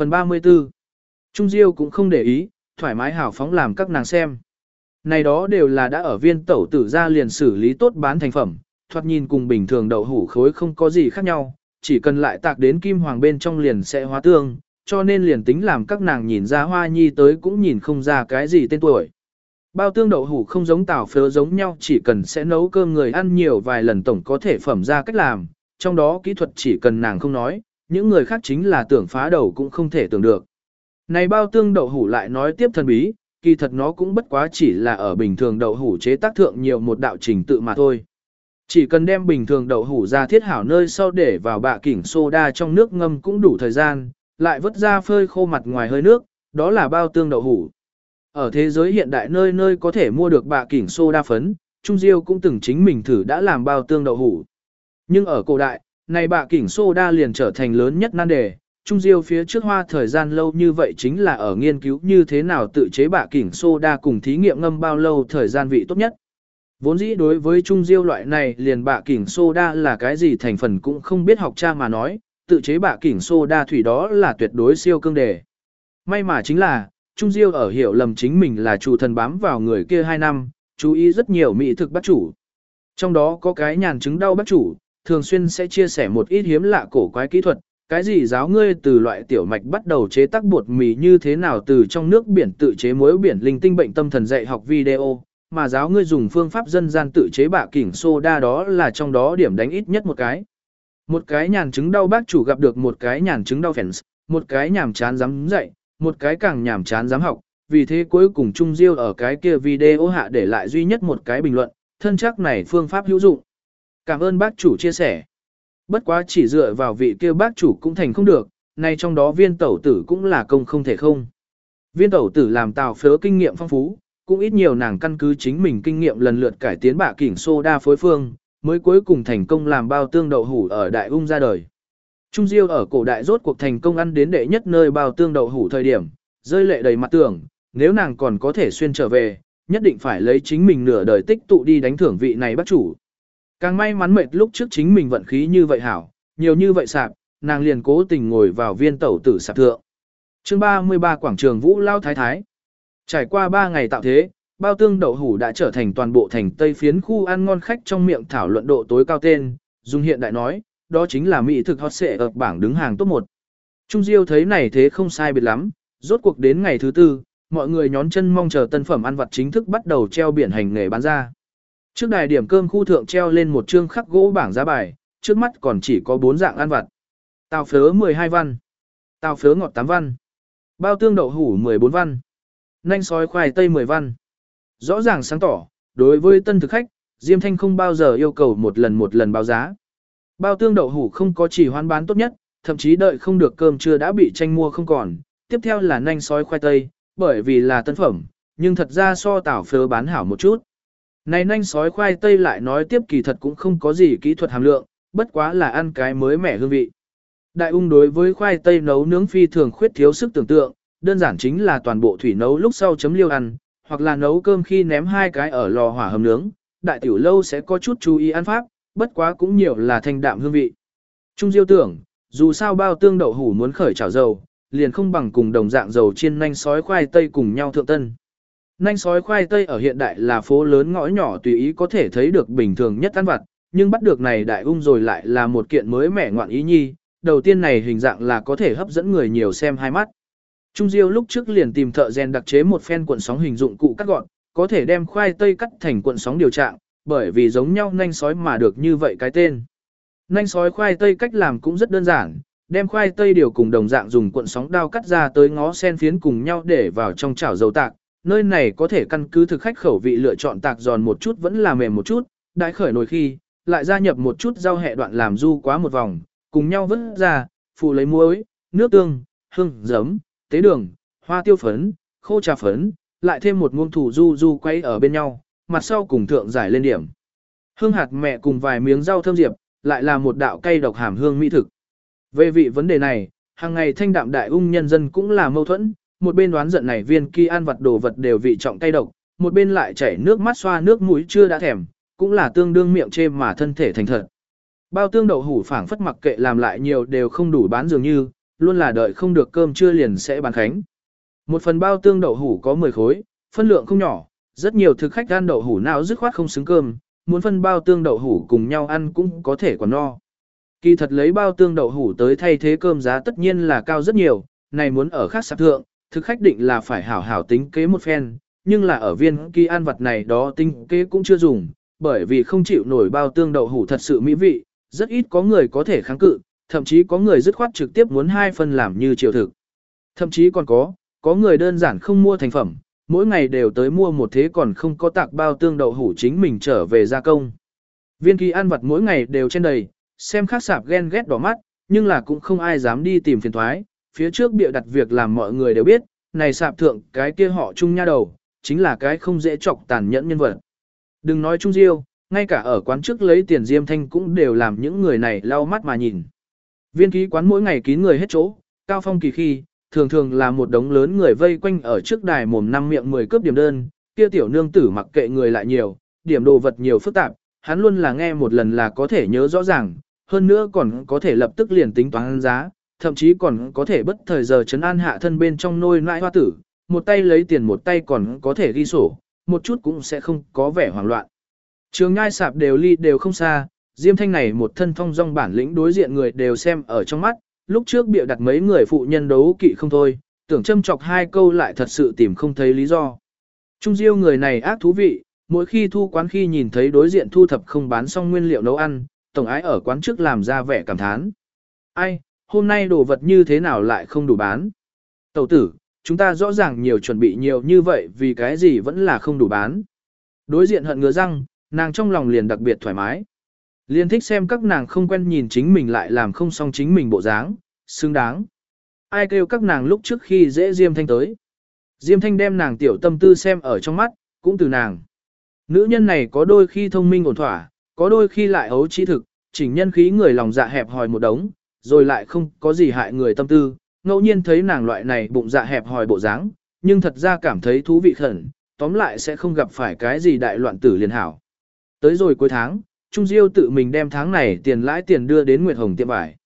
Phần 34 Trung Diêu cũng không để ý, thoải mái hào phóng làm các nàng xem. Này đó đều là đã ở viên tẩu tử ra liền xử lý tốt bán thành phẩm, thoạt nhìn cùng bình thường đậu hủ khối không có gì khác nhau, chỉ cần lại tạc đến kim hoàng bên trong liền sẽ hóa tương, cho nên liền tính làm các nàng nhìn ra hoa nhi tới cũng nhìn không ra cái gì tên tuổi. Bao tương đậu hủ không giống tảo phớ giống nhau chỉ cần sẽ nấu cơm người ăn nhiều vài lần tổng có thể phẩm ra cách làm, trong đó kỹ thuật chỉ cần nàng không nói, những người khác chính là tưởng phá đầu cũng không thể tưởng được. Này bao tương đậu hủ lại nói tiếp thần bí, kỳ thật nó cũng bất quá chỉ là ở bình thường đậu hủ chế tác thượng nhiều một đạo trình tự mà thôi. Chỉ cần đem bình thường đậu hủ ra thiết hảo nơi sau để vào bạ kỉnh soda trong nước ngâm cũng đủ thời gian, lại vứt ra phơi khô mặt ngoài hơi nước, đó là bao tương đậu hủ. Ở thế giới hiện đại nơi nơi có thể mua được bạ kỉnh soda phấn, Trung Diêu cũng từng chính mình thử đã làm bao tương đậu hủ. Nhưng ở cổ đại, này bạ kỉnh soda liền trở thành lớn nhất nan đề, Trung Diêu phía trước hoa thời gian lâu như vậy chính là ở nghiên cứu như thế nào tự chế bạ kỉnh soda cùng thí nghiệm ngâm bao lâu thời gian vị tốt nhất. Vốn dĩ đối với Trung Diêu loại này liền bạ kỉnh soda là cái gì thành phần cũng không biết học cha mà nói, tự chế bạ kỉnh soda thủy đó là tuyệt đối siêu cương đề. May mà chính là, Trung Diêu ở hiểu lầm chính mình là chủ thần bám vào người kia 2 năm, chú ý rất nhiều mỹ thực bắt chủ. Trong đó có cái nhàn chứng đau bắt chủ, thường xuyên sẽ chia sẻ một ít hiếm lạ cổ quái kỹ thuật, cái gì giáo ngươi từ loại tiểu mạch bắt đầu chế tác bột mì như thế nào từ trong nước biển tự chế muối biển linh tinh bệnh tâm thần dạy học video, mà giáo ngươi dùng phương pháp dân gian tự chế bạ kỉnh soda đó là trong đó điểm đánh ít nhất một cái. Một cái nhàn chứng đau bác chủ gặp được một cái nhàn chứng đau fans, một cái nhàm chán dám dạy, một cái càng nhàm chán dám học, vì thế cuối cùng Trung Diêu ở cái kia video hạ để lại duy nhất một cái bình luận, thân chắc này phương pháp hữu dụng. Cảm ơn bác chủ chia sẻ. Bất quá chỉ dựa vào vị kia bác chủ cũng thành không được, nay trong đó viên tẩu tử cũng là công không thể không. Viên tẩu tử làm tào phớ kinh nghiệm phong phú, cũng ít nhiều nàng căn cứ chính mình kinh nghiệm lần lượt cải tiến bạ kỉnh soda phối phương, mới cuối cùng thành công làm bao tương đậu hủ ở đại ung ra đời. Trung Diêu ở cổ đại rốt cuộc thành công ăn đến đệ nhất nơi bao tương đậu hủ thời điểm, rơi lệ đầy mặt tưởng, nếu nàng còn có thể xuyên trở về, nhất định phải lấy chính mình nửa đời tích tụ đi đánh thưởng vị này bác chủ. Càng may mắn mệt lúc trước chính mình vận khí như vậy hảo, nhiều như vậy sạp, nàng liền cố tình ngồi vào viên tẩu tử sạp thượng. chương 33 Quảng trường Vũ Lao Thái Thái Trải qua 3 ngày tạo thế, bao tương đậu hủ đã trở thành toàn bộ thành Tây phiến khu ăn ngon khách trong miệng thảo luận độ tối cao tên, dùng hiện đại nói, đó chính là mỹ thực hot xệ ở bảng đứng hàng top 1. Trung Diêu thấy này thế không sai biệt lắm, rốt cuộc đến ngày thứ tư, mọi người nhón chân mong chờ tân phẩm ăn vặt chính thức bắt đầu treo biển hành nghề bán ra. Trước đài điểm cơm khu thượng treo lên một chương khắc gỗ bảng giá bài, trước mắt còn chỉ có bốn dạng ăn vặt. Tàu phớ 12 văn, tàu phớ ngọt 8 văn, bao tương đậu hủ 14 văn, nanh sói khoai tây 10 văn. Rõ ràng sáng tỏ, đối với tân thực khách, Diêm Thanh không bao giờ yêu cầu một lần một lần báo giá. Bao tương đậu hủ không có chỉ hoán bán tốt nhất, thậm chí đợi không được cơm chưa đã bị tranh mua không còn. Tiếp theo là nanh sói khoai tây, bởi vì là tân phẩm, nhưng thật ra so tảo phớ bán hảo một chút. Này nanh sói khoai tây lại nói tiếp kỳ thật cũng không có gì kỹ thuật hàm lượng, bất quá là ăn cái mới mẻ hương vị. Đại ung đối với khoai tây nấu nướng phi thường khuyết thiếu sức tưởng tượng, đơn giản chính là toàn bộ thủy nấu lúc sau chấm liêu ăn, hoặc là nấu cơm khi ném hai cái ở lò hỏa hầm nướng, đại tiểu lâu sẽ có chút chú ý ăn pháp, bất quá cũng nhiều là thanh đạm hương vị. Trung diêu tưởng, dù sao bao tương đậu hủ muốn khởi chảo dầu, liền không bằng cùng đồng dạng dầu chiên nanh sói khoai tây cùng nhau thượng tân. Nanh sói khoai tây ở hiện đại là phố lớn ngõ nhỏ tùy ý có thể thấy được bình thường nhất ăn vặt, nhưng bắt được này đại ung rồi lại là một kiện mới mẻ ngoạn ý nhi, đầu tiên này hình dạng là có thể hấp dẫn người nhiều xem hai mắt. Trung Diêu lúc trước liền tìm thợ rèn đặc chế một phen cuộn sóng hình dụng cụ cắt gọn, có thể đem khoai tây cắt thành cuộn sóng điều trạng, bởi vì giống nhau nanh sói mà được như vậy cái tên. Nanh sói khoai tây cách làm cũng rất đơn giản, đem khoai tây điều cùng đồng dạng dùng cuộn sóng đao cắt ra tới ngó sen phiến cùng nhau để vào trong chảo dầu tạc, nơi này có thể căn cứ thực khách khẩu vị lựa chọn tạc giòn một chút vẫn là mềm một chút, đại khởi nồi khi, lại gia nhập một chút rau hẹ đoạn làm du quá một vòng, cùng nhau vứt ra, phụ lấy muối, nước tương, hương, giấm, tế đường, hoa tiêu phấn, khô trà phấn, lại thêm một muông thủ du du quay ở bên nhau, mặt sau cùng thượng giải lên điểm. Hương hạt mẹ cùng vài miếng rau thơm diệp, lại là một đạo cây độc hàm hương mỹ thực. Về vị vấn đề này, hàng ngày thanh đạm đại ung nhân dân cũng là mâu thuẫn, một bên đoán giận này viên kỳ ăn vật đồ vật đều vị trọng cay độc, một bên lại chảy nước mắt xoa nước mũi chưa đã thèm, cũng là tương đương miệng chê mà thân thể thành thật. Bao tương đậu hủ phảng phất mặc kệ làm lại nhiều đều không đủ bán dường như, luôn là đợi không được cơm trưa liền sẽ bán khánh. Một phần bao tương đậu hủ có 10 khối, phân lượng không nhỏ, rất nhiều thực khách ăn đậu hủ nào dứt khoát không xứng cơm, muốn phân bao tương đậu hủ cùng nhau ăn cũng có thể còn no. Kỳ thật lấy bao tương đậu hủ tới thay thế cơm giá tất nhiên là cao rất nhiều, này muốn ở khác sạp thượng, thực khách định là phải hảo hảo tính kế một phen, nhưng là ở viên kỳ an vật này đó tính kế cũng chưa dùng, bởi vì không chịu nổi bao tương đậu hủ thật sự mỹ vị, rất ít có người có thể kháng cự, thậm chí có người dứt khoát trực tiếp muốn hai phần làm như triều thực. Thậm chí còn có, có người đơn giản không mua thành phẩm, mỗi ngày đều tới mua một thế còn không có tạc bao tương đậu hủ chính mình trở về gia công. Viên kỳ ăn vật mỗi ngày đều trên đầy, xem khác sạp ghen ghét đỏ mắt, nhưng là cũng không ai dám đi tìm phiền thoái, phía trước bịa đặt việc làm mọi người đều biết, này sạp thượng cái kia họ chung nha đầu, chính là cái không dễ chọc tàn nhẫn nhân vật. Đừng nói chung diêu, ngay cả ở quán trước lấy tiền diêm thanh cũng đều làm những người này lau mắt mà nhìn. Viên ký quán mỗi ngày kín người hết chỗ, cao phong kỳ khi, thường thường là một đống lớn người vây quanh ở trước đài mồm năm miệng 10 cướp điểm đơn, kia tiểu nương tử mặc kệ người lại nhiều, điểm đồ vật nhiều phức tạp, hắn luôn là nghe một lần là có thể nhớ rõ ràng, hơn nữa còn có thể lập tức liền tính toán giá, thậm chí còn có thể bất thời giờ chấn an hạ thân bên trong nôi nãi hoa tử, một tay lấy tiền một tay còn có thể ghi sổ, một chút cũng sẽ không có vẻ hoảng loạn. Trường ngai sạp đều ly đều không xa, Diêm Thanh này một thân thông dong bản lĩnh đối diện người đều xem ở trong mắt, lúc trước bịa đặt mấy người phụ nhân đấu kỵ không thôi, tưởng châm chọc hai câu lại thật sự tìm không thấy lý do. Trung Diêu người này ác thú vị, mỗi khi thu quán khi nhìn thấy đối diện thu thập không bán xong nguyên liệu nấu ăn, tổng ái ở quán trước làm ra vẻ cảm thán. Ai, hôm nay đồ vật như thế nào lại không đủ bán? Tẩu tử, chúng ta rõ ràng nhiều chuẩn bị nhiều như vậy vì cái gì vẫn là không đủ bán. Đối diện hận ngứa răng, nàng trong lòng liền đặc biệt thoải mái. Liên thích xem các nàng không quen nhìn chính mình lại làm không xong chính mình bộ dáng, xứng đáng. Ai kêu các nàng lúc trước khi dễ Diêm Thanh tới. Diêm Thanh đem nàng tiểu tâm tư xem ở trong mắt, cũng từ nàng. Nữ nhân này có đôi khi thông minh ổn thỏa, có đôi khi lại ấu trí thực, chỉnh nhân khí người lòng dạ hẹp hòi một đống, rồi lại không có gì hại người tâm tư. Ngẫu nhiên thấy nàng loại này bụng dạ hẹp hòi bộ dáng, nhưng thật ra cảm thấy thú vị khẩn, tóm lại sẽ không gặp phải cái gì đại loạn tử liền hảo. Tới rồi cuối tháng, Trung Diêu tự mình đem tháng này tiền lãi tiền đưa đến Nguyệt Hồng tiệm vải.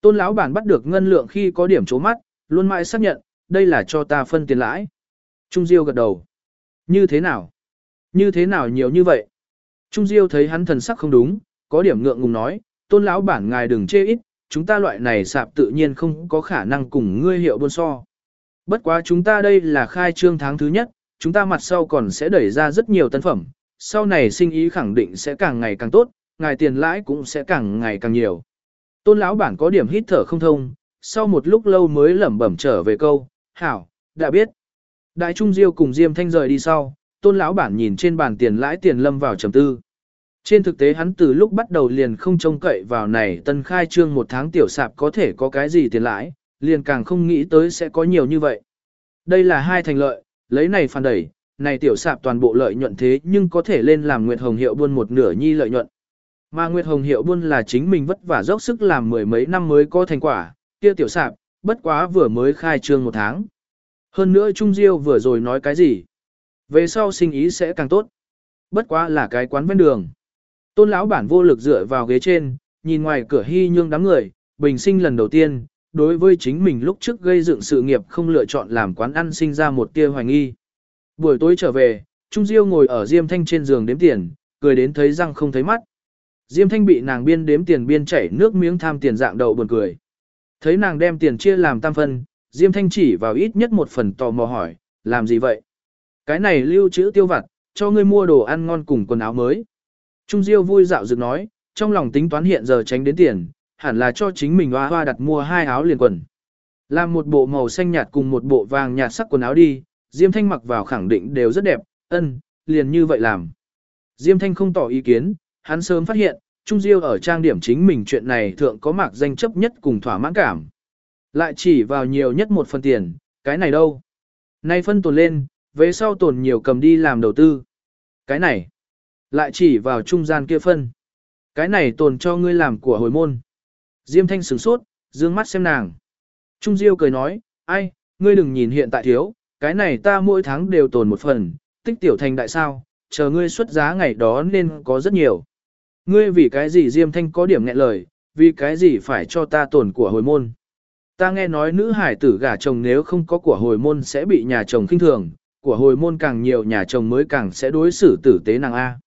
Tôn lão bản bắt được ngân lượng khi có điểm chố mắt, luôn mãi xác nhận, đây là cho ta phân tiền lãi. Trung Diêu gật đầu. Như thế nào? Như thế nào nhiều như vậy? Trung Diêu thấy hắn thần sắc không đúng, có điểm ngượng ngùng nói, tôn lão bản ngài đừng chê ít, chúng ta loại này sạp tự nhiên không có khả năng cùng ngươi hiệu buôn so. Bất quá chúng ta đây là khai trương tháng thứ nhất, chúng ta mặt sau còn sẽ đẩy ra rất nhiều tân phẩm, sau này sinh ý khẳng định sẽ càng ngày càng tốt, ngài tiền lãi cũng sẽ càng ngày càng nhiều. Tôn lão bản có điểm hít thở không thông, sau một lúc lâu mới lẩm bẩm trở về câu, hảo, đã biết. Đại Trung Diêu cùng Diêm Thanh rời đi sau, tôn lão bản nhìn trên bàn tiền lãi tiền lâm vào trầm tư. Trên thực tế hắn từ lúc bắt đầu liền không trông cậy vào này tân khai trương một tháng tiểu sạp có thể có cái gì tiền lãi, liền càng không nghĩ tới sẽ có nhiều như vậy. Đây là hai thành lợi, lấy này phản đẩy, này tiểu sạp toàn bộ lợi nhuận thế nhưng có thể lên làm Nguyệt Hồng Hiệu buôn một nửa nhi lợi nhuận. Mà Nguyệt Hồng Hiệu buôn là chính mình vất vả dốc sức làm mười mấy năm mới có thành quả, kia tiểu sạp, bất quá vừa mới khai trương một tháng. Hơn nữa Trung Diêu vừa rồi nói cái gì? Về sau sinh ý sẽ càng tốt. Bất quá là cái quán ven đường. Tôn lão bản vô lực dựa vào ghế trên, nhìn ngoài cửa hy nhương đám người, bình sinh lần đầu tiên, đối với chính mình lúc trước gây dựng sự nghiệp không lựa chọn làm quán ăn sinh ra một tia hoài nghi. Buổi tối trở về, Trung Diêu ngồi ở Diêm Thanh trên giường đếm tiền, cười đến thấy răng không thấy mắt. Diêm Thanh bị nàng biên đếm tiền biên chảy nước miếng tham tiền dạng đầu buồn cười. Thấy nàng đem tiền chia làm tam phân, Diêm Thanh chỉ vào ít nhất một phần tò mò hỏi, làm gì vậy? Cái này lưu trữ tiêu vặt, cho ngươi mua đồ ăn ngon cùng quần áo mới. Trung Diêu vui dạo dựng nói, trong lòng tính toán hiện giờ tránh đến tiền, hẳn là cho chính mình hoa hoa đặt mua hai áo liền quần. Làm một bộ màu xanh nhạt cùng một bộ vàng nhạt sắc quần áo đi, Diêm Thanh mặc vào khẳng định đều rất đẹp, ân, liền như vậy làm. Diêm Thanh không tỏ ý kiến, hắn sớm phát hiện, Trung Diêu ở trang điểm chính mình chuyện này thượng có mạc danh chấp nhất cùng thỏa mãn cảm. Lại chỉ vào nhiều nhất một phần tiền, cái này đâu? Nay phân tồn lên, về sau tồn nhiều cầm đi làm đầu tư. Cái này, lại chỉ vào trung gian kia phân. Cái này tồn cho ngươi làm của hồi môn. Diêm Thanh sửng sốt, dương mắt xem nàng. Trung Diêu cười nói, ai, ngươi đừng nhìn hiện tại thiếu, cái này ta mỗi tháng đều tồn một phần, tích tiểu thành đại sao, chờ ngươi xuất giá ngày đó nên có rất nhiều. Ngươi vì cái gì Diêm Thanh có điểm nghẹn lời, vì cái gì phải cho ta tồn của hồi môn. Ta nghe nói nữ hải tử gả chồng nếu không có của hồi môn sẽ bị nhà chồng khinh thường, của hồi môn càng nhiều nhà chồng mới càng sẽ đối xử tử tế nàng A.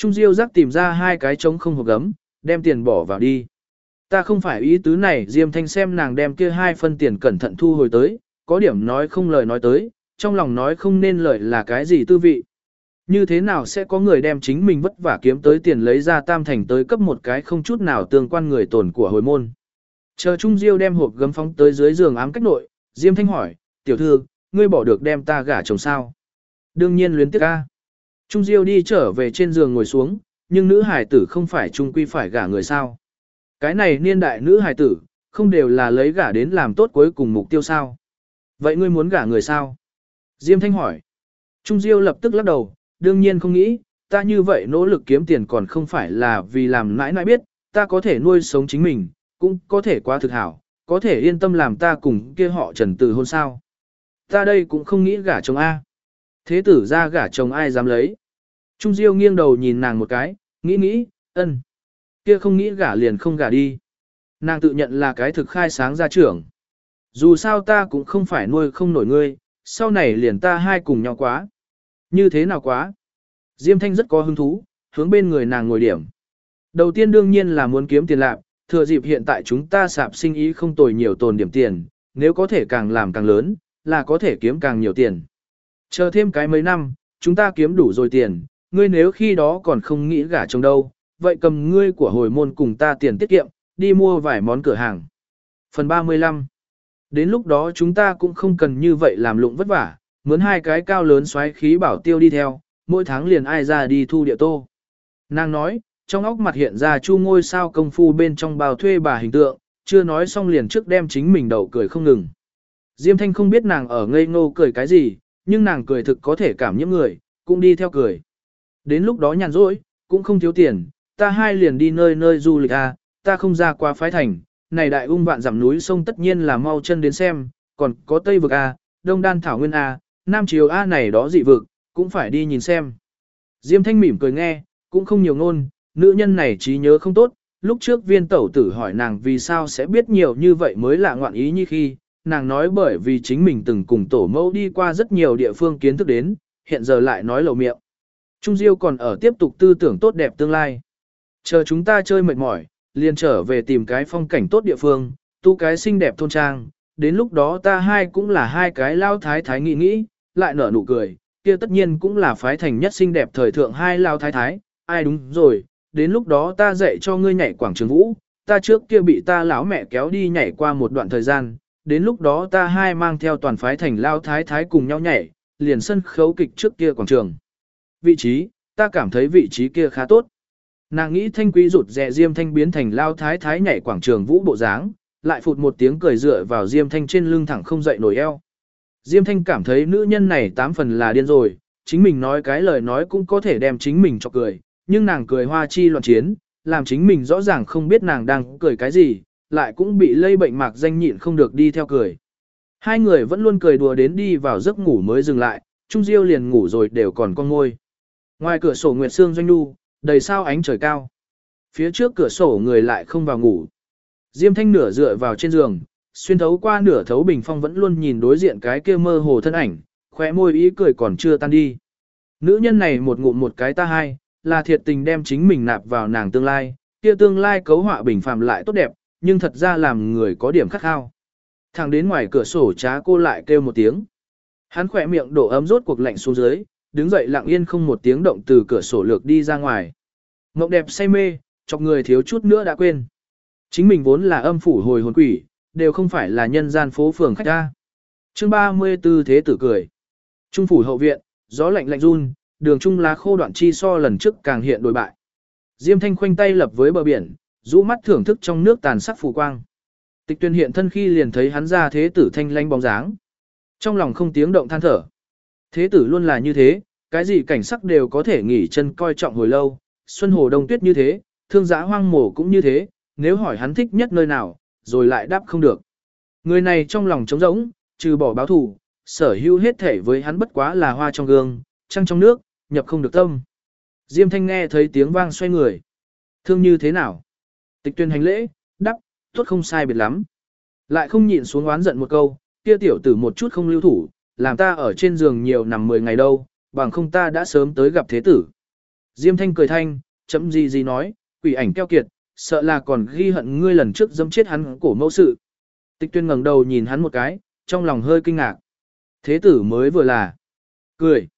Trung Diêu giác tìm ra hai cái trống không hộp gấm, đem tiền bỏ vào đi. Ta không phải ý tứ này Diêm Thanh xem nàng đem kia hai phân tiền cẩn thận thu hồi tới, có điểm nói không lời nói tới, trong lòng nói không nên lời là cái gì tư vị. Như thế nào sẽ có người đem chính mình vất vả kiếm tới tiền lấy ra tam thành tới cấp một cái không chút nào tương quan người tổn của hồi môn. Chờ Trung Diêu đem hộp gấm phóng tới dưới giường ám cách nội, Diêm Thanh hỏi, tiểu thư, ngươi bỏ được đem ta gả chồng sao? Đương nhiên luyến tiếc ca. Trung Diêu đi trở về trên giường ngồi xuống, nhưng nữ hài tử không phải trung quy phải gả người sao. Cái này niên đại nữ hài tử, không đều là lấy gả đến làm tốt cuối cùng mục tiêu sao. Vậy ngươi muốn gả người sao? Diêm Thanh hỏi. Trung Diêu lập tức lắc đầu, đương nhiên không nghĩ, ta như vậy nỗ lực kiếm tiền còn không phải là vì làm nãi nãi biết, ta có thể nuôi sống chính mình, cũng có thể quá thực hảo, có thể yên tâm làm ta cùng kia họ trần từ hôn sao. Ta đây cũng không nghĩ gả chồng A. Thế tử ra gả chồng ai dám lấy. Trung Diêu nghiêng đầu nhìn nàng một cái, nghĩ nghĩ, ân. Kia không nghĩ gả liền không gả đi. Nàng tự nhận là cái thực khai sáng ra trưởng. Dù sao ta cũng không phải nuôi không nổi ngươi, sau này liền ta hai cùng nhau quá. Như thế nào quá? Diêm Thanh rất có hứng thú, hướng bên người nàng ngồi điểm. Đầu tiên đương nhiên là muốn kiếm tiền lạc, thừa dịp hiện tại chúng ta sạp sinh ý không tồi nhiều tồn điểm tiền, nếu có thể càng làm càng lớn, là có thể kiếm càng nhiều tiền. Chờ thêm cái mấy năm, chúng ta kiếm đủ rồi tiền, ngươi nếu khi đó còn không nghĩ gả chồng đâu, vậy cầm ngươi của hồi môn cùng ta tiền tiết kiệm, đi mua vài món cửa hàng. Phần 35 Đến lúc đó chúng ta cũng không cần như vậy làm lụng vất vả, mướn hai cái cao lớn xoáy khí bảo tiêu đi theo, mỗi tháng liền ai ra đi thu địa tô. Nàng nói, trong óc mặt hiện ra chu ngôi sao công phu bên trong bào thuê bà hình tượng, chưa nói xong liền trước đem chính mình đầu cười không ngừng. Diêm Thanh không biết nàng ở ngây ngô cười cái gì, nhưng nàng cười thực có thể cảm nhiễm người, cũng đi theo cười. Đến lúc đó nhàn rỗi, cũng không thiếu tiền, ta hai liền đi nơi nơi du lịch a, à, ta không ra qua phái thành, này đại ung vạn dặm núi sông tất nhiên là mau chân đến xem, còn có Tây vực a, Đông Đan Thảo Nguyên a, Nam Triều a này đó dị vực, cũng phải đi nhìn xem. Diêm Thanh mỉm cười nghe, cũng không nhiều ngôn, nữ nhân này trí nhớ không tốt, lúc trước viên tẩu tử hỏi nàng vì sao sẽ biết nhiều như vậy mới lạ ngoạn ý như khi, nàng nói bởi vì chính mình từng cùng tổ mẫu đi qua rất nhiều địa phương kiến thức đến, hiện giờ lại nói lầu miệng. Trung Diêu còn ở tiếp tục tư tưởng tốt đẹp tương lai. Chờ chúng ta chơi mệt mỏi, liền trở về tìm cái phong cảnh tốt địa phương, tu cái xinh đẹp thôn trang, đến lúc đó ta hai cũng là hai cái lao thái thái nghĩ nghĩ, lại nở nụ cười, kia tất nhiên cũng là phái thành nhất xinh đẹp thời thượng hai lao thái thái, ai đúng rồi, đến lúc đó ta dạy cho ngươi nhảy quảng trường vũ, ta trước kia bị ta lão mẹ kéo đi nhảy qua một đoạn thời gian, đến lúc đó ta hai mang theo toàn phái thành lao thái thái cùng nhau nhảy, liền sân khấu kịch trước kia quảng trường. Vị trí, ta cảm thấy vị trí kia khá tốt. Nàng nghĩ thanh quý rụt rè diêm thanh biến thành lao thái thái nhảy quảng trường vũ bộ dáng, lại phụt một tiếng cười dựa vào diêm thanh trên lưng thẳng không dậy nổi eo. Diêm thanh cảm thấy nữ nhân này tám phần là điên rồi, chính mình nói cái lời nói cũng có thể đem chính mình cho cười, nhưng nàng cười hoa chi loạn chiến, làm chính mình rõ ràng không biết nàng đang cười cái gì, lại cũng bị lây bệnh mạc danh nhịn không được đi theo cười. Hai người vẫn luôn cười đùa đến đi vào giấc ngủ mới dừng lại, Trung Diêu liền ngủ rồi đều còn con ngôi. Ngoài cửa sổ Nguyệt Sương doanh nu, đầy sao ánh trời cao. Phía trước cửa sổ người lại không vào ngủ. Diêm Thanh nửa dựa vào trên giường, xuyên thấu qua nửa thấu bình phong vẫn luôn nhìn đối diện cái kia mơ hồ thân ảnh, khóe môi ý cười còn chưa tan đi. Nữ nhân này một ngụm một cái ta hai, là thiệt tình đem chính mình nạp vào nàng tương lai, kia tương lai cấu họa bình phàm lại tốt đẹp, nhưng thật ra làm người có điểm khắc khao. thằng đến ngoài cửa sổ trá cô lại kêu một tiếng. Hắn khỏe miệng đổ ấm rốt cuộc lạnh xuống dưới, đứng dậy lặng yên không một tiếng động từ cửa sổ lược đi ra ngoài. Mộng đẹp say mê, chọc người thiếu chút nữa đã quên. Chính mình vốn là âm phủ hồi hồn quỷ, đều không phải là nhân gian phố phường khách ta. Chương 34 Thế tử cười. Trung phủ hậu viện, gió lạnh lạnh run, đường trung lá khô đoạn chi so lần trước càng hiện đổi bại. Diêm Thanh khoanh tay lập với bờ biển, rũ mắt thưởng thức trong nước tàn sắc phù quang. Tịch tuyên hiện thân khi liền thấy hắn ra thế tử thanh lanh bóng dáng. Trong lòng không tiếng động than thở. Thế tử luôn là như thế, cái gì cảnh sắc đều có thể nghỉ chân coi trọng hồi lâu, xuân hồ đông tuyết như thế, thương giã hoang mổ cũng như thế, nếu hỏi hắn thích nhất nơi nào, rồi lại đáp không được. Người này trong lòng trống rỗng, trừ bỏ báo thù, sở hữu hết thể với hắn bất quá là hoa trong gương, trăng trong nước, nhập không được tâm. Diêm thanh nghe thấy tiếng vang xoay người. Thương như thế nào? Tịch tuyên hành lễ, đắp, tốt không sai biệt lắm. Lại không nhịn xuống oán giận một câu, kia tiểu tử một chút không lưu thủ, làm ta ở trên giường nhiều nằm 10 ngày đâu, bằng không ta đã sớm tới gặp thế tử. Diêm thanh cười thanh, chấm gì gì nói, quỷ ảnh keo kiệt, sợ là còn ghi hận ngươi lần trước dâm chết hắn cổ mẫu sự. Tịch tuyên ngẩng đầu nhìn hắn một cái, trong lòng hơi kinh ngạc. Thế tử mới vừa là cười.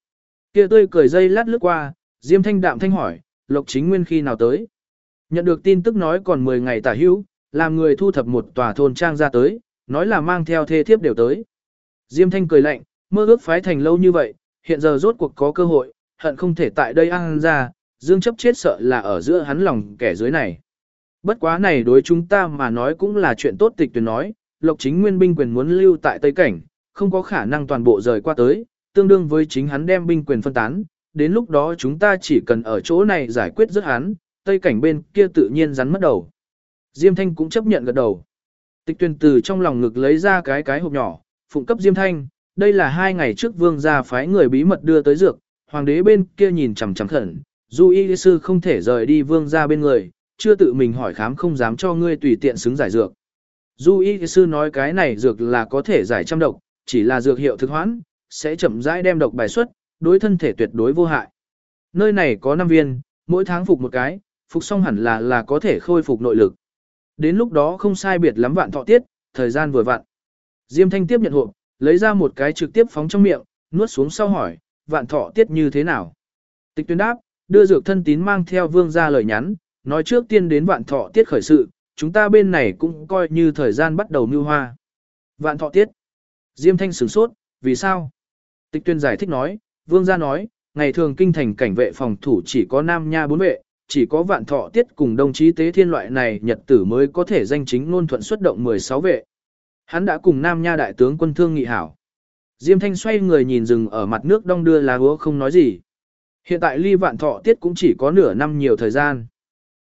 Kia tươi cười dây lát lướt qua, Diêm Thanh đạm thanh hỏi, Lộc Chính Nguyên khi nào tới? Nhận được tin tức nói còn 10 ngày tả hữu, làm người thu thập một tòa thôn trang ra tới, nói là mang theo thê thiếp đều tới. Diêm Thanh cười lạnh, mơ ước phái thành lâu như vậy, hiện giờ rốt cuộc có cơ hội, hận không thể tại đây ăn ra, dương chấp chết sợ là ở giữa hắn lòng kẻ dưới này. Bất quá này đối chúng ta mà nói cũng là chuyện tốt tịch tuyệt nói, Lộc Chính Nguyên binh quyền muốn lưu tại Tây Cảnh, không có khả năng toàn bộ rời qua tới, tương đương với chính hắn đem binh quyền phân tán, đến lúc đó chúng ta chỉ cần ở chỗ này giải quyết rất hắn, Tây Cảnh bên kia tự nhiên rắn mất đầu. Diêm Thanh cũng chấp nhận gật đầu. Tịch tuyên từ trong lòng ngực lấy ra cái cái hộp nhỏ, phụng cấp Diêm Thanh, đây là hai ngày trước vương gia phái người bí mật đưa tới dược, hoàng đế bên kia nhìn chằm chằm khẩn, dù y sư không thể rời đi vương gia bên người, chưa tự mình hỏi khám không dám cho ngươi tùy tiện xứng giải dược. Du y sư nói cái này dược là có thể giải trăm độc, chỉ là dược hiệu thực hoãn, sẽ chậm rãi đem độc bài xuất, đối thân thể tuyệt đối vô hại. Nơi này có 5 viên, mỗi tháng phục một cái, phục xong hẳn là là có thể khôi phục nội lực. Đến lúc đó không sai biệt lắm vạn thọ tiết, thời gian vừa vặn. Diêm Thanh tiếp nhận hộp, lấy ra một cái trực tiếp phóng trong miệng, nuốt xuống sau hỏi, vạn thọ tiết như thế nào? Tịch tuyên đáp, đưa dược thân tín mang theo vương ra lời nhắn, nói trước tiên đến vạn thọ tiết khởi sự, chúng ta bên này cũng coi như thời gian bắt đầu mưu hoa. Vạn thọ tiết. Diêm thanh sửng sốt, vì sao? Tịch tuyên giải thích nói, vương gia nói, ngày thường kinh thành cảnh vệ phòng thủ chỉ có nam nha bốn vệ, chỉ có vạn thọ tiết cùng đồng chí tế thiên loại này nhật tử mới có thể danh chính ngôn thuận xuất động 16 vệ. Hắn đã cùng nam nha đại tướng quân thương nghị hảo. Diêm thanh xoay người nhìn rừng ở mặt nước đong đưa lá hứa không nói gì. Hiện tại ly vạn thọ tiết cũng chỉ có nửa năm nhiều thời gian.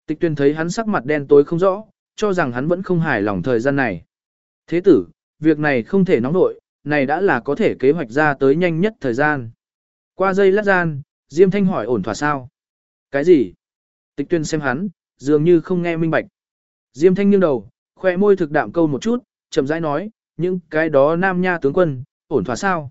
Tịch tuyên thấy hắn sắc mặt đen tối không rõ, cho rằng hắn vẫn không hài lòng thời gian này. Thế tử, việc này không thể nóng nội, này đã là có thể kế hoạch ra tới nhanh nhất thời gian. Qua giây lát gian, Diêm Thanh hỏi ổn thỏa sao? Cái gì? Tịch tuyên xem hắn, dường như không nghe minh bạch. Diêm Thanh nghiêng đầu, khoe môi thực đạm câu một chút, chậm rãi nói, những cái đó nam nha tướng quân, ổn thỏa sao?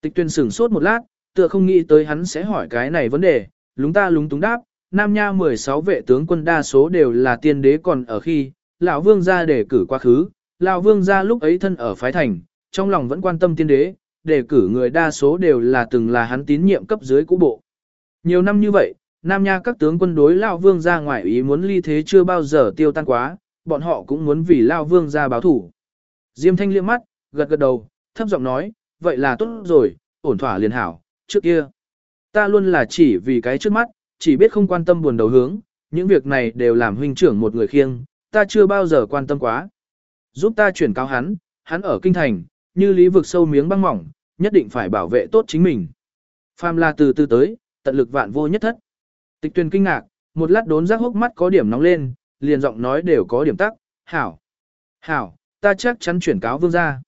Tịch tuyên sửng sốt một lát, tựa không nghĩ tới hắn sẽ hỏi cái này vấn đề, lúng ta lúng túng đáp, Nam Nha 16 vệ tướng quân đa số đều là tiên đế còn ở khi, lão vương gia đề cử quá khứ, lão vương gia lúc ấy thân ở phái thành, trong lòng vẫn quan tâm tiên đế, đề cử người đa số đều là từng là hắn tín nhiệm cấp dưới cũ bộ. Nhiều năm như vậy, Nam Nha các tướng quân đối lao vương gia ngoại ý muốn ly thế chưa bao giờ tiêu tan quá, bọn họ cũng muốn vì lao vương gia báo thủ. Diêm Thanh liếc mắt, gật gật đầu, thấp giọng nói, vậy là tốt rồi, ổn thỏa liền hảo, trước kia. Ta luôn là chỉ vì cái trước mắt, chỉ biết không quan tâm buồn đầu hướng, những việc này đều làm huynh trưởng một người khiêng, ta chưa bao giờ quan tâm quá. Giúp ta chuyển cáo hắn, hắn ở kinh thành, như lý vực sâu miếng băng mỏng, nhất định phải bảo vệ tốt chính mình. Phàm là từ từ tới, tận lực vạn vô nhất thất. Tịch Tuyền kinh ngạc, một lát đốn giác hốc mắt có điểm nóng lên, liền giọng nói đều có điểm tắc, hảo. Hảo, ta chắc chắn chuyển cáo vương gia.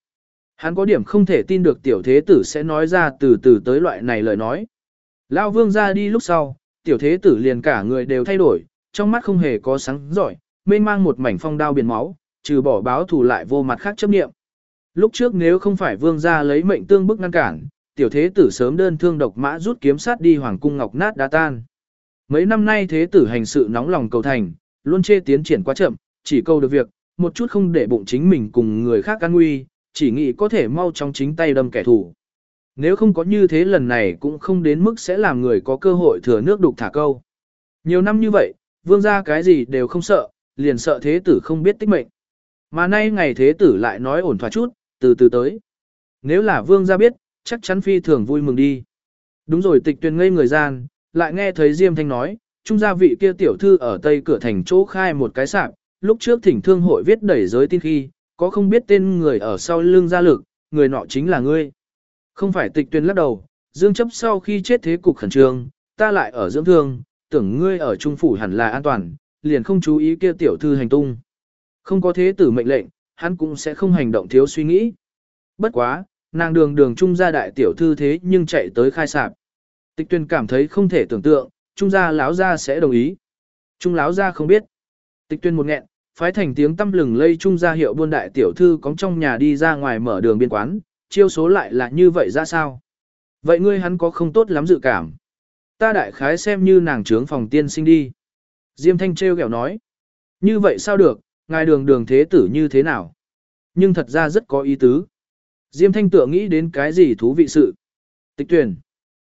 Hắn có điểm không thể tin được tiểu thế tử sẽ nói ra từ từ tới loại này lời nói. Lao vương ra đi lúc sau, tiểu thế tử liền cả người đều thay đổi, trong mắt không hề có sáng giỏi, mênh mang một mảnh phong đao biển máu, trừ bỏ báo thù lại vô mặt khác chấp nghiệm. Lúc trước nếu không phải vương gia lấy mệnh tương bức ngăn cản, tiểu thế tử sớm đơn thương độc mã rút kiếm sát đi hoàng cung ngọc nát đá tan. Mấy năm nay thế tử hành sự nóng lòng cầu thành, luôn chê tiến triển quá chậm, chỉ câu được việc, một chút không để bụng chính mình cùng người khác an nguy, chỉ nghĩ có thể mau trong chính tay đâm kẻ thù. Nếu không có như thế lần này cũng không đến mức sẽ làm người có cơ hội thừa nước đục thả câu. Nhiều năm như vậy, vương gia cái gì đều không sợ, liền sợ thế tử không biết tích mệnh. Mà nay ngày thế tử lại nói ổn thỏa chút, từ từ tới. Nếu là vương gia biết, chắc chắn phi thường vui mừng đi. Đúng rồi tịch tuyên ngây người gian, lại nghe thấy Diêm Thanh nói, trung gia vị kia tiểu thư ở tây cửa thành chỗ khai một cái sạp, lúc trước thỉnh thương hội viết đẩy giới tin khi, có không biết tên người ở sau lưng gia lực, người nọ chính là ngươi. Không phải tịch tuyên lắc đầu, dương chấp sau khi chết thế cục khẩn trương, ta lại ở dưỡng thương, tưởng ngươi ở trung phủ hẳn là an toàn, liền không chú ý kia tiểu thư hành tung. Không có thế tử mệnh lệnh, hắn cũng sẽ không hành động thiếu suy nghĩ. Bất quá, nàng đường đường trung gia đại tiểu thư thế nhưng chạy tới khai sạp. Tịch tuyên cảm thấy không thể tưởng tượng, trung gia lão gia sẽ đồng ý. Trung lão gia không biết. Tịch tuyên một nghẹn, Phái thành tiếng tâm lừng lây trung gia hiệu buôn đại tiểu thư có trong nhà đi ra ngoài mở đường biên quán, chiêu số lại là như vậy ra sao? Vậy ngươi hắn có không tốt lắm dự cảm. Ta đại khái xem như nàng trướng phòng tiên sinh đi. Diêm thanh treo kẹo nói. Như vậy sao được, ngài đường đường thế tử như thế nào? Nhưng thật ra rất có ý tứ. Diêm thanh tựa nghĩ đến cái gì thú vị sự. Tịch tuyển.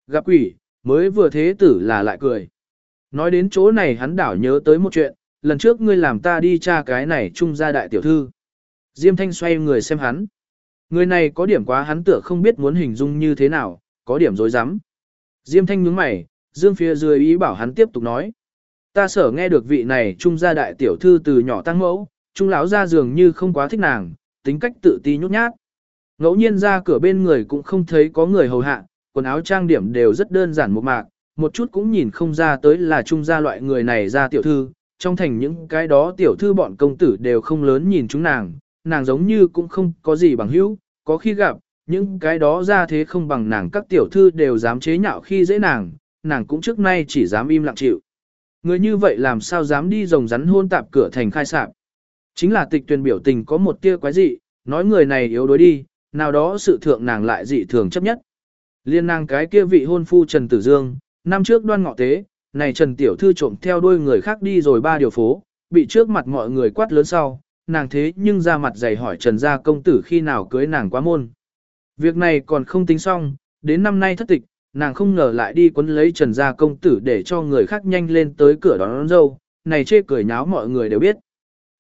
Gặp quỷ, mới vừa thế tử là lại cười. Nói đến chỗ này hắn đảo nhớ tới một chuyện, lần trước ngươi làm ta đi tra cái này trung gia đại tiểu thư. Diêm thanh xoay người xem hắn. Người này có điểm quá hắn tựa không biết muốn hình dung như thế nào, có điểm dối rắm Diêm thanh nhướng mày, dương phía dưới ý bảo hắn tiếp tục nói. Ta sở nghe được vị này trung gia đại tiểu thư từ nhỏ tăng mẫu, trung lão ra dường như không quá thích nàng, tính cách tự ti nhút nhát. Ngẫu nhiên ra cửa bên người cũng không thấy có người hầu hạ, quần áo trang điểm đều rất đơn giản một mạc, một chút cũng nhìn không ra tới là trung gia loại người này ra tiểu thư, trong thành những cái đó tiểu thư bọn công tử đều không lớn nhìn chúng nàng, nàng giống như cũng không có gì bằng hữu, có khi gặp, những cái đó ra thế không bằng nàng các tiểu thư đều dám chế nhạo khi dễ nàng, nàng cũng trước nay chỉ dám im lặng chịu. Người như vậy làm sao dám đi rồng rắn hôn tạp cửa thành khai sạp. Chính là tịch tuyển biểu tình có một tia quái dị, nói người này yếu đối đi, nào đó sự thượng nàng lại dị thường chấp nhất. Liên nàng cái kia vị hôn phu Trần Tử Dương, năm trước đoan ngọ tế, này Trần Tiểu Thư trộm theo đuôi người khác đi rồi ba điều phố, bị trước mặt mọi người quát lớn sau, nàng thế nhưng ra mặt dày hỏi Trần gia công tử khi nào cưới nàng quá môn. Việc này còn không tính xong, đến năm nay thất tịch, nàng không ngờ lại đi quấn lấy Trần gia công tử để cho người khác nhanh lên tới cửa đón, đón dâu, này chê cười nháo mọi người đều biết.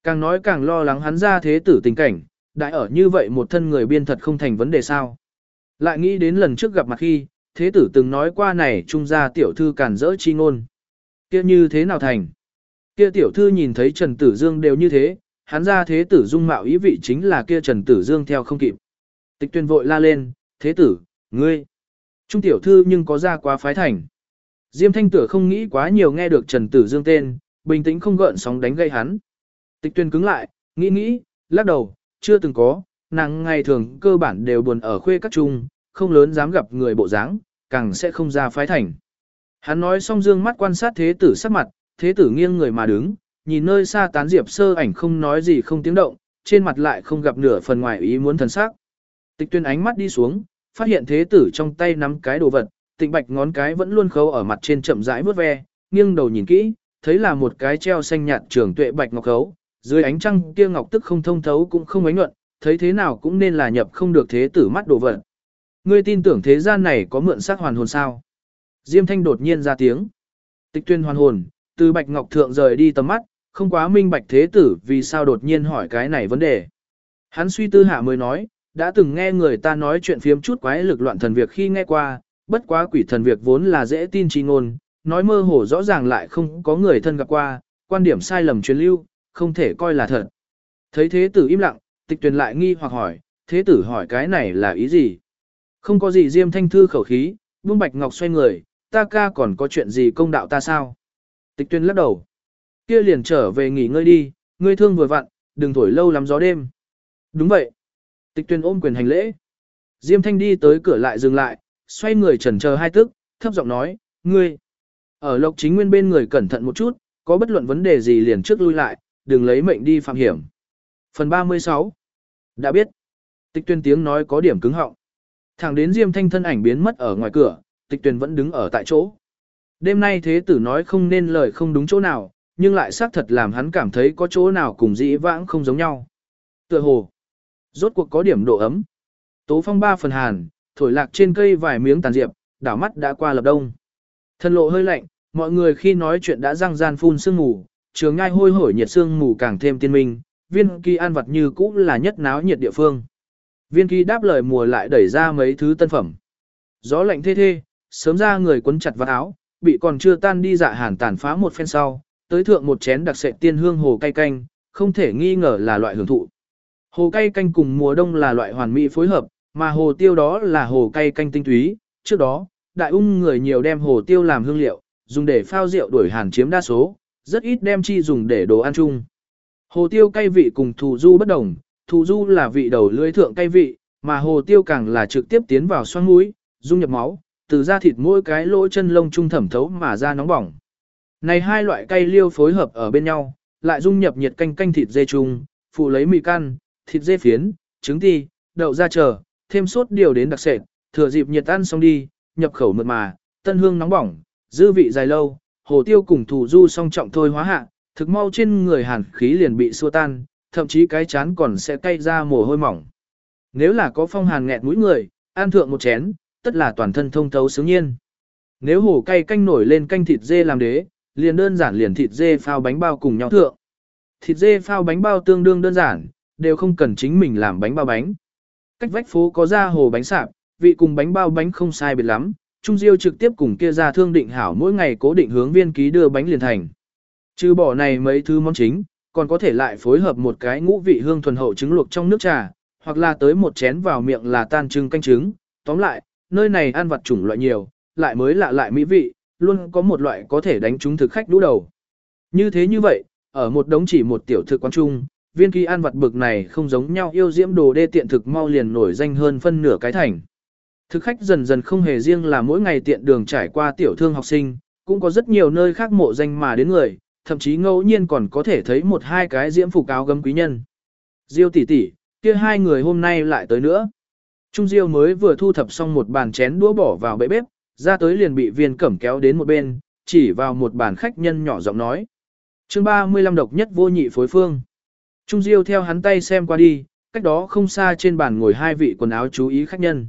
Càng nói càng lo lắng hắn ra thế tử tình cảnh, đại ở như vậy một thân người biên thật không thành vấn đề sao. Lại nghĩ đến lần trước gặp mặt khi, thế tử từng nói qua này trung gia tiểu thư cản rỡ chi ngôn. kia như thế nào thành? Kia tiểu thư nhìn thấy Trần Tử Dương đều như thế, hắn ra thế tử dung mạo ý vị chính là kia Trần Tử Dương theo không kịp. Tịch tuyên vội la lên, thế tử, ngươi. Trung tiểu thư nhưng có ra quá phái thành. Diêm thanh tử không nghĩ quá nhiều nghe được Trần Tử Dương tên, bình tĩnh không gợn sóng đánh gây hắn. Tịch tuyên cứng lại, nghĩ nghĩ, lắc đầu, chưa từng có, nàng ngày thường cơ bản đều buồn ở khuê các trung, không lớn dám gặp người bộ dáng, càng sẽ không ra phái thành. Hắn nói xong dương mắt quan sát thế tử sắc mặt, thế tử nghiêng người mà đứng, nhìn nơi xa tán diệp sơ ảnh không nói gì không tiếng động, trên mặt lại không gặp nửa phần ngoài ý muốn thần sắc. Tịch tuyên ánh mắt đi xuống, phát hiện thế tử trong tay nắm cái đồ vật, tịnh bạch ngón cái vẫn luôn khâu ở mặt trên chậm rãi vớt ve, nghiêng đầu nhìn kỹ, thấy là một cái treo xanh nhạt trường tuệ bạch ngọc khấu, dưới ánh trăng kia ngọc tức không thông thấu cũng không ánh nhuận, thấy thế nào cũng nên là nhập không được thế tử mắt đồ vật. Ngươi tin tưởng thế gian này có mượn sắc hoàn hồn sao? Diêm thanh đột nhiên ra tiếng. Tịch tuyên hoàn hồn, từ bạch ngọc thượng rời đi tầm mắt, không quá minh bạch thế tử vì sao đột nhiên hỏi cái này vấn đề. Hắn suy tư hạ mới nói, đã từng nghe người ta nói chuyện phiếm chút quái lực loạn thần việc khi nghe qua, bất quá quỷ thần việc vốn là dễ tin chi ngôn, nói mơ hồ rõ ràng lại không có người thân gặp qua, quan điểm sai lầm truyền lưu, không thể coi là thật. Thấy thế tử im lặng, tịch tuyền lại nghi hoặc hỏi, thế tử hỏi cái này là ý gì? Không có gì diêm thanh thư khẩu khí, buông bạch ngọc xoay người, ta ca còn có chuyện gì công đạo ta sao? Tịch tuyền lắc đầu. Kia liền trở về nghỉ ngơi đi, ngươi thương vừa vặn, đừng thổi lâu lắm gió đêm. Đúng vậy. Tịch tuyền ôm quyền hành lễ. Diêm thanh đi tới cửa lại dừng lại, xoay người chần chờ hai tức, thấp giọng nói, ngươi. Ở lộc chính nguyên bên người cẩn thận một chút, có bất luận vấn đề gì liền trước lui lại, đừng lấy mệnh đi phạm hiểm. Phần 36 Đã biết. Tịch tuyên tiếng nói có điểm cứng họng. Thẳng đến Diêm Thanh thân ảnh biến mất ở ngoài cửa, tịch tuyên vẫn đứng ở tại chỗ. Đêm nay thế tử nói không nên lời không đúng chỗ nào, nhưng lại xác thật làm hắn cảm thấy có chỗ nào cùng dĩ vãng không giống nhau. Tựa hồ. Rốt cuộc có điểm độ ấm. Tố phong ba phần hàn, thổi lạc trên cây vài miếng tàn diệp, đảo mắt đã qua lập đông. Thân lộ hơi lạnh, mọi người khi nói chuyện đã răng gian phun sương mù, trường ngai hôi hổi nhiệt sương mù càng thêm tiên minh, viên kỳ an vật như cũ là nhất náo nhiệt địa phương. Viên kỳ đáp lời mùa lại đẩy ra mấy thứ tân phẩm. Gió lạnh thê thê, sớm ra người quấn chặt vào áo, bị còn chưa tan đi dạ hàn tàn phá một phen sau, tới thượng một chén đặc sệ tiên hương hồ cay canh, không thể nghi ngờ là loại hưởng thụ. Hồ cay canh cùng mùa đông là loại hoàn mỹ phối hợp, mà hồ tiêu đó là hồ cay canh tinh túy. Trước đó, đại ung người nhiều đem hồ tiêu làm hương liệu, dùng để phao rượu đuổi hàn chiếm đa số, rất ít đem chi dùng để đồ ăn chung. Hồ tiêu cay vị cùng thù du bất đồng, thù du là vị đầu lưỡi thượng cay vị, mà hồ tiêu càng là trực tiếp tiến vào xoang mũi, dung nhập máu, từ da thịt mỗi cái lỗ chân lông trung thẩm thấu mà ra nóng bỏng. Này hai loại cay liêu phối hợp ở bên nhau, lại dung nhập nhiệt canh canh thịt dê chung, phụ lấy mì căn, thịt dê phiến, trứng ti, đậu da chờ, thêm sốt điều đến đặc sệt, thừa dịp nhiệt ăn xong đi, nhập khẩu mượt mà, tân hương nóng bỏng, dư vị dài lâu, hồ tiêu cùng thủ du song trọng thôi hóa hạ, thực mau trên người hàn khí liền bị xua tan, thậm chí cái chán còn sẽ cay ra mồ hôi mỏng. Nếu là có phong hàn nghẹt mũi người, ăn thượng một chén, tất là toàn thân thông thấu sướng nhiên. Nếu hồ cay canh nổi lên canh thịt dê làm đế, liền đơn giản liền thịt dê phao bánh bao cùng nhau thượng. Thịt dê phao bánh bao tương đương đơn giản, đều không cần chính mình làm bánh bao bánh. Cách vách phố có ra hồ bánh sạp, vị cùng bánh bao bánh không sai biệt lắm, Trung Diêu trực tiếp cùng kia ra thương định hảo mỗi ngày cố định hướng viên ký đưa bánh liền thành. Trừ bỏ này mấy thứ món chính, còn có thể lại phối hợp một cái ngũ vị hương thuần hậu trứng luộc trong nước trà, hoặc là tới một chén vào miệng là tan trưng canh trứng. Tóm lại, nơi này ăn vặt chủng loại nhiều, lại mới lạ lại mỹ vị, luôn có một loại có thể đánh trúng thực khách đũ đầu. Như thế như vậy, ở một đống chỉ một tiểu thực quán trung, viên kỳ ăn vặt bực này không giống nhau yêu diễm đồ đê tiện thực mau liền nổi danh hơn phân nửa cái thành. Thực khách dần dần không hề riêng là mỗi ngày tiện đường trải qua tiểu thương học sinh, cũng có rất nhiều nơi khác mộ danh mà đến người, thậm chí ngẫu nhiên còn có thể thấy một hai cái diễm phục áo gấm quý nhân. Diêu tỷ tỷ, kia hai người hôm nay lại tới nữa. Trung Diêu mới vừa thu thập xong một bàn chén đũa bỏ vào bệ bếp, ra tới liền bị viên cẩm kéo đến một bên, chỉ vào một bàn khách nhân nhỏ giọng nói. chương 35 độc nhất vô nhị phối phương. Trung Diêu theo hắn tay xem qua đi, cách đó không xa trên bàn ngồi hai vị quần áo chú ý khách nhân.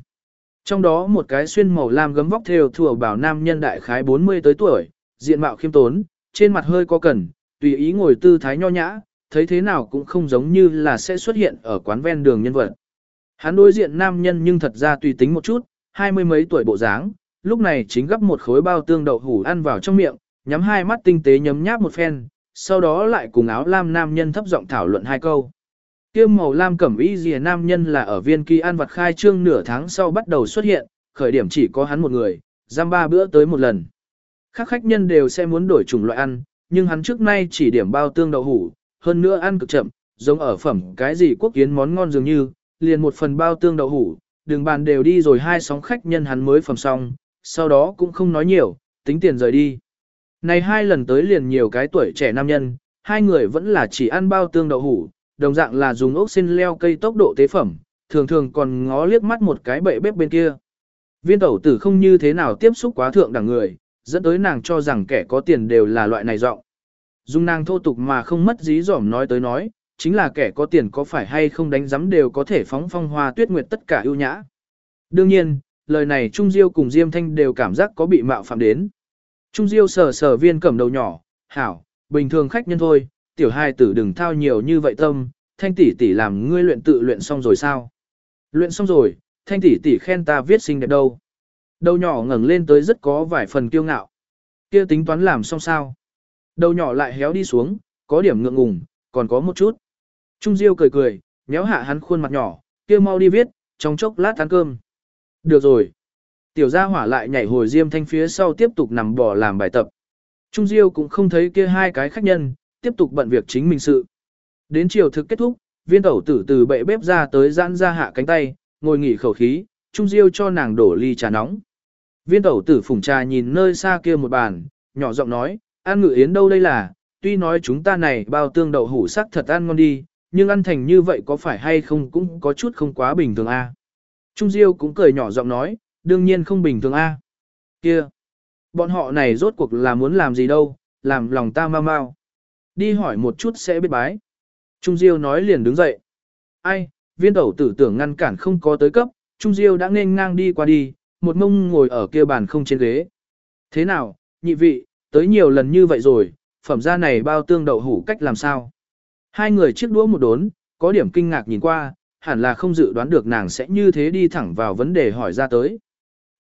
Trong đó một cái xuyên màu lam gấm vóc theo thừa bảo nam nhân đại khái 40 tới tuổi, diện mạo khiêm tốn, trên mặt hơi có cần, tùy ý ngồi tư thái nho nhã, thấy thế nào cũng không giống như là sẽ xuất hiện ở quán ven đường nhân vật. Hắn đối diện nam nhân nhưng thật ra tùy tính một chút, hai mươi mấy tuổi bộ dáng, lúc này chính gấp một khối bao tương đậu hủ ăn vào trong miệng, nhắm hai mắt tinh tế nhấm nháp một phen, sau đó lại cùng áo lam nam nhân thấp giọng thảo luận hai câu. Kiêm màu lam cẩm y rìa nam nhân là ở viên kỳ an vật khai trương nửa tháng sau bắt đầu xuất hiện, khởi điểm chỉ có hắn một người, giam ba bữa tới một lần. Khác khách nhân đều sẽ muốn đổi chủng loại ăn, nhưng hắn trước nay chỉ điểm bao tương đậu hủ, hơn nữa ăn cực chậm, giống ở phẩm cái gì quốc kiến món ngon dường như, liền một phần bao tương đậu hủ, đường bàn đều đi rồi hai sóng khách nhân hắn mới phẩm xong, sau đó cũng không nói nhiều, tính tiền rời đi. Này hai lần tới liền nhiều cái tuổi trẻ nam nhân, hai người vẫn là chỉ ăn bao tương đậu hủ, đồng dạng là dùng ốc xin leo cây tốc độ tế phẩm, thường thường còn ngó liếc mắt một cái bệ bếp bên kia. Viên tẩu tử không như thế nào tiếp xúc quá thượng đẳng người, dẫn tới nàng cho rằng kẻ có tiền đều là loại này giọng. Dung nàng thô tục mà không mất dí dỏm nói tới nói, chính là kẻ có tiền có phải hay không đánh giấm đều có thể phóng phong hoa tuyết nguyệt tất cả ưu nhã. Đương nhiên, lời này Trung Diêu cùng Diêm Thanh đều cảm giác có bị mạo phạm đến. Trung Diêu sờ sờ viên cầm đầu nhỏ, hảo, bình thường khách nhân thôi, tiểu hai tử đừng thao nhiều như vậy tâm, Thanh tỷ tỷ làm ngươi luyện tự luyện xong rồi sao? Luyện xong rồi, Thanh tỷ tỷ khen ta viết xinh đẹp đâu. Đầu nhỏ ngẩng lên tới rất có vài phần kiêu ngạo. Kia tính toán làm xong sao? Đầu nhỏ lại héo đi xuống, có điểm ngượng ngùng, còn có một chút. Trung Diêu cười cười, nhéo hạ hắn khuôn mặt nhỏ, kia mau đi viết, trong chốc lát ăn cơm. Được rồi. Tiểu gia hỏa lại nhảy hồi diêm thanh phía sau tiếp tục nằm bò làm bài tập. Trung Diêu cũng không thấy kia hai cái khách nhân, tiếp tục bận việc chính mình sự. Đến chiều thực kết thúc, viên tẩu tử từ bệ bếp ra tới giãn ra hạ cánh tay, ngồi nghỉ khẩu khí, Trung Diêu cho nàng đổ ly trà nóng. Viên tẩu tử phủng trà nhìn nơi xa kia một bàn, nhỏ giọng nói, ăn ngự yến đâu đây là, tuy nói chúng ta này bao tương đậu hủ sắc thật ăn ngon đi, nhưng ăn thành như vậy có phải hay không cũng có chút không quá bình thường a. Trung Diêu cũng cười nhỏ giọng nói, đương nhiên không bình thường a. Kia, bọn họ này rốt cuộc là muốn làm gì đâu, làm lòng ta mau mau. Đi hỏi một chút sẽ biết bái. Trung Diêu nói liền đứng dậy. Ai, viên tẩu tử tưởng ngăn cản không có tới cấp, Trung Diêu đã nên ngang đi qua đi, một mông ngồi ở kia bàn không trên ghế. Thế nào, nhị vị, tới nhiều lần như vậy rồi, phẩm gia này bao tương đậu hủ cách làm sao? Hai người chiếc đũa một đốn, có điểm kinh ngạc nhìn qua, hẳn là không dự đoán được nàng sẽ như thế đi thẳng vào vấn đề hỏi ra tới.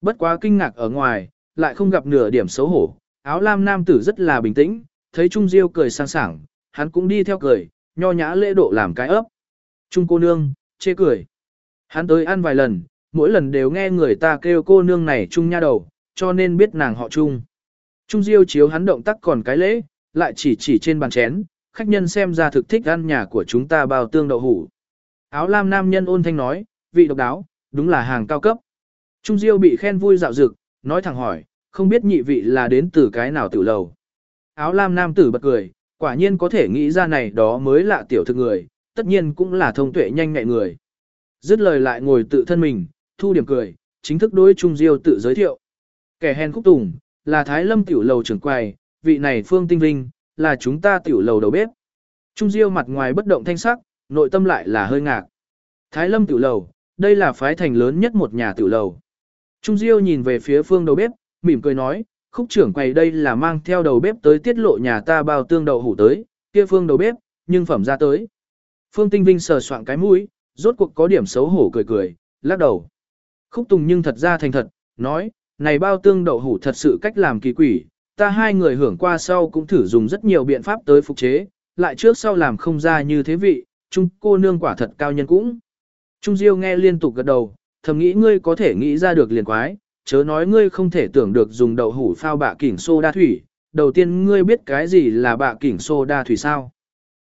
Bất quá kinh ngạc ở ngoài, lại không gặp nửa điểm xấu hổ, áo lam nam tử rất là bình tĩnh, thấy Trung Diêu cười sang sảng, hắn cũng đi theo cười, nho nhã lễ độ làm cái ấp. Trung cô nương, chê cười. Hắn tới ăn vài lần, mỗi lần đều nghe người ta kêu cô nương này Trung nha đầu, cho nên biết nàng họ Trung. Trung Diêu chiếu hắn động tác còn cái lễ, lại chỉ chỉ trên bàn chén, khách nhân xem ra thực thích ăn nhà của chúng ta bao tương đậu hủ. Áo lam nam nhân ôn thanh nói, vị độc đáo, đúng là hàng cao cấp. Trung Diêu bị khen vui dạo dực, nói thẳng hỏi, không biết nhị vị là đến từ cái nào tử lầu. Áo lam nam tử bật cười, quả nhiên có thể nghĩ ra này đó mới là tiểu thực người, tất nhiên cũng là thông tuệ nhanh nhạy người. Dứt lời lại ngồi tự thân mình, thu điểm cười, chính thức đối Trung Diêu tự giới thiệu. Kẻ hèn khúc tùng, là Thái Lâm tiểu lầu trưởng quầy, vị này Phương Tinh Vinh, là chúng ta tiểu lầu đầu bếp. Trung Diêu mặt ngoài bất động thanh sắc, nội tâm lại là hơi ngạc. Thái Lâm tiểu lầu, đây là phái thành lớn nhất một nhà tiểu lầu. Trung Diêu nhìn về phía Phương đầu bếp, mỉm cười nói, khúc trưởng quầy đây là mang theo đầu bếp tới tiết lộ nhà ta bao tương đậu hủ tới, kia Phương đầu bếp, nhưng phẩm ra tới. Phương Tinh Vinh sờ soạn cái mũi, rốt cuộc có điểm xấu hổ cười cười, lắc đầu. Khúc Tùng nhưng thật ra thành thật, nói, này bao tương đậu hủ thật sự cách làm kỳ quỷ, ta hai người hưởng qua sau cũng thử dùng rất nhiều biện pháp tới phục chế, lại trước sau làm không ra như thế vị, chung cô nương quả thật cao nhân cũng. Trung Diêu nghe liên tục gật đầu, thầm nghĩ ngươi có thể nghĩ ra được liền quái, chớ nói ngươi không thể tưởng được dùng đậu hủ phao bạ kỉnh xô đa thủy, đầu tiên ngươi biết cái gì là bạ kỉnh xô đa thủy sao.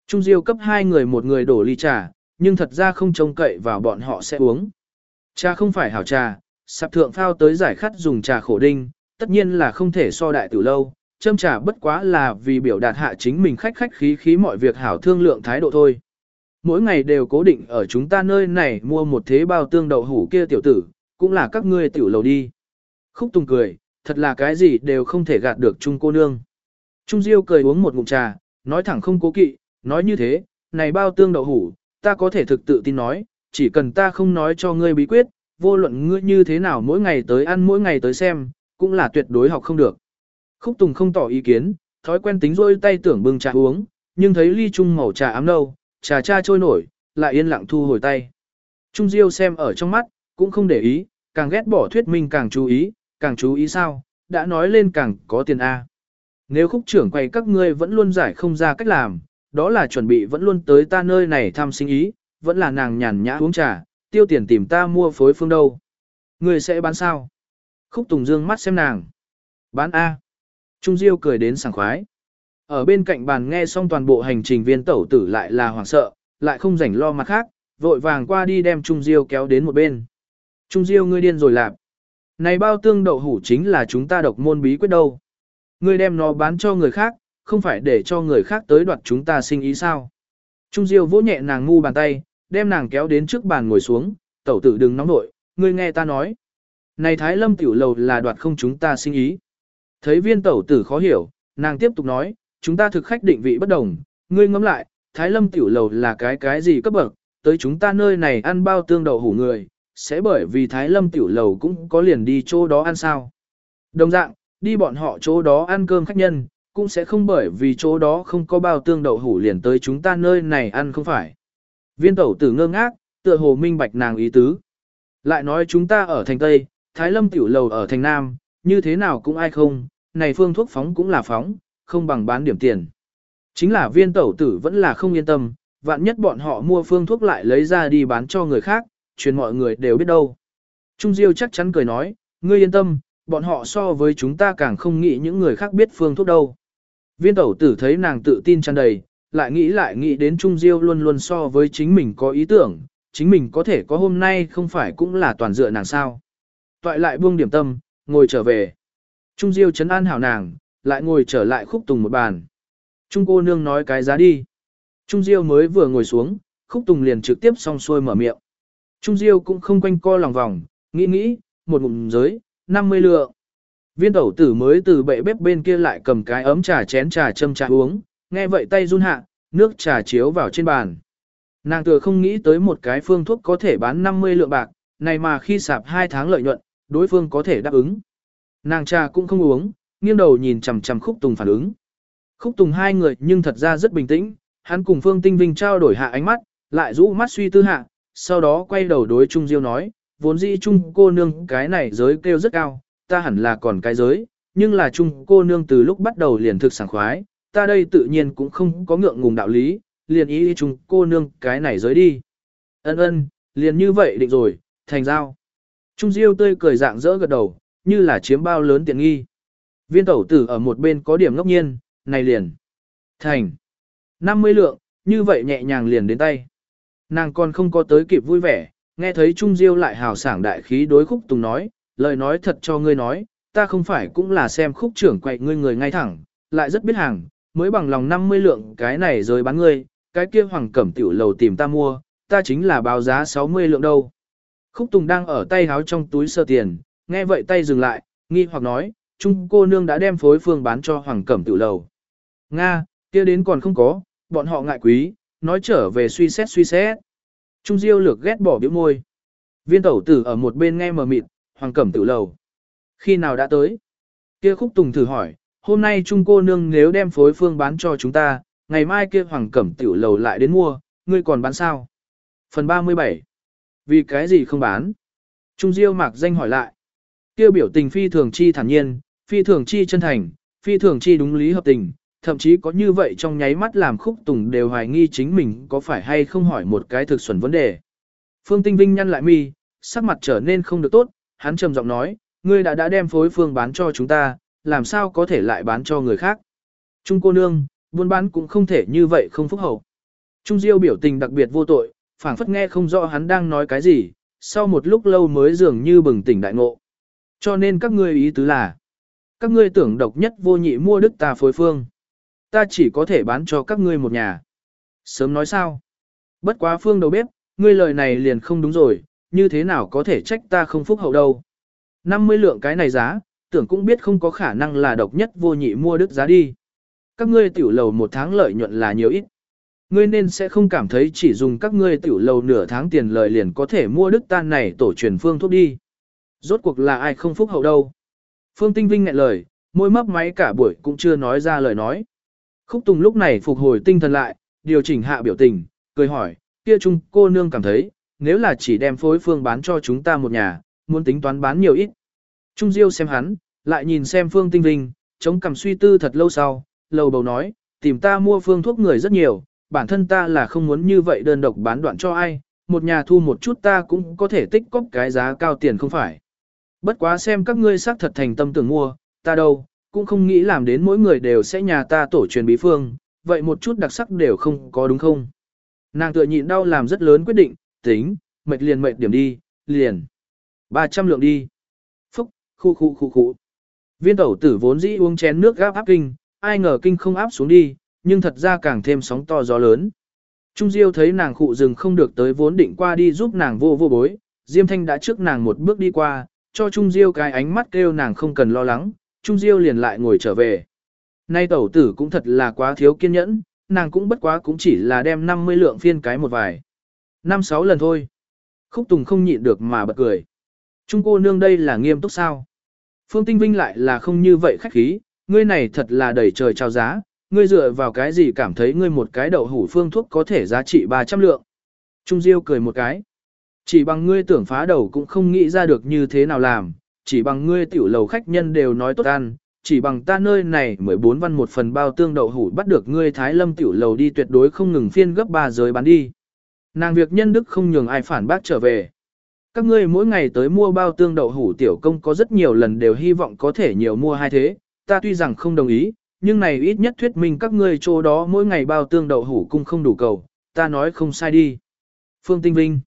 Trung Diêu cấp hai người một người đổ ly trà, nhưng thật ra không trông cậy vào bọn họ sẽ uống. Trà không phải hảo trà, sạp thượng phao tới giải khát dùng trà khổ đinh, tất nhiên là không thể so đại tử lâu, châm trà bất quá là vì biểu đạt hạ chính mình khách khách khí khí mọi việc hảo thương lượng thái độ thôi. Mỗi ngày đều cố định ở chúng ta nơi này mua một thế bao tương đậu hủ kia tiểu tử, cũng là các ngươi tiểu lầu đi. Khúc Tùng cười, thật là cái gì đều không thể gạt được Trung cô nương. Trung Diêu cười uống một ngụm trà, nói thẳng không cố kỵ, nói như thế, này bao tương đậu hủ, ta có thể thực tự tin nói, chỉ cần ta không nói cho ngươi bí quyết, vô luận ngươi như thế nào mỗi ngày tới ăn mỗi ngày tới xem, cũng là tuyệt đối học không được. Khúc Tùng không tỏ ý kiến, thói quen tính rôi tay tưởng bưng trà uống, nhưng thấy ly trung màu trà ám nâu, trà cha trôi nổi, lại yên lặng thu hồi tay. Trung Diêu xem ở trong mắt, cũng không để ý, càng ghét bỏ thuyết minh càng chú ý, càng chú ý sao, đã nói lên càng có tiền A. Nếu khúc trưởng quay các ngươi vẫn luôn giải không ra cách làm, đó là chuẩn bị vẫn luôn tới ta nơi này thăm sinh ý, vẫn là nàng nhàn nhã uống trà, tiêu tiền tìm ta mua phối phương đâu. người sẽ bán sao? Khúc Tùng Dương mắt xem nàng. Bán A. Trung Diêu cười đến sảng khoái. Ở bên cạnh bàn nghe xong toàn bộ hành trình viên tẩu tử lại là hoảng sợ, lại không rảnh lo mặt khác, vội vàng qua đi đem Trung Diêu kéo đến một bên. Trung Diêu ngươi điên rồi lạp. Này bao tương đậu hủ chính là chúng ta độc môn bí quyết đâu. Ngươi đem nó bán cho người khác, không phải để cho người khác tới đoạt chúng ta sinh ý sao. Trung Diêu vỗ nhẹ nàng ngu bàn tay, đem nàng kéo đến trước bàn ngồi xuống, tẩu tử đừng nóng nội, ngươi nghe ta nói. Này Thái Lâm tiểu lầu là đoạt không chúng ta sinh ý. Thấy viên tẩu tử khó hiểu, nàng tiếp tục nói, chúng ta thực khách định vị bất đồng, ngươi ngẫm lại, Thái Lâm tiểu lầu là cái cái gì cấp bậc, tới chúng ta nơi này ăn bao tương đậu hủ người, sẽ bởi vì Thái Lâm tiểu lầu cũng có liền đi chỗ đó ăn sao. Đồng dạng, đi bọn họ chỗ đó ăn cơm khách nhân, cũng sẽ không bởi vì chỗ đó không có bao tương đậu hủ liền tới chúng ta nơi này ăn không phải. Viên tẩu tử ngơ ngác, tựa hồ minh bạch nàng ý tứ. Lại nói chúng ta ở thành Tây, Thái Lâm tiểu lầu ở thành Nam, như thế nào cũng ai không, này phương thuốc phóng cũng là phóng, không bằng bán điểm tiền. Chính là viên tẩu tử vẫn là không yên tâm, vạn nhất bọn họ mua phương thuốc lại lấy ra đi bán cho người khác, truyền mọi người đều biết đâu. Trung Diêu chắc chắn cười nói, ngươi yên tâm, bọn họ so với chúng ta càng không nghĩ những người khác biết phương thuốc đâu. Viên tẩu tử thấy nàng tự tin tràn đầy, lại nghĩ lại nghĩ đến Trung Diêu luôn luôn so với chính mình có ý tưởng, chính mình có thể có hôm nay không phải cũng là toàn dựa nàng sao. Toại lại buông điểm tâm, ngồi trở về. Trung Diêu chấn an hảo nàng, lại ngồi trở lại khúc tùng một bàn. Trung cô nương nói cái giá đi. Trung Diêu mới vừa ngồi xuống, khúc tùng liền trực tiếp xong xuôi mở miệng. Trung Diêu cũng không quanh co lòng vòng, nghĩ nghĩ, một ngụm giới, 50 lượng. Viên tẩu tử mới từ bệ bếp bên kia lại cầm cái ấm trà chén trà châm trà uống, nghe vậy tay run hạ, nước trà chiếu vào trên bàn. Nàng thừa không nghĩ tới một cái phương thuốc có thể bán 50 lượng bạc, này mà khi sạp 2 tháng lợi nhuận, đối phương có thể đáp ứng. Nàng trà cũng không uống, nghiêng đầu nhìn chằm chằm Khúc Tùng phản ứng. Khúc Tùng hai người nhưng thật ra rất bình tĩnh, hắn cùng Phương Tinh Vinh trao đổi hạ ánh mắt, lại rũ mắt suy tư hạ, sau đó quay đầu đối Trung Diêu nói, vốn dĩ Trung cô nương cái này giới kêu rất cao, ta hẳn là còn cái giới, nhưng là Trung cô nương từ lúc bắt đầu liền thực sảng khoái, ta đây tự nhiên cũng không có ngượng ngùng đạo lý, liền ý chung cô nương cái này giới đi. Ân ân, liền như vậy định rồi, thành giao. Trung Diêu tươi cười dạng dỡ gật đầu, như là chiếm bao lớn tiện nghi. Viên tẩu tử ở một bên có điểm ngốc nhiên, này liền. Thành. 50 lượng, như vậy nhẹ nhàng liền đến tay. Nàng còn không có tới kịp vui vẻ, nghe thấy Trung Diêu lại hào sảng đại khí đối khúc tùng nói, lời nói thật cho ngươi nói, ta không phải cũng là xem khúc trưởng quậy ngươi người ngay thẳng, lại rất biết hàng, mới bằng lòng 50 lượng cái này rồi bán ngươi, cái kia hoàng cẩm tiểu lầu tìm ta mua, ta chính là báo giá 60 lượng đâu. Khúc Tùng đang ở tay háo trong túi sơ tiền, nghe vậy tay dừng lại, nghi hoặc nói, Trung cô nương đã đem phối phương bán cho hoàng cẩm tiểu lầu. Nga, kia đến còn không có, bọn họ ngại quý, nói trở về suy xét suy xét. Trung Diêu lược ghét bỏ biểu môi. Viên tẩu tử ở một bên nghe mờ mịt, hoàng cẩm tiểu lầu. Khi nào đã tới? Kia khúc tùng thử hỏi, hôm nay Trung cô nương nếu đem phối phương bán cho chúng ta, ngày mai kia hoàng cẩm tiểu lầu lại đến mua, ngươi còn bán sao? Phần 37. Vì cái gì không bán? Trung Diêu mạc danh hỏi lại. Kia biểu tình phi thường chi thản nhiên, phi thường chi chân thành, phi thường chi đúng lý hợp tình, thậm chí có như vậy trong nháy mắt làm khúc tùng đều hoài nghi chính mình có phải hay không hỏi một cái thực xuẩn vấn đề. Phương Tinh Vinh nhăn lại mi, sắc mặt trở nên không được tốt, hắn trầm giọng nói, ngươi đã đã đem phối phương bán cho chúng ta, làm sao có thể lại bán cho người khác. Trung cô nương, buôn bán cũng không thể như vậy không phúc hậu. Trung Diêu biểu tình đặc biệt vô tội, phảng phất nghe không rõ hắn đang nói cái gì, sau một lúc lâu mới dường như bừng tỉnh đại ngộ. Cho nên các ngươi ý tứ là, các ngươi tưởng độc nhất vô nhị mua đức ta phối phương. Ta chỉ có thể bán cho các ngươi một nhà. Sớm nói sao? Bất quá phương đầu bếp, ngươi lời này liền không đúng rồi, như thế nào có thể trách ta không phúc hậu đâu. 50 lượng cái này giá, tưởng cũng biết không có khả năng là độc nhất vô nhị mua đức giá đi. Các ngươi tiểu lầu một tháng lợi nhuận là nhiều ít. Ngươi nên sẽ không cảm thấy chỉ dùng các ngươi tiểu lầu nửa tháng tiền lợi liền có thể mua đức tan này tổ truyền phương thuốc đi. Rốt cuộc là ai không phúc hậu đâu. Phương Tinh Vinh ngại lời, môi mấp máy cả buổi cũng chưa nói ra lời nói. Khúc Tùng lúc này phục hồi tinh thần lại, điều chỉnh hạ biểu tình, cười hỏi, kia chung cô nương cảm thấy, nếu là chỉ đem phối phương bán cho chúng ta một nhà, muốn tính toán bán nhiều ít. Trung Diêu xem hắn, lại nhìn xem Phương Tinh Vinh, chống cằm suy tư thật lâu sau, lầu bầu nói, tìm ta mua phương thuốc người rất nhiều, bản thân ta là không muốn như vậy đơn độc bán đoạn cho ai, một nhà thu một chút ta cũng có thể tích cóp cái giá cao tiền không phải. Bất quá xem các ngươi xác thật thành tâm tưởng mua, ta đâu, cũng không nghĩ làm đến mỗi người đều sẽ nhà ta tổ truyền bí phương, vậy một chút đặc sắc đều không có đúng không? Nàng tựa nhịn đau làm rất lớn quyết định, tính, mệt liền mệt điểm đi, liền. 300 lượng đi. Khu khu khu khu. Viên tẩu tử vốn dĩ uống chén nước gáp áp kinh, ai ngờ kinh không áp xuống đi, nhưng thật ra càng thêm sóng to gió lớn. Trung Diêu thấy nàng khụ rừng không được tới vốn định qua đi giúp nàng vô vô bối, Diêm Thanh đã trước nàng một bước đi qua, cho Trung Diêu cái ánh mắt kêu nàng không cần lo lắng, Trung Diêu liền lại ngồi trở về. Nay tẩu tử cũng thật là quá thiếu kiên nhẫn, nàng cũng bất quá cũng chỉ là đem 50 lượng phiên cái một vài. Năm sáu lần thôi. Khúc Tùng không nhịn được mà bật cười. Trung cô nương đây là nghiêm túc sao? Phương Tinh Vinh lại là không như vậy khách khí, ngươi này thật là đầy trời trao giá, ngươi dựa vào cái gì cảm thấy ngươi một cái đậu hủ phương thuốc có thể giá trị 300 lượng. Trung Diêu cười một cái. Chỉ bằng ngươi tưởng phá đầu cũng không nghĩ ra được như thế nào làm, chỉ bằng ngươi tiểu lầu khách nhân đều nói tốt ăn, chỉ bằng ta nơi này 14 văn một phần bao tương đậu hủ bắt được ngươi Thái Lâm tiểu lầu đi tuyệt đối không ngừng phiên gấp ba giới bán đi. Nàng việc nhân đức không nhường ai phản bác trở về. Các ngươi mỗi ngày tới mua bao tương đậu hủ tiểu công có rất nhiều lần đều hy vọng có thể nhiều mua hai thế, ta tuy rằng không đồng ý, nhưng này ít nhất thuyết minh các ngươi chỗ đó mỗi ngày bao tương đậu hủ cung không đủ cầu, ta nói không sai đi. Phương Tinh Vinh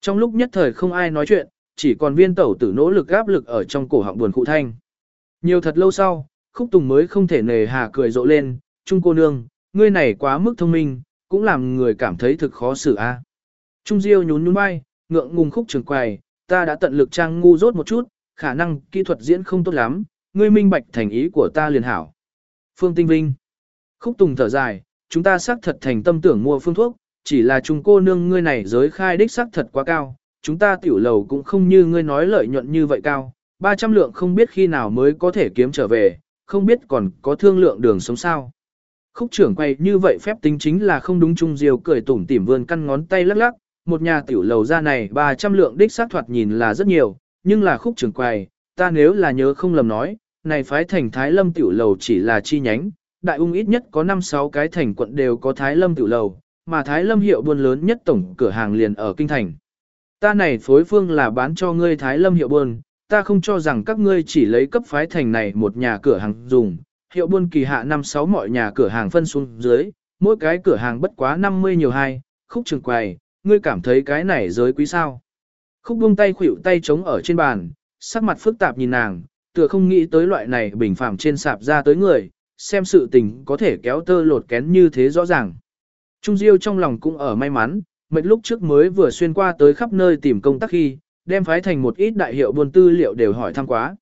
Trong lúc nhất thời không ai nói chuyện, chỉ còn viên tẩu tử nỗ lực áp lực ở trong cổ họng buồn cụ thanh. Nhiều thật lâu sau, khúc tùng mới không thể nề hà cười rộ lên, Trung cô nương, ngươi này quá mức thông minh, cũng làm người cảm thấy thực khó xử a. Trung Diêu nhún nhún vai, ngượng ngùng khúc trường quầy, ta đã tận lực trang ngu rốt một chút, khả năng kỹ thuật diễn không tốt lắm, ngươi minh bạch thành ý của ta liền hảo. Phương Tinh Vinh Khúc Tùng thở dài, chúng ta xác thật thành tâm tưởng mua phương thuốc, chỉ là chúng cô nương ngươi này giới khai đích xác thật quá cao, chúng ta tiểu lầu cũng không như ngươi nói lợi nhuận như vậy cao, 300 lượng không biết khi nào mới có thể kiếm trở về, không biết còn có thương lượng đường sống sao. Khúc trưởng quay như vậy phép tính chính là không đúng chung diều cười tủm tỉm vươn căn ngón tay lắc lắc, một nhà tiểu lầu ra này 300 lượng đích xác thoạt nhìn là rất nhiều, nhưng là khúc trưởng quầy ta nếu là nhớ không lầm nói, này phái thành Thái Lâm tiểu lầu chỉ là chi nhánh, đại ung ít nhất có 5-6 cái thành quận đều có Thái Lâm tiểu lầu, mà Thái Lâm hiệu buôn lớn nhất tổng cửa hàng liền ở kinh thành. Ta này phối phương là bán cho ngươi Thái Lâm hiệu buôn, ta không cho rằng các ngươi chỉ lấy cấp phái thành này một nhà cửa hàng dùng, hiệu buôn kỳ hạ năm sáu mọi nhà cửa hàng phân xuống dưới, mỗi cái cửa hàng bất quá 50 nhiều hai, khúc trường quầy, ngươi cảm thấy cái này giới quý sao. Khúc buông tay khuỵu tay trống ở trên bàn, sắc mặt phức tạp nhìn nàng, tựa không nghĩ tới loại này bình phẳng trên sạp ra tới người, xem sự tình có thể kéo tơ lột kén như thế rõ ràng. Trung Diêu trong lòng cũng ở may mắn, mệnh lúc trước mới vừa xuyên qua tới khắp nơi tìm công tác khi, đem phái thành một ít đại hiệu buôn tư liệu đều hỏi thăm quá.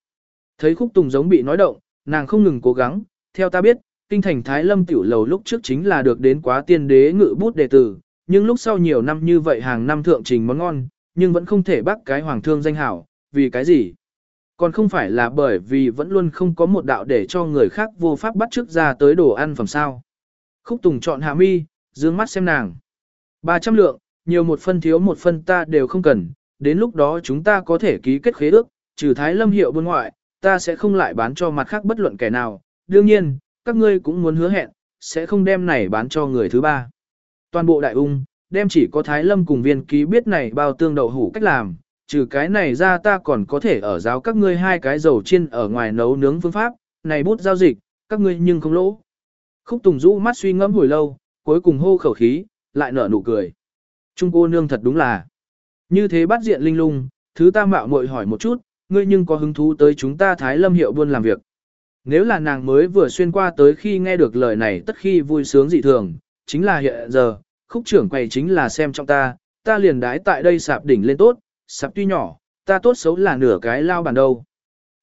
Thấy khúc tùng giống bị nói động, nàng không ngừng cố gắng, theo ta biết, kinh thành Thái Lâm tiểu lầu lúc trước chính là được đến quá tiên đế ngự bút đệ tử, nhưng lúc sau nhiều năm như vậy hàng năm thượng trình món ngon, nhưng vẫn không thể bắt cái hoàng thương danh hảo, vì cái gì? Còn không phải là bởi vì vẫn luôn không có một đạo để cho người khác vô pháp bắt trước ra tới đồ ăn phẩm sao. Khúc Tùng chọn hạ mi, dương mắt xem nàng. 300 lượng, nhiều một phân thiếu một phân ta đều không cần, đến lúc đó chúng ta có thể ký kết khế ước, trừ Thái Lâm hiệu bên ngoại, ta sẽ không lại bán cho mặt khác bất luận kẻ nào. Đương nhiên, các ngươi cũng muốn hứa hẹn, sẽ không đem này bán cho người thứ ba. Toàn bộ đại ung, đem chỉ có Thái Lâm cùng viên ký biết này bao tương đậu hủ cách làm, trừ cái này ra ta còn có thể ở giáo các ngươi hai cái dầu chiên ở ngoài nấu nướng phương pháp, này bút giao dịch, các ngươi nhưng không lỗ. Khúc Tùng rũ mắt suy ngẫm hồi lâu, cuối cùng hô khẩu khí, lại nở nụ cười. Trung cô nương thật đúng là. Như thế bắt diện linh lung, thứ ta mạo muội hỏi một chút, ngươi nhưng có hứng thú tới chúng ta Thái Lâm hiệu buôn làm việc. Nếu là nàng mới vừa xuyên qua tới khi nghe được lời này tất khi vui sướng dị thường, chính là hiện giờ, khúc trưởng quầy chính là xem trong ta, ta liền đái tại đây sạp đỉnh lên tốt, sạp tuy nhỏ, ta tốt xấu là nửa cái lao bàn đâu.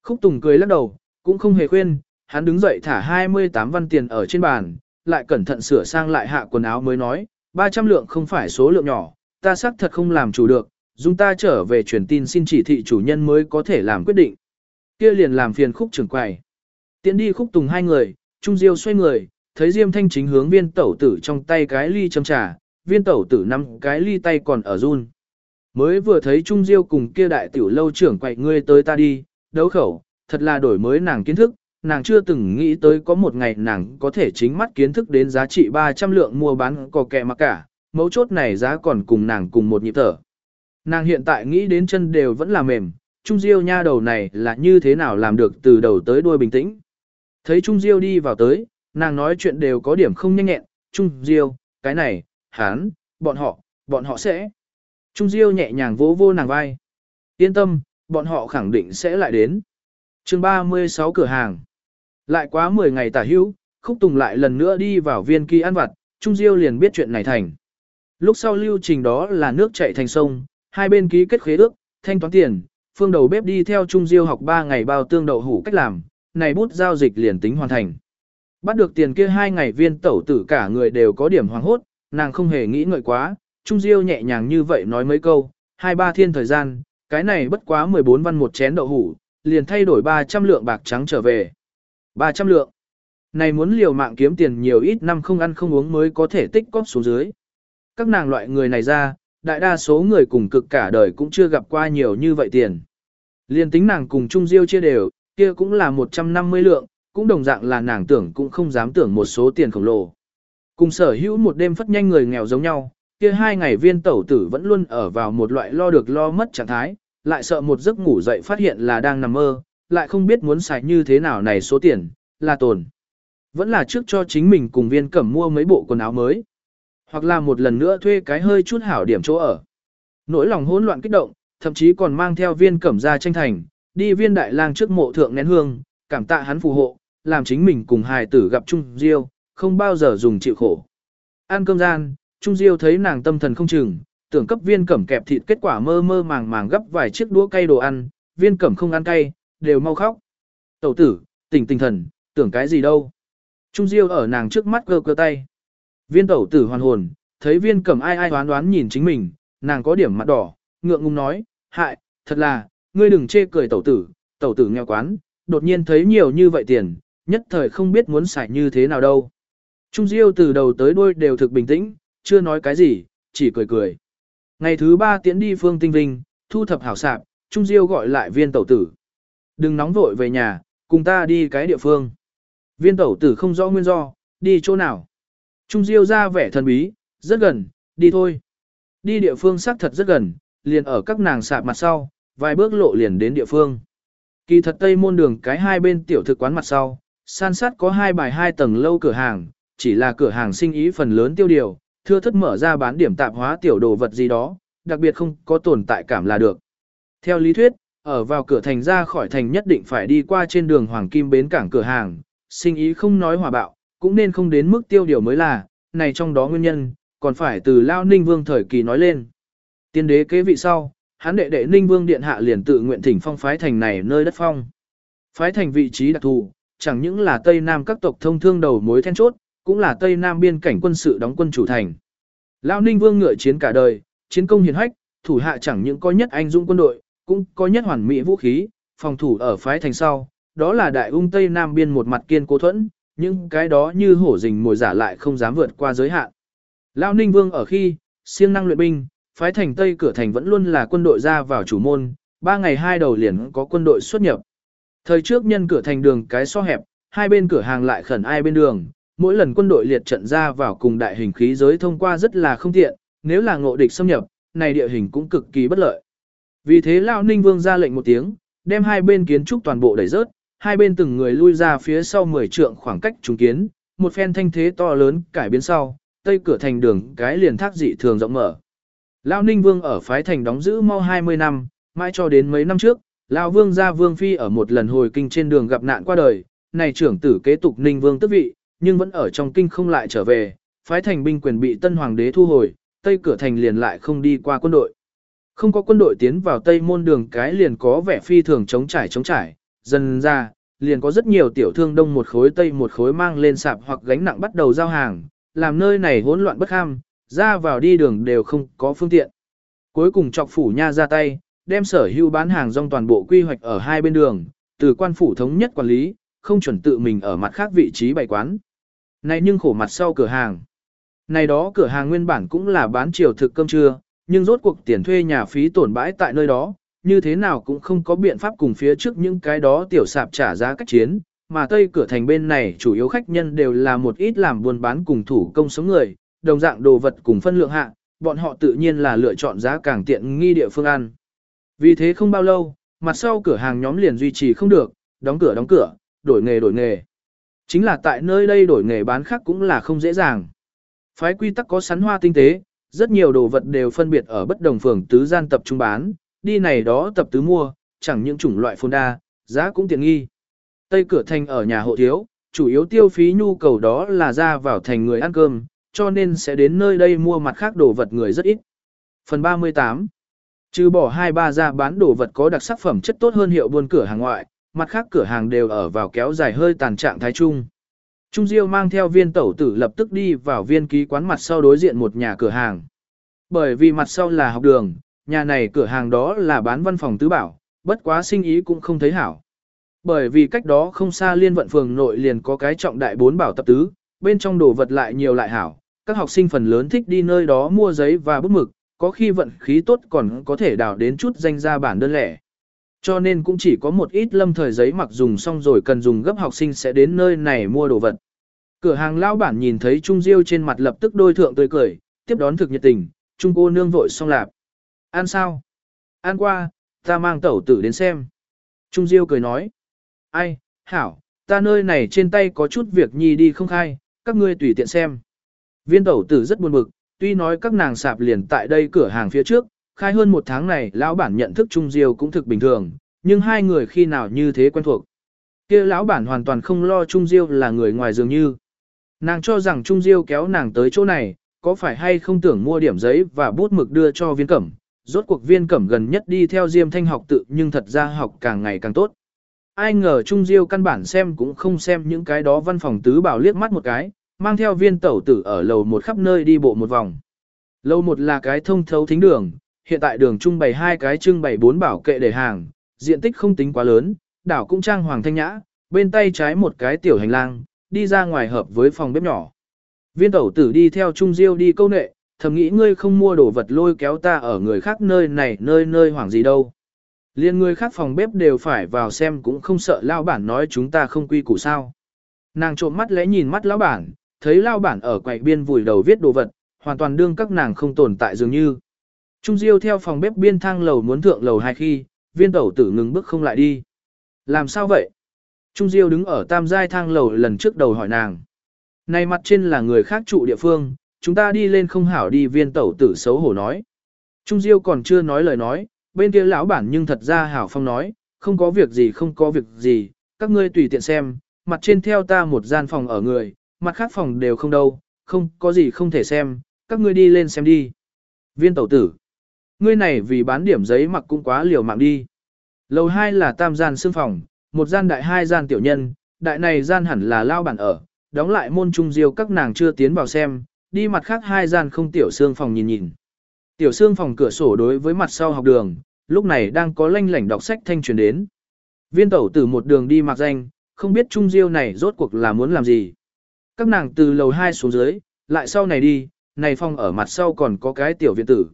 Khúc Tùng cười lắc đầu, cũng không hề khuyên, hắn đứng dậy thả 28 văn tiền ở trên bàn, lại cẩn thận sửa sang lại hạ quần áo mới nói, 300 lượng không phải số lượng nhỏ, ta xác thật không làm chủ được, dùng ta trở về truyền tin xin chỉ thị chủ nhân mới có thể làm quyết định. Kia liền làm phiền khúc trưởng quầy. Tiến đi khúc tùng hai người, Trung Diêu xoay người, thấy Diêm Thanh chính hướng viên tẩu tử trong tay cái ly châm trà, viên tẩu tử nắm cái ly tay còn ở run. Mới vừa thấy Trung Diêu cùng kia đại tiểu lâu trưởng quậy ngươi tới ta đi, đấu khẩu, thật là đổi mới nàng kiến thức, nàng chưa từng nghĩ tới có một ngày nàng có thể chính mắt kiến thức đến giá trị 300 lượng mua bán cò kẹ mà cả, mấu chốt này giá còn cùng nàng cùng một nhịp thở. Nàng hiện tại nghĩ đến chân đều vẫn là mềm, Trung Diêu nha đầu này là như thế nào làm được từ đầu tới đuôi bình tĩnh. Thấy Trung Diêu đi vào tới, nàng nói chuyện đều có điểm không nhanh nhẹn, Trung Diêu, cái này, hán, bọn họ, bọn họ sẽ. Trung Diêu nhẹ nhàng vỗ vô nàng vai. Yên tâm, bọn họ khẳng định sẽ lại đến. chương 36 cửa hàng. Lại quá 10 ngày tả hữu, Khúc Tùng lại lần nữa đi vào viên kỳ ăn vặt, Trung Diêu liền biết chuyện này thành. Lúc sau lưu trình đó là nước chảy thành sông, hai bên ký kết khế ước, thanh toán tiền, phương đầu bếp đi theo Trung Diêu học 3 ngày bao tương đậu hủ cách làm, này bút giao dịch liền tính hoàn thành. Bắt được tiền kia hai ngày viên tẩu tử cả người đều có điểm hoàng hốt, nàng không hề nghĩ ngợi quá, Trung Diêu nhẹ nhàng như vậy nói mấy câu, hai ba thiên thời gian, cái này bất quá 14 văn một chén đậu hủ, liền thay đổi 300 lượng bạc trắng trở về. 300 lượng. Này muốn liều mạng kiếm tiền nhiều ít năm không ăn không uống mới có thể tích cóp xuống dưới. Các nàng loại người này ra, đại đa số người cùng cực cả đời cũng chưa gặp qua nhiều như vậy tiền. Liên tính nàng cùng Trung Diêu chia đều, kia cũng là 150 lượng, cũng đồng dạng là nàng tưởng cũng không dám tưởng một số tiền khổng lồ. Cùng sở hữu một đêm phất nhanh người nghèo giống nhau, kia hai ngày viên tẩu tử vẫn luôn ở vào một loại lo được lo mất trạng thái, lại sợ một giấc ngủ dậy phát hiện là đang nằm mơ, lại không biết muốn xài như thế nào này số tiền, là tồn. Vẫn là trước cho chính mình cùng viên cẩm mua mấy bộ quần áo mới. Hoặc là một lần nữa thuê cái hơi chút hảo điểm chỗ ở. Nỗi lòng hỗn loạn kích động, thậm chí còn mang theo viên cẩm ra tranh thành, đi viên đại lang trước mộ thượng nén hương, cảm tạ hắn phù hộ, làm chính mình cùng hài tử gặp Trung Diêu, không bao giờ dùng chịu khổ. Ăn cơm gian, Trung Diêu thấy nàng tâm thần không chừng, tưởng cấp viên cẩm kẹp thịt kết quả mơ mơ màng màng gấp vài chiếc đũa cay đồ ăn, viên cẩm không ăn cay, đều mau khóc. Tẩu tử, tỉnh tinh thần, tưởng cái gì đâu. Trung Diêu ở nàng trước mắt cơ cơ tay. Viên tẩu tử hoàn hồn, thấy viên cẩm ai ai đoán đoán nhìn chính mình, nàng có điểm mặt đỏ, ngượng ngùng nói, hại, thật là, ngươi đừng chê cười tẩu tử, tẩu tử nghèo quán, đột nhiên thấy nhiều như vậy tiền, nhất thời không biết muốn xài như thế nào đâu. Trung Diêu từ đầu tới đuôi đều thực bình tĩnh, chưa nói cái gì, chỉ cười cười. Ngày thứ ba tiến đi phương tinh vinh, thu thập hảo sạp, Trung Diêu gọi lại viên tẩu tử. Đừng nóng vội về nhà, cùng ta đi cái địa phương. Viên tẩu tử không rõ nguyên do, đi chỗ nào. Trung Diêu ra vẻ thần bí, rất gần, đi thôi. Đi địa phương xác thật rất gần, liền ở các nàng sạp mặt sau, vài bước lộ liền đến địa phương. Kỳ thật tây môn đường cái hai bên tiểu thực quán mặt sau, san sát có hai bài hai tầng lâu cửa hàng, chỉ là cửa hàng sinh ý phần lớn tiêu điều, thưa thất mở ra bán điểm tạp hóa tiểu đồ vật gì đó, đặc biệt không có tồn tại cảm là được. Theo lý thuyết, ở vào cửa thành ra khỏi thành nhất định phải đi qua trên đường Hoàng Kim bến cảng cửa hàng, sinh ý không nói hòa bạo, cũng nên không đến mức tiêu điều mới là, này trong đó nguyên nhân, còn phải từ Lao Ninh Vương thời kỳ nói lên. Tiên đế kế vị sau, hắn đệ đệ Ninh Vương Điện Hạ liền tự nguyện thỉnh phong phái thành này nơi đất phong. Phái thành vị trí đặc thù, chẳng những là Tây Nam các tộc thông thương đầu mối then chốt, cũng là Tây Nam biên cảnh quân sự đóng quân chủ thành. lão Ninh Vương ngựa chiến cả đời, chiến công hiển hách, thủ hạ chẳng những có nhất anh dũng quân đội, cũng có nhất hoàn mỹ vũ khí, phòng thủ ở phái thành sau, đó là đại ung Tây Nam biên một mặt kiên cố thuẫn, nhưng cái đó như hổ rình mồi giả lại không dám vượt qua giới hạn. lão Ninh Vương ở khi, siêng năng luyện binh, phái thành Tây cửa thành vẫn luôn là quân đội ra vào chủ môn, ba ngày hai đầu liền có quân đội xuất nhập. Thời trước nhân cửa thành đường cái so hẹp, hai bên cửa hàng lại khẩn ai bên đường, mỗi lần quân đội liệt trận ra vào cùng đại hình khí giới thông qua rất là không tiện, nếu là ngộ địch xâm nhập, này địa hình cũng cực kỳ bất lợi. Vì thế Lão Ninh Vương ra lệnh một tiếng, đem hai bên kiến trúc toàn bộ đẩy rớt, hai bên từng người lui ra phía sau 10 trượng khoảng cách trùng kiến, một phen thanh thế to lớn cải biến sau, tây cửa thành đường cái liền thác dị thường rộng mở. Lão Ninh Vương ở phái thành đóng giữ mau 20 năm, mãi cho đến mấy năm trước, Lão Vương gia Vương Phi ở một lần hồi kinh trên đường gặp nạn qua đời, này trưởng tử kế tục Ninh Vương tước vị, nhưng vẫn ở trong kinh không lại trở về, phái thành binh quyền bị tân hoàng đế thu hồi, tây cửa thành liền lại không đi qua quân đội. Không có quân đội tiến vào tây môn đường cái liền có vẻ phi thường chống trải chống trải, dần ra, liền có rất nhiều tiểu thương đông một khối tây một khối mang lên sạp hoặc gánh nặng bắt đầu giao hàng, làm nơi này hỗn loạn bất ham, ra vào đi đường đều không có phương tiện. Cuối cùng chọc phủ nha ra tay, đem sở hữu bán hàng rong toàn bộ quy hoạch ở hai bên đường, từ quan phủ thống nhất quản lý, không chuẩn tự mình ở mặt khác vị trí bày quán. Này nhưng khổ mặt sau cửa hàng. Này đó cửa hàng nguyên bản cũng là bán chiều thực cơm trưa, nhưng rốt cuộc tiền thuê nhà phí tổn bãi tại nơi đó, như thế nào cũng không có biện pháp cùng phía trước những cái đó tiểu sạp trả giá cách chiến, mà tây cửa thành bên này chủ yếu khách nhân đều là một ít làm buôn bán cùng thủ công sống người, đồng dạng đồ vật cùng phân lượng hạ, bọn họ tự nhiên là lựa chọn giá càng tiện nghi địa phương ăn. Vì thế không bao lâu, mặt sau cửa hàng nhóm liền duy trì không được, đóng cửa đóng cửa, đổi nghề đổi nghề. Chính là tại nơi đây đổi nghề bán khác cũng là không dễ dàng. Phái quy tắc có sắn hoa tinh tế, rất nhiều đồ vật đều phân biệt ở bất đồng phường tứ gian tập trung bán, đi này đó tập tứ mua, chẳng những chủng loại phôn đa, giá cũng tiện nghi. Tây cửa thành ở nhà hộ thiếu, chủ yếu tiêu phí nhu cầu đó là ra vào thành người ăn cơm, cho nên sẽ đến nơi đây mua mặt khác đồ vật người rất ít. Phần 38 Trừ bỏ hai ba ra bán đồ vật có đặc sắc phẩm chất tốt hơn hiệu buôn cửa hàng ngoại, mặt khác cửa hàng đều ở vào kéo dài hơi tàn trạng thái trung. Trung Diêu mang theo viên tẩu tử lập tức đi vào viên ký quán mặt sau đối diện một nhà cửa hàng. Bởi vì mặt sau là học đường, nhà này cửa hàng đó là bán văn phòng tứ bảo, bất quá sinh ý cũng không thấy hảo. Bởi vì cách đó không xa liên vận phường nội liền có cái trọng đại bốn bảo tập tứ, bên trong đồ vật lại nhiều lại hảo, các học sinh phần lớn thích đi nơi đó mua giấy và bút mực, có khi vận khí tốt còn có thể đào đến chút danh ra bản đơn lẻ. Cho nên cũng chỉ có một ít lâm thời giấy mặc dùng xong rồi cần dùng gấp học sinh sẽ đến nơi này mua đồ vật. Cửa hàng lao bản nhìn thấy Trung Diêu trên mặt lập tức đôi thượng tươi cười, tiếp đón thực nhiệt tình, Trung cô nương vội xong lạp. Ăn sao? Ăn qua, ta mang tẩu tử đến xem. Trung Diêu cười nói. Ai, hảo, ta nơi này trên tay có chút việc nhi đi không khai, các ngươi tùy tiện xem. Viên tẩu tử rất buồn bực, tuy nói các nàng sạp liền tại đây cửa hàng phía trước, khai hơn một tháng này lão bản nhận thức Trung Diêu cũng thực bình thường, nhưng hai người khi nào như thế quen thuộc. kia lão bản hoàn toàn không lo Trung Diêu là người ngoài dường như. Nàng cho rằng Trung Diêu kéo nàng tới chỗ này, có phải hay không tưởng mua điểm giấy và bút mực đưa cho viên cẩm. Rốt cuộc viên cẩm gần nhất đi theo Diêm Thanh học tự nhưng thật ra học càng ngày càng tốt. Ai ngờ Trung Diêu căn bản xem cũng không xem những cái đó văn phòng tứ bảo liếc mắt một cái, mang theo viên tẩu tử ở lầu một khắp nơi đi bộ một vòng. Lầu một là cái thông thấu thính đường, hiện tại đường trung bày hai cái trưng bày bốn bảo kệ để hàng, diện tích không tính quá lớn, đảo cũng trang hoàng thanh nhã, bên tay trái một cái tiểu hành lang, đi ra ngoài hợp với phòng bếp nhỏ. Viên tẩu tử đi theo Trung Diêu đi câu nệ, thầm nghĩ ngươi không mua đồ vật lôi kéo ta ở người khác nơi này nơi nơi hoảng gì đâu. Liên người khác phòng bếp đều phải vào xem cũng không sợ lao bản nói chúng ta không quy củ sao. Nàng trộm mắt lẽ nhìn mắt lão bản, thấy lao bản ở quầy biên vùi đầu viết đồ vật, hoàn toàn đương các nàng không tồn tại dường như. Trung Diêu theo phòng bếp biên thang lầu muốn thượng lầu hai khi, viên tẩu tử ngừng bước không lại đi. Làm sao vậy? Trung Diêu đứng ở tam giai thang lầu lần trước đầu hỏi nàng. Này mặt trên là người khác trụ địa phương, chúng ta đi lên không hảo đi viên tẩu tử xấu hổ nói. Trung Diêu còn chưa nói lời nói, bên kia lão bản nhưng thật ra hảo phong nói, không có việc gì không có việc gì, các ngươi tùy tiện xem, mặt trên theo ta một gian phòng ở người, mặt khác phòng đều không đâu, không có gì không thể xem, các ngươi đi lên xem đi. Viên tẩu tử, ngươi này vì bán điểm giấy mặc cũng quá liều mạng đi. Lầu 2 là tam gian xương phòng, một gian đại hai gian tiểu nhân, đại này gian hẳn là lao bản ở, đóng lại môn trung diêu các nàng chưa tiến vào xem, đi mặt khác hai gian không tiểu xương phòng nhìn nhìn. Tiểu xương phòng cửa sổ đối với mặt sau học đường, lúc này đang có lanh lảnh đọc sách thanh truyền đến. Viên tẩu tử một đường đi mặc danh, không biết trung diêu này rốt cuộc là muốn làm gì. Các nàng từ lầu 2 xuống dưới, lại sau này đi, này phòng ở mặt sau còn có cái tiểu viện tử.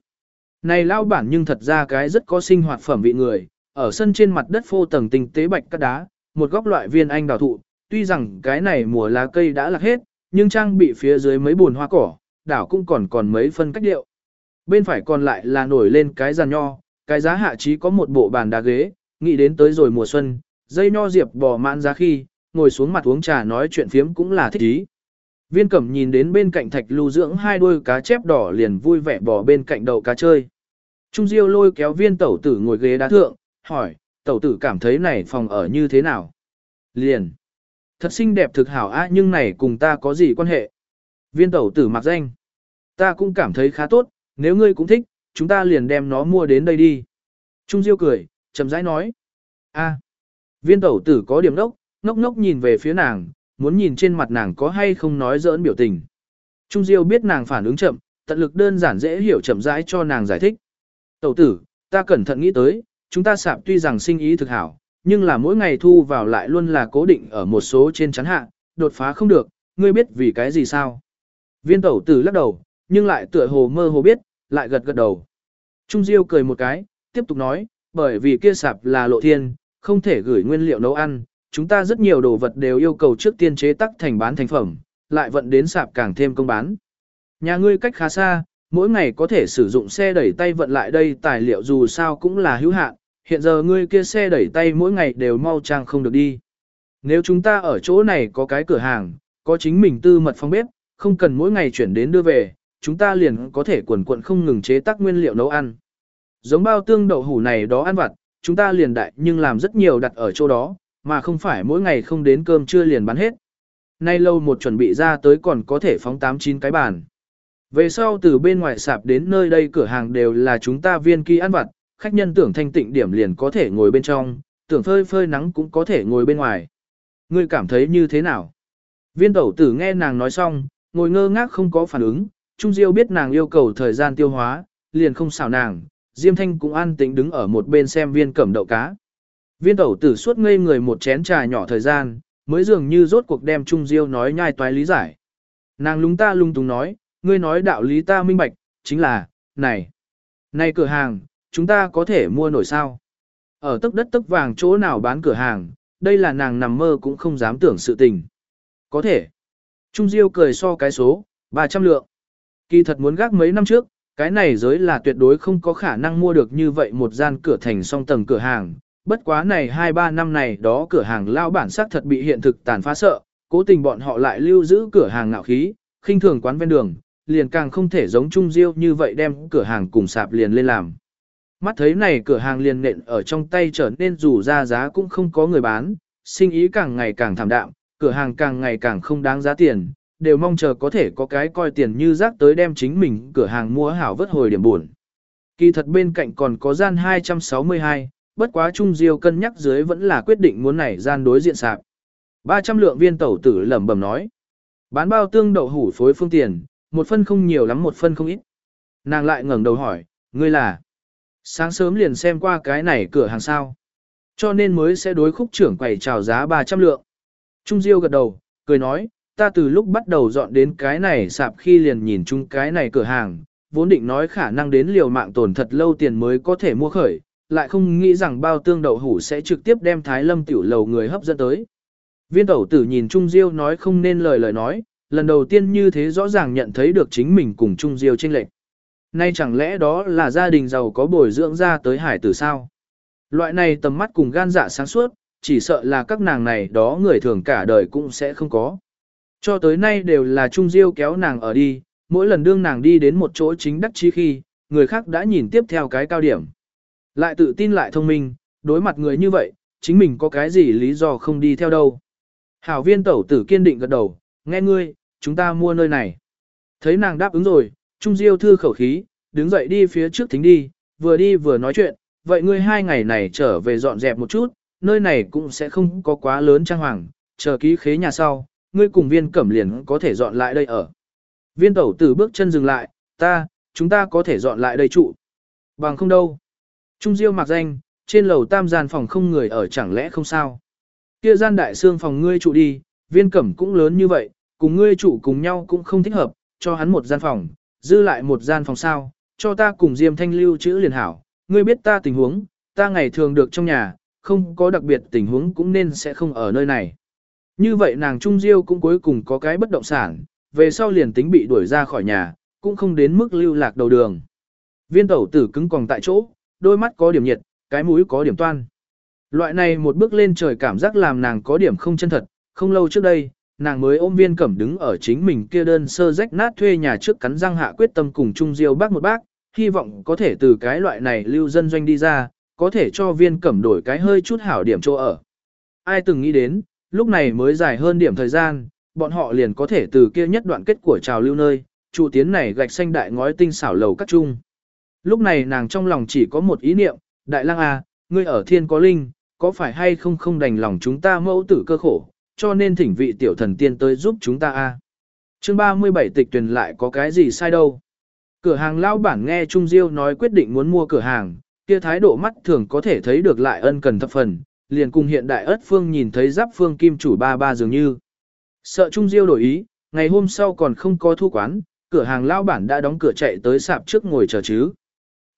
Này lao bản nhưng thật ra cái rất có sinh hoạt phẩm vị người, ở sân trên mặt đất phô tầng tinh tế bạch cát đá, một góc loại viên anh đào thụ, tuy rằng cái này mùa lá cây đã lạc hết, nhưng trang bị phía dưới mấy bùn hoa cỏ, đảo cũng còn còn mấy phân cách điệu. Bên phải còn lại là nổi lên cái giàn nho, cái giá hạ trí có một bộ bàn đá ghế, nghĩ đến tới rồi mùa xuân, dây nho diệp bò mãn giá khi, ngồi xuống mặt uống trà nói chuyện phiếm cũng là thích ý. Viên cẩm nhìn đến bên cạnh thạch lưu dưỡng hai đôi cá chép đỏ liền vui vẻ bò bên cạnh đầu cá chơi. Trung Diêu lôi kéo viên tẩu tử ngồi ghế đá thượng, hỏi, tẩu tử cảm thấy này phòng ở như thế nào? Liền. Thật xinh đẹp thực hảo á nhưng này cùng ta có gì quan hệ? Viên tẩu tử mặc danh. Ta cũng cảm thấy khá tốt, nếu ngươi cũng thích, chúng ta liền đem nó mua đến đây đi. Trung Diêu cười, chậm rãi nói. a viên tẩu tử có điểm đốc, ngốc ngốc nhìn về phía nàng, muốn nhìn trên mặt nàng có hay không nói giỡn biểu tình. Trung Diêu biết nàng phản ứng chậm, tận lực đơn giản dễ hiểu chậm rãi cho nàng giải thích. Tẩu tử, ta cẩn thận nghĩ tới, chúng ta sạp tuy rằng sinh ý thực hảo, nhưng là mỗi ngày thu vào lại luôn là cố định ở một số trên chắn hạ, đột phá không được, ngươi biết vì cái gì sao? Viên tẩu tử lắc đầu, nhưng lại tựa hồ mơ hồ biết, lại gật gật đầu. Trung Diêu cười một cái, tiếp tục nói, bởi vì kia sạp là lộ thiên, không thể gửi nguyên liệu nấu ăn, chúng ta rất nhiều đồ vật đều yêu cầu trước tiên chế tác thành bán thành phẩm, lại vận đến sạp càng thêm công bán. Nhà ngươi cách khá xa, mỗi ngày có thể sử dụng xe đẩy tay vận lại đây tài liệu dù sao cũng là hữu hạn, hiện giờ ngươi kia xe đẩy tay mỗi ngày đều mau trang không được đi. Nếu chúng ta ở chỗ này có cái cửa hàng, có chính mình tư mật phong bếp, không cần mỗi ngày chuyển đến đưa về, chúng ta liền có thể quần quận không ngừng chế tác nguyên liệu nấu ăn. Giống bao tương đậu hủ này đó ăn vặt, chúng ta liền đại nhưng làm rất nhiều đặt ở chỗ đó, mà không phải mỗi ngày không đến cơm trưa liền bán hết. Nay lâu một chuẩn bị ra tới còn có thể phóng 8-9 cái bàn. Về sau từ bên ngoài sạp đến nơi đây cửa hàng đều là chúng ta viên kỳ ăn vặt, khách nhân tưởng thanh tịnh điểm liền có thể ngồi bên trong, tưởng phơi phơi nắng cũng có thể ngồi bên ngoài. Ngươi cảm thấy như thế nào? Viên tẩu tử nghe nàng nói xong, ngồi ngơ ngác không có phản ứng, Trung Diêu biết nàng yêu cầu thời gian tiêu hóa, liền không xảo nàng, Diêm Thanh cũng an tĩnh đứng ở một bên xem viên cẩm đậu cá. Viên tẩu tử suốt ngây người một chén trà nhỏ thời gian, mới dường như rốt cuộc đem Trung Diêu nói nhai toái lý giải. Nàng lúng ta lung tung nói, ngươi nói đạo lý ta minh bạch, chính là, này, này cửa hàng, chúng ta có thể mua nổi sao? Ở tức đất tức vàng chỗ nào bán cửa hàng, đây là nàng nằm mơ cũng không dám tưởng sự tình. Có thể. Trung Diêu cười so cái số, 300 lượng. Kỳ thật muốn gác mấy năm trước, cái này giới là tuyệt đối không có khả năng mua được như vậy một gian cửa thành song tầng cửa hàng. Bất quá này 2-3 năm này đó cửa hàng lao bản sắc thật bị hiện thực tàn phá sợ, cố tình bọn họ lại lưu giữ cửa hàng ngạo khí, khinh thường quán ven đường, liền càng không thể giống Trung Diêu như vậy đem cửa hàng cùng sạp liền lên làm. Mắt thấy này cửa hàng liền nện ở trong tay trở nên dù ra giá cũng không có người bán, sinh ý càng ngày càng thảm đạm, cửa hàng càng ngày càng không đáng giá tiền, đều mong chờ có thể có cái coi tiền như rác tới đem chính mình cửa hàng mua hảo vớt hồi điểm buồn. Kỳ thật bên cạnh còn có gian 262, bất quá Trung Diêu cân nhắc dưới vẫn là quyết định muốn này gian đối diện sạp. 300 lượng viên tẩu tử lẩm bẩm nói. Bán bao tương đậu hủ phối phương tiền, một phân không nhiều lắm một phân không ít. Nàng lại ngẩng đầu hỏi, ngươi là? Sáng sớm liền xem qua cái này cửa hàng sao. Cho nên mới sẽ đối khúc trưởng quầy chào giá 300 lượng. Trung Diêu gật đầu, cười nói, ta từ lúc bắt đầu dọn đến cái này sạp khi liền nhìn chung cái này cửa hàng, vốn định nói khả năng đến liều mạng tổn thật lâu tiền mới có thể mua khởi, lại không nghĩ rằng bao tương đậu hủ sẽ trực tiếp đem Thái Lâm tiểu lầu người hấp dẫn tới. Viên tẩu tử nhìn Trung Diêu nói không nên lời lời nói, lần đầu tiên như thế rõ ràng nhận thấy được chính mình cùng Trung Diêu tranh lệch. Nay chẳng lẽ đó là gia đình giàu có bồi dưỡng ra tới hải tử sao? Loại này tầm mắt cùng gan dạ sáng suốt, chỉ sợ là các nàng này đó người thường cả đời cũng sẽ không có. Cho tới nay đều là Trung Diêu kéo nàng ở đi, mỗi lần đương nàng đi đến một chỗ chính đắc chí khi, người khác đã nhìn tiếp theo cái cao điểm. Lại tự tin lại thông minh, đối mặt người như vậy, chính mình có cái gì lý do không đi theo đâu. Hảo viên tẩu tử kiên định gật đầu, nghe ngươi, chúng ta mua nơi này. Thấy nàng đáp ứng rồi, Trung Diêu thư khẩu khí, đứng dậy đi phía trước thính đi, vừa đi vừa nói chuyện, vậy ngươi hai ngày này trở về dọn dẹp một chút, nơi này cũng sẽ không có quá lớn trang hoàng, chờ ký khế nhà sau, ngươi cùng viên cẩm liền có thể dọn lại đây ở. Viên tẩu tử bước chân dừng lại, ta, chúng ta có thể dọn lại đây trụ. Bằng không đâu. Trung Diêu mặc danh, trên lầu tam gian phòng không người ở chẳng lẽ không sao. Kia gian đại xương phòng ngươi trụ đi, viên cẩm cũng lớn như vậy, cùng ngươi trụ cùng nhau cũng không thích hợp, cho hắn một gian phòng, dư lại một gian phòng sao, cho ta cùng Diêm Thanh lưu chữ liền hảo, ngươi biết ta tình huống, ta ngày thường được trong nhà, không có đặc biệt tình huống cũng nên sẽ không ở nơi này. Như vậy nàng Trung Diêu cũng cuối cùng có cái bất động sản, về sau liền tính bị đuổi ra khỏi nhà, cũng không đến mức lưu lạc đầu đường. Viên tẩu tử cứng còn tại chỗ, đôi mắt có điểm nhiệt, cái mũi có điểm toan. Loại này một bước lên trời cảm giác làm nàng có điểm không chân thật, không lâu trước đây, nàng mới ôm viên cẩm đứng ở chính mình kia đơn sơ rách nát thuê nhà trước cắn răng hạ quyết tâm cùng Trung Diêu bác một bác, hy vọng có thể từ cái loại này lưu dân doanh đi ra, có thể cho viên cẩm đổi cái hơi chút hảo điểm chỗ ở. Ai từng nghĩ đến, lúc này mới dài hơn điểm thời gian, bọn họ liền có thể từ kia nhất đoạn kết của trào lưu nơi, trụ tiến này gạch xanh đại ngói tinh xảo lầu các trung. Lúc này nàng trong lòng chỉ có một ý niệm, đại lang à, ngươi ở thiên có linh, có phải hay không không đành lòng chúng ta mẫu tử cơ khổ, cho nên thỉnh vị tiểu thần tiên tới giúp chúng ta a. À. Chương 37 tịch tuyển lại có cái gì sai đâu. Cửa hàng lao bản nghe Trung Diêu nói quyết định muốn mua cửa hàng, kia thái độ mắt thường có thể thấy được lại ân cần thập phần, liền cùng hiện đại ất phương nhìn thấy giáp phương kim chủ ba ba dường như. Sợ Trung Diêu đổi ý, ngày hôm sau còn không có thu quán, cửa hàng lao bản đã đóng cửa chạy tới sạp trước ngồi chờ chứ.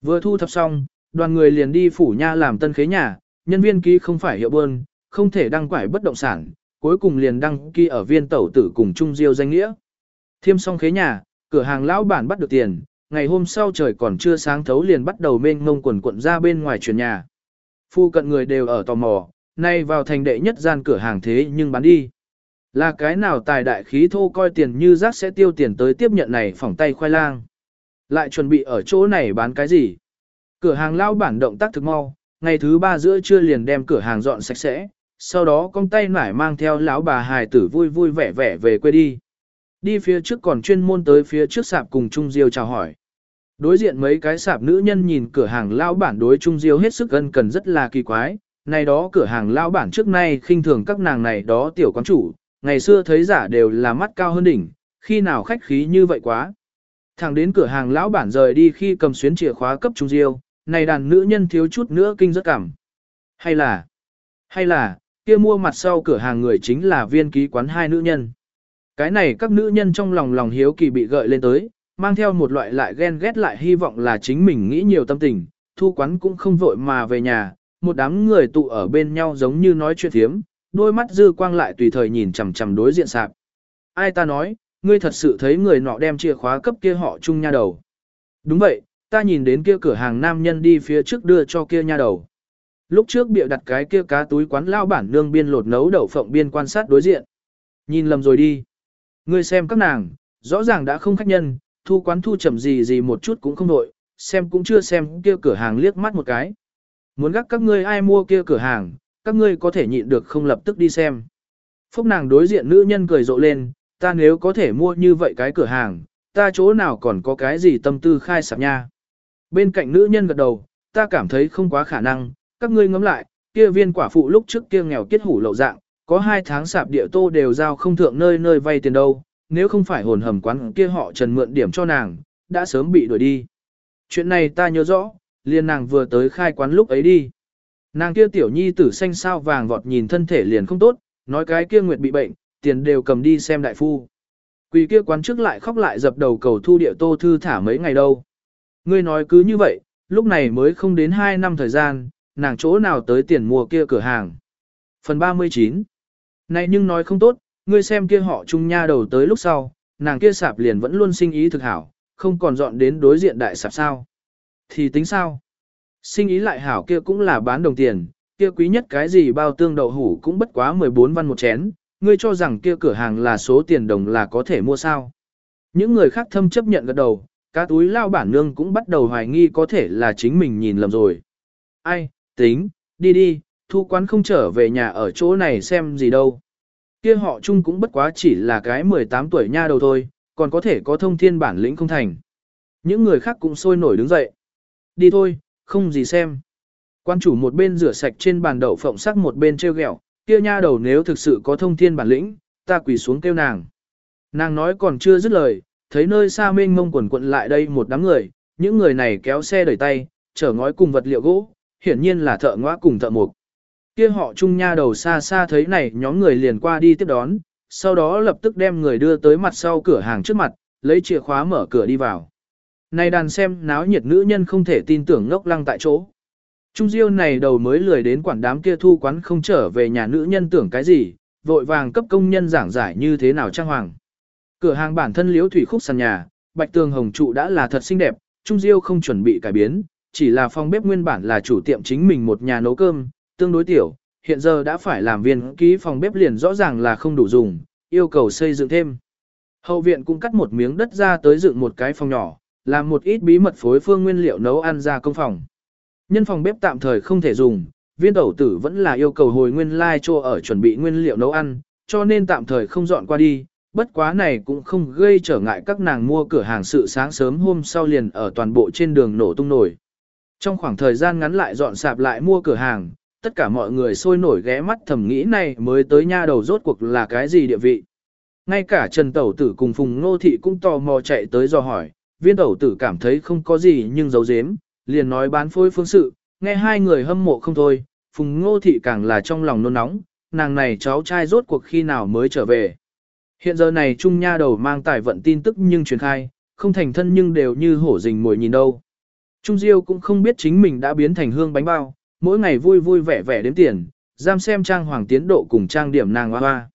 Vừa thu thập xong, đoàn người liền đi phủ nha làm tân khế nhà, nhân viên ký không phải hiệu bơn, không thể đăng quải bất động sản, cuối cùng liền đăng ký ở viên tẩu tử cùng Trung Diêu danh nghĩa. Thiêm xong khế nhà, cửa hàng lão bản bắt được tiền, ngày hôm sau trời còn chưa sáng thấu liền bắt đầu mênh ngông quần quận ra bên ngoài chuyển nhà. Phu cận người đều ở tò mò, nay vào thành đệ nhất gian cửa hàng thế nhưng bán đi. Là cái nào tài đại khí thô coi tiền như rác sẽ tiêu tiền tới tiếp nhận này phỏng tay khoai lang. Lại chuẩn bị ở chỗ này bán cái gì? Cửa hàng lao bản động tác thực mau, ngày thứ ba giữa trưa liền đem cửa hàng dọn sạch sẽ, sau đó con tay nải mang theo lão bà hài tử vui vui vẻ vẻ về quê đi. Đi phía trước còn chuyên môn tới phía trước sạp cùng Trung Diêu chào hỏi. Đối diện mấy cái sạp nữ nhân nhìn cửa hàng lao bản đối Trung Diêu hết sức ân cần rất là kỳ quái, này đó cửa hàng lao bản trước nay khinh thường các nàng này đó tiểu quán chủ, ngày xưa thấy giả đều là mắt cao hơn đỉnh, khi nào khách khí như vậy quá. Thẳng đến cửa hàng lão bản rời đi khi cầm xuyến chìa khóa cấp Trung Diêu, này đàn nữ nhân thiếu chút nữa kinh rất cảm. Hay là, hay là, kia mua mặt sau cửa hàng người chính là viên ký quán hai nữ nhân. Cái này các nữ nhân trong lòng lòng hiếu kỳ bị gợi lên tới, mang theo một loại lại ghen ghét lại hy vọng là chính mình nghĩ nhiều tâm tình, thu quán cũng không vội mà về nhà, một đám người tụ ở bên nhau giống như nói chuyện thiếm, đôi mắt dư quang lại tùy thời nhìn chằm chằm đối diện sạp. Ai ta nói, ngươi thật sự thấy người nọ đem chìa khóa cấp kia họ chung nha đầu. Đúng vậy, ta nhìn đến kia cửa hàng nam nhân đi phía trước đưa cho kia nha đầu. Lúc trước bịa đặt cái kia cá túi quán lao bản nương biên lột nấu đậu phộng biên quan sát đối diện. Nhìn lầm rồi đi. Ngươi xem các nàng, rõ ràng đã không khách nhân, thu quán thu chậm gì gì một chút cũng không đội, xem cũng chưa xem kia cửa hàng liếc mắt một cái. Muốn gác các ngươi ai mua kia cửa hàng, các ngươi có thể nhịn được không lập tức đi xem. Phúc nàng đối diện nữ nhân cười rộ lên, ta nếu có thể mua như vậy cái cửa hàng, ta chỗ nào còn có cái gì tâm tư khai sạp nha. Bên cạnh nữ nhân gật đầu, ta cảm thấy không quá khả năng, các ngươi ngẫm lại, kia viên quả phụ lúc trước kia nghèo kết hủ lậu dạng, có hai tháng sạp địa tô đều giao không thượng nơi nơi vay tiền đâu, nếu không phải hồn hầm quán kia họ trần mượn điểm cho nàng, đã sớm bị đuổi đi. Chuyện này ta nhớ rõ, liền nàng vừa tới khai quán lúc ấy đi. Nàng kia tiểu nhi tử xanh sao vàng vọt nhìn thân thể liền không tốt, nói cái kia nguyệt bị bệnh, tiền đều cầm đi xem đại phu. Quỷ kia quán trước lại khóc lại dập đầu cầu thu địa tô thư thả mấy ngày đâu. Ngươi nói cứ như vậy, lúc này mới không đến 2 năm thời gian, nàng chỗ nào tới tiền mua kia cửa hàng. Phần 39 Này nhưng nói không tốt, ngươi xem kia họ trung nha đầu tới lúc sau, nàng kia sạp liền vẫn luôn sinh ý thực hảo, không còn dọn đến đối diện đại sạp sao. Thì tính sao? Sinh ý lại hảo kia cũng là bán đồng tiền, kia quý nhất cái gì bao tương đậu hủ cũng bất quá 14 văn một chén, ngươi cho rằng kia cửa hàng là số tiền đồng là có thể mua sao. Những người khác thâm chấp nhận gật đầu, cá túi lao bản nương cũng bắt đầu hoài nghi có thể là chính mình nhìn lầm rồi. Ai, tính, đi đi, thu quán không trở về nhà ở chỗ này xem gì đâu. Kia họ chung cũng bất quá chỉ là cái 18 tuổi nha đầu thôi, còn có thể có thông thiên bản lĩnh không thành. Những người khác cũng sôi nổi đứng dậy. Đi thôi, không gì xem. Quan chủ một bên rửa sạch trên bàn đậu phộng sắc một bên treo gẹo, kia nha đầu nếu thực sự có thông thiên bản lĩnh, ta quỳ xuống kêu nàng. Nàng nói còn chưa dứt lời, thấy nơi xa mênh mông quần quận lại đây một đám người, những người này kéo xe đẩy tay, chở ngói cùng vật liệu gỗ, hiển nhiên là thợ ngõa cùng thợ mục. Kia họ chung nha đầu xa xa thấy này nhóm người liền qua đi tiếp đón, sau đó lập tức đem người đưa tới mặt sau cửa hàng trước mặt, lấy chìa khóa mở cửa đi vào. Này đàn xem náo nhiệt nữ nhân không thể tin tưởng ngốc lăng tại chỗ. Trung Diêu này đầu mới lười đến quản đám kia thu quán không trở về nhà nữ nhân tưởng cái gì, vội vàng cấp công nhân giảng giải như thế nào trang hoàng. Cửa hàng bản thân liếu thủy khúc sàn nhà, bạch tường hồng trụ đã là thật xinh đẹp, Trung Diêu không chuẩn bị cải biến, chỉ là phòng bếp nguyên bản là chủ tiệm chính mình một nhà nấu cơm, tương đối tiểu, hiện giờ đã phải làm viên ký phòng bếp liền rõ ràng là không đủ dùng, yêu cầu xây dựng thêm. Hậu viện cũng cắt một miếng đất ra tới dựng một cái phòng nhỏ, làm một ít bí mật phối phương nguyên liệu nấu ăn ra công phòng. Nhân phòng bếp tạm thời không thể dùng, viên tẩu tử vẫn là yêu cầu hồi nguyên lai like cho ở chuẩn bị nguyên liệu nấu ăn, cho nên tạm thời không dọn qua đi, bất quá này cũng không gây trở ngại các nàng mua cửa hàng sự sáng sớm hôm sau liền ở toàn bộ trên đường nổ tung nổi. Trong khoảng thời gian ngắn lại dọn sạp lại mua cửa hàng, tất cả mọi người sôi nổi ghé mắt thầm nghĩ này mới tới nha đầu rốt cuộc là cái gì địa vị. Ngay cả Trần Tẩu Tử cùng Phùng Nô Thị cũng tò mò chạy tới do hỏi, viên Tẩu Tử cảm thấy không có gì nhưng giấu giếm, liền nói bán phôi phương sự, nghe hai người hâm mộ không thôi, Phùng Ngô Thị càng là trong lòng nôn nóng, nàng này cháu trai rốt cuộc khi nào mới trở về. Hiện giờ này Trung Nha đầu mang tài vận tin tức nhưng truyền khai, không thành thân nhưng đều như hổ rình mồi nhìn đâu. Trung Diêu cũng không biết chính mình đã biến thành hương bánh bao, mỗi ngày vui vui vẻ vẻ đếm tiền, giam xem trang hoàng tiến độ cùng trang điểm nàng hoa hoa.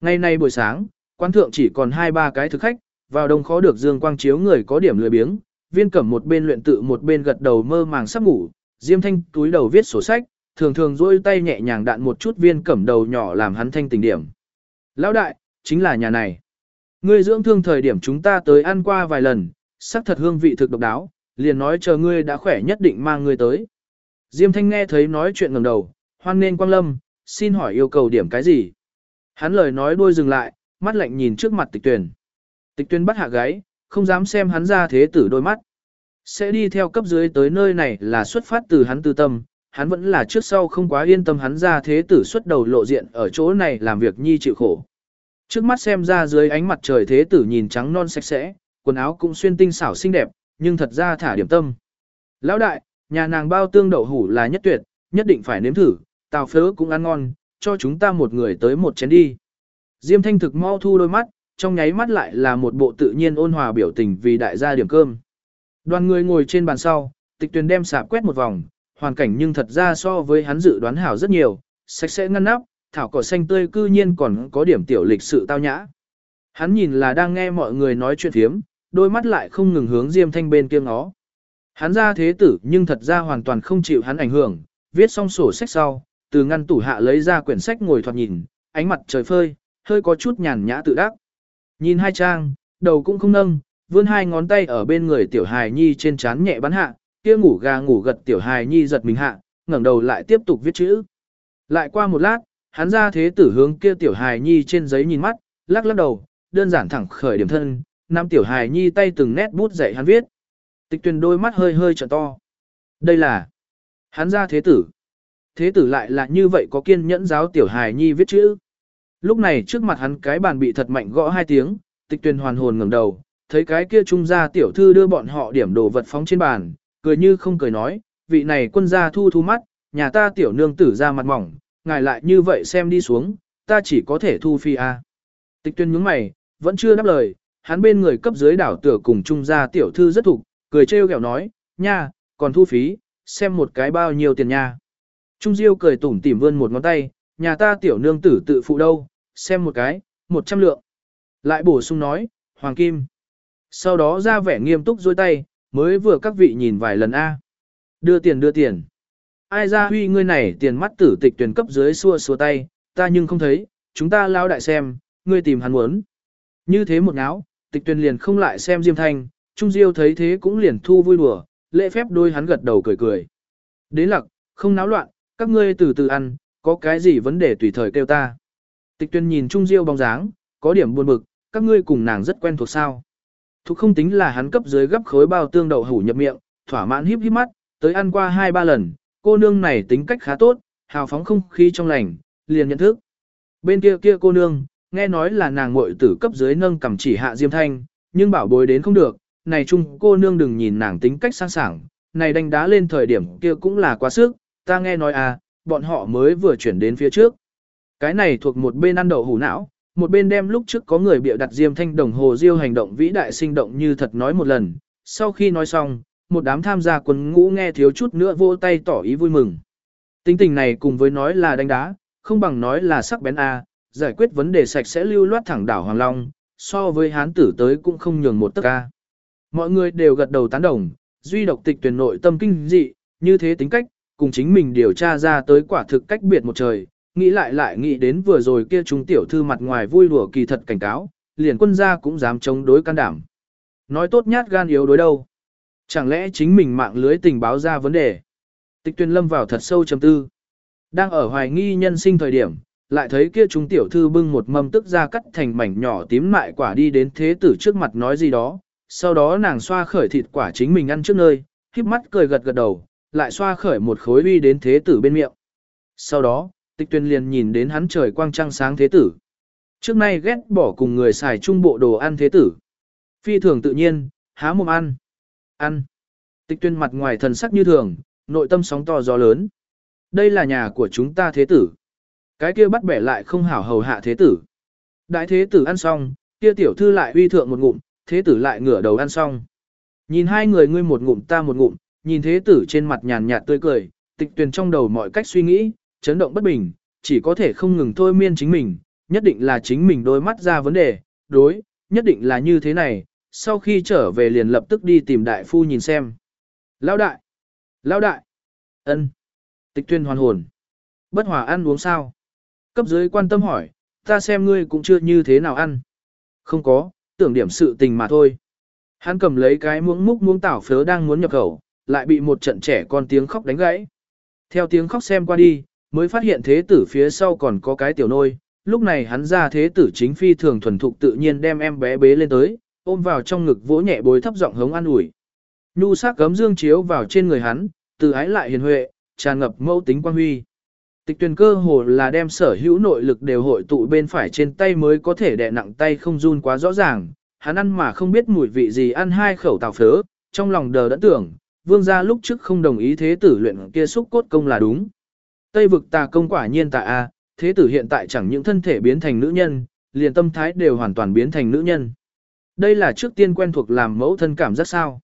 Ngày nay buổi sáng, quan thượng chỉ còn hai ba cái thực khách, vào đông khó được dương quang chiếu người có điểm lười biếng, viên cẩm một bên luyện tự một bên gật đầu mơ màng sắp ngủ, diêm thanh túi đầu viết sổ sách, thường thường duỗi tay nhẹ nhàng đạn một chút viên cẩm đầu nhỏ làm hắn thanh tình điểm. Lão đại, chính là nhà này. Ngươi dưỡng thương thời điểm chúng ta tới ăn qua vài lần, sắc thật hương vị thực độc đáo, liền nói chờ ngươi đã khỏe nhất định mang ngươi tới. Diêm Thanh nghe thấy nói chuyện ngầm đầu, hoan nên quang lâm, xin hỏi yêu cầu điểm cái gì? Hắn lời nói đuôi dừng lại, mắt lạnh nhìn trước mặt tịch tuyển. Tịch tuyển bắt hạ gáy, không dám xem hắn ra thế tử đôi mắt. Sẽ đi theo cấp dưới tới nơi này là xuất phát từ hắn tư tâm, hắn vẫn là trước sau không quá yên tâm hắn ra thế tử xuất đầu lộ diện ở chỗ này làm việc nhi chịu khổ. Trước mắt xem ra dưới ánh mặt trời thế tử nhìn trắng non sạch sẽ, quần áo cũng xuyên tinh xảo xinh đẹp, nhưng thật ra thả điểm tâm. Lão đại, nhà nàng bao tương đậu hủ là nhất tuyệt, nhất định phải nếm thử, tàu phớ cũng ăn ngon, cho chúng ta một người tới một chén đi. Diêm thanh thực mau thu đôi mắt, trong nháy mắt lại là một bộ tự nhiên ôn hòa biểu tình vì đại gia điểm cơm. Đoàn người ngồi trên bàn sau, tịch tuyền đem sạp quét một vòng, hoàn cảnh nhưng thật ra so với hắn dự đoán hảo rất nhiều, sạch sẽ ngăn nắp, thảo cỏ xanh tươi cư nhiên còn có điểm tiểu lịch sự tao nhã. Hắn nhìn là đang nghe mọi người nói chuyện thiếm, đôi mắt lại không ngừng hướng Diêm Thanh bên kia ngó. Hắn ra thế tử nhưng thật ra hoàn toàn không chịu hắn ảnh hưởng, viết xong sổ sách sau, từ ngăn tủ hạ lấy ra quyển sách ngồi thoạt nhìn, ánh mặt trời phơi, hơi có chút nhàn nhã tự đắc. Nhìn hai trang, đầu cũng không nâng, vươn hai ngón tay ở bên người tiểu hài nhi trên trán nhẹ bắn hạ, kia ngủ gà ngủ gật tiểu hài nhi giật mình hạ, ngẩng đầu lại tiếp tục viết chữ. Lại qua một lát, hắn ra thế tử hướng kia tiểu hài nhi trên giấy nhìn mắt, lắc lắc đầu, đơn giản thẳng khởi điểm thân, nam tiểu hài nhi tay từng nét bút dạy hắn viết. Tịch tuyền đôi mắt hơi hơi trợn to. Đây là hắn ra thế tử. Thế tử lại là như vậy có kiên nhẫn giáo tiểu hài nhi viết chữ. Lúc này trước mặt hắn cái bàn bị thật mạnh gõ hai tiếng, tịch tuyền hoàn hồn ngẩng đầu, thấy cái kia trung gia tiểu thư đưa bọn họ điểm đồ vật phóng trên bàn, cười như không cười nói, vị này quân gia thu thu mắt, nhà ta tiểu nương tử ra mặt mỏng, ngài lại như vậy xem đi xuống, ta chỉ có thể thu phi a. Tịch tuyên nhướng mày, vẫn chưa đáp lời, hắn bên người cấp dưới đảo tửa cùng trung gia tiểu thư rất thục, cười trêu ghẹo nói, nha, còn thu phí, xem một cái bao nhiêu tiền nha. Trung Diêu cười tủm tỉm vươn một ngón tay, nhà ta tiểu nương tử tự phụ đâu, xem một cái, một trăm lượng. Lại bổ sung nói, hoàng kim. Sau đó ra vẻ nghiêm túc dôi tay, mới vừa các vị nhìn vài lần A. Đưa tiền đưa tiền. Ai ra huy ngươi này tiền mắt tử tịch tuyển cấp dưới xua xua tay, ta nhưng không thấy, chúng ta lao đại xem, ngươi tìm hắn muốn. Như thế một áo, tịch tuyển liền không lại xem Diêm Thanh, Trung Diêu thấy thế cũng liền thu vui đùa, lễ phép đôi hắn gật đầu cười cười. Đến lặc, không náo loạn, các ngươi từ từ ăn, có cái gì vấn đề tùy thời kêu ta. Tịch tuyên nhìn Trung Diêu bóng dáng, có điểm buồn bực, các ngươi cùng nàng rất quen thuộc sao. Thục không tính là hắn cấp dưới gấp khối bao tương đậu hủ nhập miệng, thỏa mãn híp híp mắt, tới ăn qua hai ba lần, cô nương này tính cách khá tốt, hào phóng không khí trong lành, liền nhận thức. Bên kia kia cô nương, nghe nói là nàng muội tử cấp dưới nâng cầm chỉ hạ Diêm Thanh, nhưng bảo bối đến không được, này chung cô nương đừng nhìn nàng tính cách sang sảng, này đánh đá lên thời điểm kia cũng là quá sức, ta nghe nói à, bọn họ mới vừa chuyển đến phía trước. Cái này thuộc một bên ăn đậu hủ não, một bên đem lúc trước có người bịa đặt Diêm Thanh đồng hồ diêu hành động vĩ đại sinh động như thật nói một lần, sau khi nói xong, một đám tham gia quân ngũ nghe thiếu chút nữa vỗ tay tỏ ý vui mừng. Tính tình này cùng với nói là đánh đá, không bằng nói là sắc bén A, giải quyết vấn đề sạch sẽ lưu loát thẳng đảo Hoàng Long, so với hán tử tới cũng không nhường một tấc A. Mọi người đều gật đầu tán đồng, duy độc tịch tuyển nội tâm kinh dị, như thế tính cách, cùng chính mình điều tra ra tới quả thực cách biệt một trời, nghĩ lại lại nghĩ đến vừa rồi kia chúng tiểu thư mặt ngoài vui đùa kỳ thật cảnh cáo, liền quân gia cũng dám chống đối can đảm. Nói tốt nhát gan yếu đối đâu. Chẳng lẽ chính mình mạng lưới tình báo ra vấn đề? Tịch tuyên lâm vào thật sâu trầm tư. Đang ở hoài nghi nhân sinh thời điểm, lại thấy kia chúng tiểu thư bưng một mâm tức ra cắt thành mảnh nhỏ tím mại quả đi đến thế tử trước mặt nói gì đó. Sau đó nàng xoa khởi thịt quả chính mình ăn trước nơi, khiếp mắt cười gật gật đầu, lại xoa khởi một khối uy đến thế tử bên miệng. Sau đó, tịch tuyên liền nhìn đến hắn trời quang trăng sáng thế tử. Trước nay ghét bỏ cùng người xài trung bộ đồ ăn thế tử. Phi thường tự nhiên, há mồm ăn. Ăn. Tịch tuyên mặt ngoài thần sắc như thường, nội tâm sóng to gió lớn. Đây là nhà của chúng ta thế tử. Cái kia bắt bẻ lại không hảo hầu hạ thế tử. Đại thế tử ăn xong, kia tiểu thư lại uy thượng một ngụm, thế tử lại ngửa đầu ăn xong. Nhìn hai người ngươi một ngụm ta một ngụm, nhìn thế tử trên mặt nhàn nhạt tươi cười, tịch tuyền trong đầu mọi cách suy nghĩ, chấn động bất bình, chỉ có thể không ngừng thôi miên chính mình, nhất định là chính mình đôi mắt ra vấn đề, đối, nhất định là như thế này, sau khi trở về liền lập tức đi tìm đại phu nhìn xem. Lão đại! Lão đại! ân Tịch tuyên hoàn hồn. Bất hòa ăn uống sao? Cấp dưới quan tâm hỏi, ta xem ngươi cũng chưa như thế nào ăn. Không có, tưởng điểm sự tình mà thôi. Hắn cầm lấy cái muỗng múc muỗng tảo phớ đang muốn nhập khẩu, lại bị một trận trẻ con tiếng khóc đánh gãy. Theo tiếng khóc xem qua đi, mới phát hiện thế tử phía sau còn có cái tiểu nôi, lúc này hắn ra thế tử chính phi thường thuần thục tự nhiên đem em bé bế lên tới, ôm vào trong ngực vỗ nhẹ bối thấp giọng hống an ủi. Nhu sắc gấm dương chiếu vào trên người hắn, từ ái lại hiền huệ, tràn ngập mẫu tính quan huy. Tịch tuyển cơ hồ là đem sở hữu nội lực đều hội tụ bên phải trên tay mới có thể đè nặng tay không run quá rõ ràng, hắn ăn mà không biết mùi vị gì ăn hai khẩu tàu phớ, trong lòng đờ đẫn tưởng, vương gia lúc trước không đồng ý thế tử luyện kia xúc cốt công là đúng. Tây vực tà công quả nhiên tà a, thế tử hiện tại chẳng những thân thể biến thành nữ nhân, liền tâm thái đều hoàn toàn biến thành nữ nhân. Đây là trước tiên quen thuộc làm mẫu thân cảm giác sao.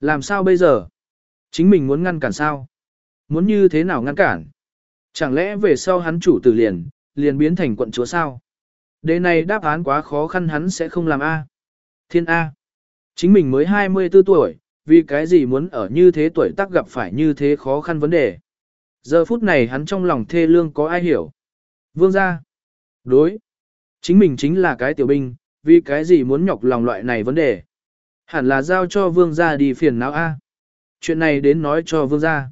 Làm sao bây giờ? Chính mình muốn ngăn cản sao? Muốn như thế nào ngăn cản? Chẳng lẽ về sau hắn chủ tử liền, liền biến thành quận chúa sao? Đề này đáp án quá khó khăn hắn sẽ không làm A. Thiên A. Chính mình mới 24 tuổi, vì cái gì muốn ở như thế tuổi tác gặp phải như thế khó khăn vấn đề. Giờ phút này hắn trong lòng thê lương có ai hiểu. Vương gia. Đối. Chính mình chính là cái tiểu binh, vì cái gì muốn nhọc lòng loại này vấn đề. Hẳn là giao cho vương gia đi phiền não A. Chuyện này đến nói cho vương gia.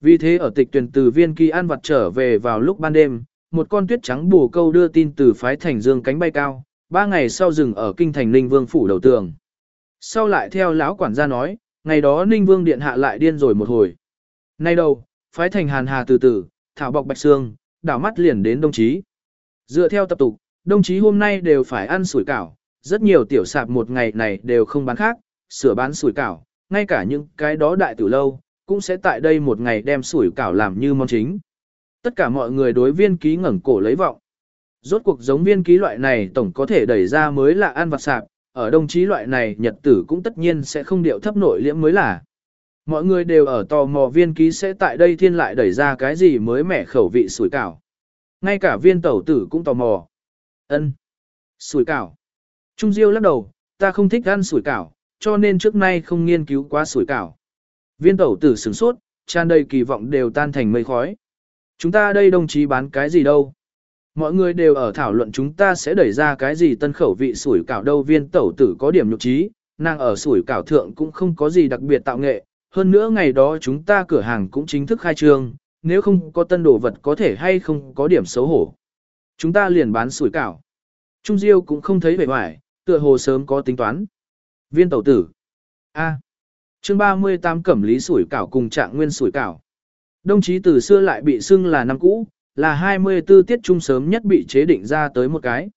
Vì thế ở tịch tuyển từ viên kỳ an vật trở về vào lúc ban đêm, một con tuyết trắng bù câu đưa tin từ phái thành dương cánh bay cao, ba ngày sau dừng ở kinh thành Ninh Vương phủ đầu tường. Sau lại theo lão quản gia nói, ngày đó Ninh Vương điện hạ lại điên rồi một hồi. Nay đâu, phái thành hàn hà từ từ, thảo bọc bạch xương, đảo mắt liền đến đồng chí. Dựa theo tập tục, đồng chí hôm nay đều phải ăn sủi cảo, rất nhiều tiểu sạp một ngày này đều không bán khác, sửa bán sủi cảo, ngay cả những cái đó đại tử lâu, cũng sẽ tại đây một ngày đem sủi cảo làm như món chính. Tất cả mọi người đối viên ký ngẩng cổ lấy vọng. Rốt cuộc giống viên ký loại này tổng có thể đẩy ra mới là ăn vặt sạp, ở đồng chí loại này nhật tử cũng tất nhiên sẽ không điệu thấp nội liễm mới là. Mọi người đều ở tò mò viên ký sẽ tại đây thiên lại đẩy ra cái gì mới mẻ khẩu vị sủi cảo. Ngay cả viên tẩu tử cũng tò mò. ân Sủi cảo. Trung Diêu lắc đầu, ta không thích ăn sủi cảo, cho nên trước nay không nghiên cứu quá sủi cảo. Viên tẩu tử sửng sốt, tràn đầy kỳ vọng đều tan thành mây khói. Chúng ta đây đồng chí bán cái gì đâu? Mọi người đều ở thảo luận chúng ta sẽ đẩy ra cái gì tân khẩu vị sủi cảo đâu viên tẩu tử có điểm nhục trí, nàng ở sủi cảo thượng cũng không có gì đặc biệt tạo nghệ, hơn nữa ngày đó chúng ta cửa hàng cũng chính thức khai trương, nếu không có tân đồ vật có thể hay không có điểm xấu hổ. Chúng ta liền bán sủi cảo. Trung Diêu cũng không thấy vẻ vải, tựa hồ sớm có tính toán. Viên tẩu tử. A. À. Chương 38 cẩm lý sủi cảo cùng trạng nguyên sủi cảo. Đồng chí từ xưa lại bị xưng là năm cũ, là 24 tiết trung sớm nhất bị chế định ra tới một cái.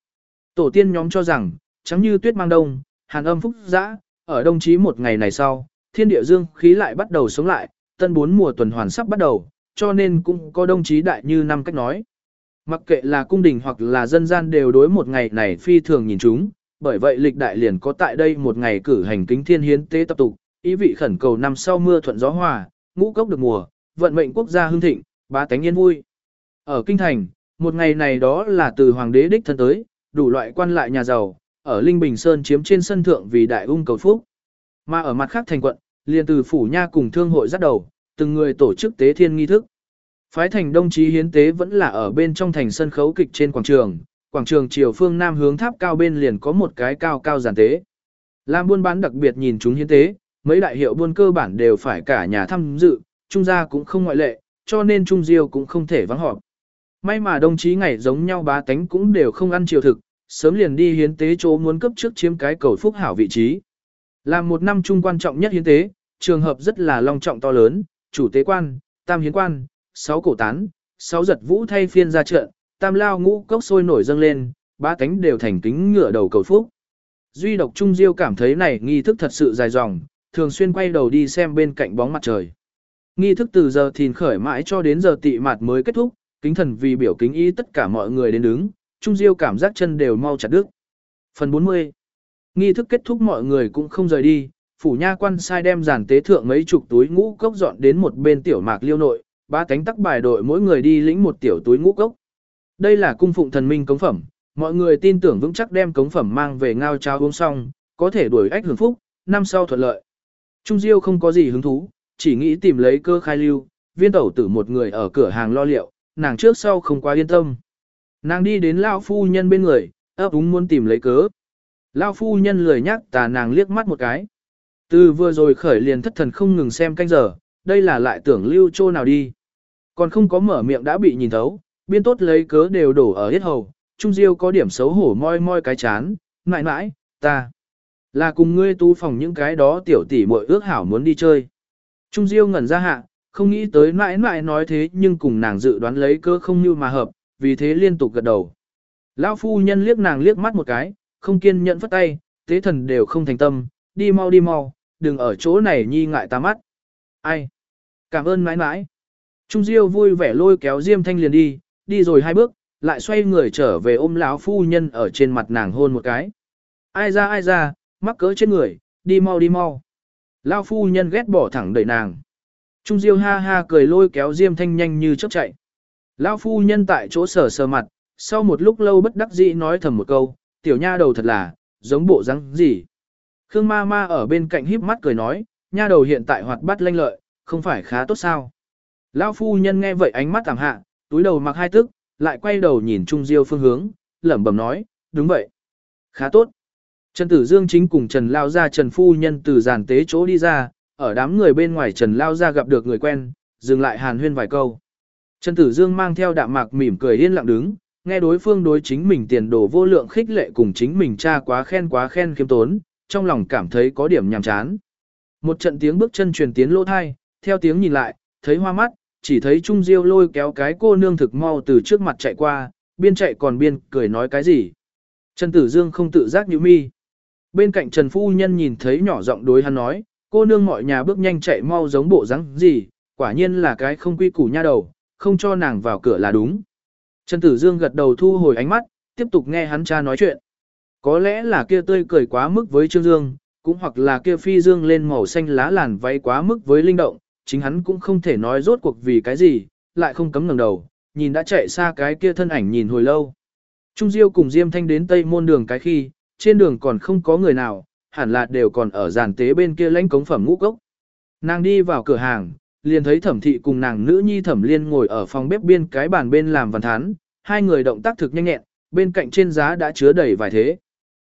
Tổ tiên nhóm cho rằng, trắng như tuyết mang đông, hàn âm phúc dã, ở đông chí một ngày này sau, thiên địa dương khí lại bắt đầu sống lại, tân bốn mùa tuần hoàn sắp bắt đầu, cho nên cũng có đông chí đại như năm cách nói. Mặc kệ là cung đình hoặc là dân gian đều đối một ngày này phi thường nhìn chúng, bởi vậy lịch đại liền có tại đây một ngày cử hành kính thiên hiến tế tập tục, ý vị khẩn cầu năm sau mưa thuận gió hòa, ngũ cốc được mùa, vận mệnh quốc gia hưng thịnh, bá tánh yên vui. Ở kinh thành, một ngày này đó là từ hoàng đế đích thân tới, đủ loại quan lại nhà giàu, ở Linh Bình Sơn chiếm trên sân thượng vì đại ung cầu phúc. Mà ở mặt khác thành quận, liền từ phủ nha cùng thương hội dắt đầu, từng người tổ chức tế thiên nghi thức. Phái thành đồng chí hiến tế vẫn là ở bên trong thành sân khấu kịch trên quảng trường, quảng trường chiều phương nam hướng tháp cao bên liền có một cái cao cao giàn tế. Làm buôn bán đặc biệt nhìn chúng hiến tế, mấy đại hiệu buôn cơ bản đều phải cả nhà tham dự, trung gia cũng không ngoại lệ, cho nên trung diêu cũng không thể vắng họp. May mà đồng chí ngày giống nhau bá tánh cũng đều không ăn chiều thực, sớm liền đi hiến tế chỗ muốn cấp trước chiếm cái cầu phúc hảo vị trí. Làm một năm trung quan trọng nhất hiến tế, trường hợp rất là long trọng to lớn, chủ tế quan, tam hiến quan, sáu cổ tán, sáu giật vũ thay phiên ra trận, tam lao ngũ cốc sôi nổi dâng lên, ba cánh đều thành kính ngửa đầu cầu phúc. Duy độc Trung Diêu cảm thấy này nghi thức thật sự dài dòng, thường xuyên quay đầu đi xem bên cạnh bóng mặt trời. Nghi thức từ giờ thìn khởi mãi cho đến giờ tị mạt mới kết thúc, kính thần vì biểu kính ý tất cả mọi người đến đứng, Trung Diêu cảm giác chân đều mau chặt đứt. Phần 40 Nghi thức kết thúc mọi người cũng không rời đi, phủ nha quan sai đem giàn tế thượng mấy chục túi ngũ cốc dọn đến một bên tiểu mạc liêu nội, ba cánh tắc bài đội mỗi người đi lĩnh một tiểu túi ngũ cốc. Đây là cung phụng thần minh cống phẩm, mọi người tin tưởng vững chắc đem cống phẩm mang về ngao trao uống xong, có thể đuổi ách hưởng phúc, năm sau thuận lợi. Trung Diêu không có gì hứng thú, chỉ nghĩ tìm lấy cơ khai lưu, viên tẩu tử một người ở cửa hàng lo liệu, nàng trước sau không quá yên tâm. Nàng đi đến Lao phu nhân bên người, ấp úng muốn tìm lấy cớ. Lao phu nhân lười nhắc tà nàng liếc mắt một cái. Từ vừa rồi khởi liền thất thần không ngừng xem canh giờ, đây là lại tưởng lưu chô nào đi. Còn không có mở miệng đã bị nhìn thấu, biên tốt lấy cớ đều đổ ở hết hầu, Trung Diêu có điểm xấu hổ moi moi cái chán, mãi mãi, ta là cùng ngươi tu phòng những cái đó tiểu tỷ muội ước hảo muốn đi chơi. Trung Diêu ngẩn ra hạ, không nghĩ tới mãi mãi nói thế nhưng cùng nàng dự đoán lấy cớ không như mà hợp, vì thế liên tục gật đầu. Lão phu nhân liếc nàng liếc mắt một cái, không kiên nhẫn phất tay, tế thần đều không thành tâm, đi mau đi mau, đừng ở chỗ này nhi ngại ta mắt. Ai? Cảm ơn mãi mãi. Trung Diêu vui vẻ lôi kéo Diêm Thanh liền đi, đi rồi hai bước, lại xoay người trở về ôm lão phu nhân ở trên mặt nàng hôn một cái. Ai ra ai ra, mắc cỡ trên người, đi mau đi mau. Lão phu nhân ghét bỏ thẳng đẩy nàng. Trung Diêu ha ha cười lôi kéo Diêm Thanh nhanh như chớp chạy. Lão phu nhân tại chỗ sờ sờ mặt, sau một lúc lâu bất đắc dĩ nói thầm một câu, tiểu nha đầu thật là, giống bộ răng gì. Khương ma ma ở bên cạnh híp mắt cười nói, nha đầu hiện tại hoạt bát lanh lợi, không phải khá tốt sao. Lão phu nhân nghe vậy ánh mắt tàng hạ, túi đầu mặc hai tức, lại quay đầu nhìn Trung Diêu phương hướng, lẩm bẩm nói, đúng vậy. Khá tốt. Trần Tử Dương chính cùng Trần Lao ra Trần Phu Nhân từ giàn tế chỗ đi ra, ở đám người bên ngoài Trần Lao ra gặp được người quen, dừng lại hàn huyên vài câu. Trần Tử Dương mang theo đạm mạc mỉm cười yên lặng đứng, nghe đối phương đối chính mình tiền đồ vô lượng khích lệ cùng chính mình cha quá khen quá khen khiêm tốn, trong lòng cảm thấy có điểm nhàm chán. Một trận tiếng bước chân truyền tiến lỗ thai, theo tiếng nhìn lại, thấy hoa mắt, chỉ thấy Trung Diêu lôi kéo cái cô nương thực mau từ trước mặt chạy qua, biên chạy còn biên cười nói cái gì. Trần Tử Dương không tự giác như mi. Bên cạnh Trần Phu Nhân nhìn thấy nhỏ giọng đối hắn nói, cô nương mọi nhà bước nhanh chạy mau giống bộ rắn gì, quả nhiên là cái không quy củ nha đầu, không cho nàng vào cửa là đúng. Trần Tử Dương gật đầu thu hồi ánh mắt, tiếp tục nghe hắn cha nói chuyện. Có lẽ là kia tươi cười quá mức với Trương Dương, cũng hoặc là kia phi dương lên màu xanh lá làn váy quá mức với linh động, chính hắn cũng không thể nói rốt cuộc vì cái gì, lại không cấm ngẩng đầu, nhìn đã chạy xa cái kia thân ảnh nhìn hồi lâu. Trung Diêu cùng Diêm Thanh đến Tây Môn đường cái khi, trên đường còn không có người nào, hẳn là đều còn ở giàn tế bên kia lãnh cống phẩm ngũ cốc. Nàng đi vào cửa hàng, liền thấy thẩm thị cùng nàng nữ nhi thẩm liên ngồi ở phòng bếp biên cái bàn bên làm văn thán, hai người động tác thực nhanh nhẹn, bên cạnh trên giá đã chứa đầy vài thế.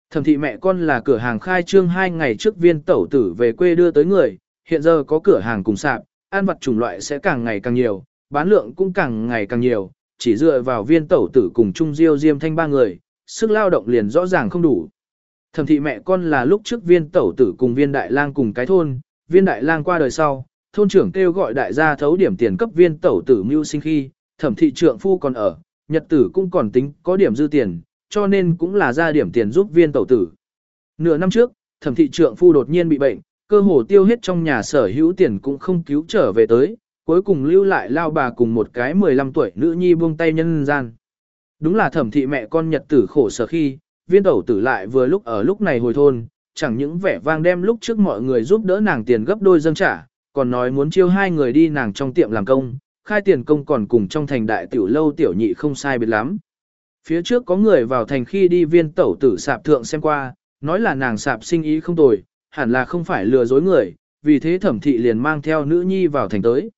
Thẩm thị mẹ con là cửa hàng khai trương hai ngày trước viên tẩu tử về quê đưa tới người, hiện giờ có cửa hàng cùng sạp, ăn vật chủng loại sẽ càng ngày càng nhiều, bán lượng cũng càng ngày càng nhiều, chỉ dựa vào viên tẩu tử cùng Trung Diêu Diêm Thanh ba người, sức lao động liền rõ ràng không đủ. Thẩm thị mẹ con là lúc trước viên tẩu tử cùng viên đại lang cùng cái thôn, viên đại lang qua đời sau, thôn trưởng kêu gọi đại gia thấu điểm tiền cấp viên tẩu tử mưu sinh khi, thẩm thị trượng phu còn ở, nhật tử cũng còn tính có điểm dư tiền, cho nên cũng là ra điểm tiền giúp viên tẩu tử. Nửa năm trước, thẩm thị trượng phu đột nhiên bị bệnh, cơ hồ tiêu hết trong nhà sở hữu tiền cũng không cứu trở về tới, cuối cùng lưu lại lao bà cùng một cái 15 tuổi nữ nhi buông tay nhân gian. Đúng là thẩm thị mẹ con nhật tử khổ sở khi, viên tẩu tử lại vừa lúc ở lúc này hồi thôn, chẳng những vẻ vang đem lúc trước mọi người giúp đỡ nàng tiền gấp đôi dâng trả, còn nói muốn chiêu hai người đi nàng trong tiệm làm công, khai tiền công còn cùng trong thành đại tiểu lâu tiểu nhị không sai biệt lắm. Phía trước có người vào thành khi đi viên tẩu tử sạp thượng xem qua, nói là nàng sạp sinh ý không tồi, hẳn là không phải lừa dối người, vì thế thẩm thị liền mang theo nữ nhi vào thành tới.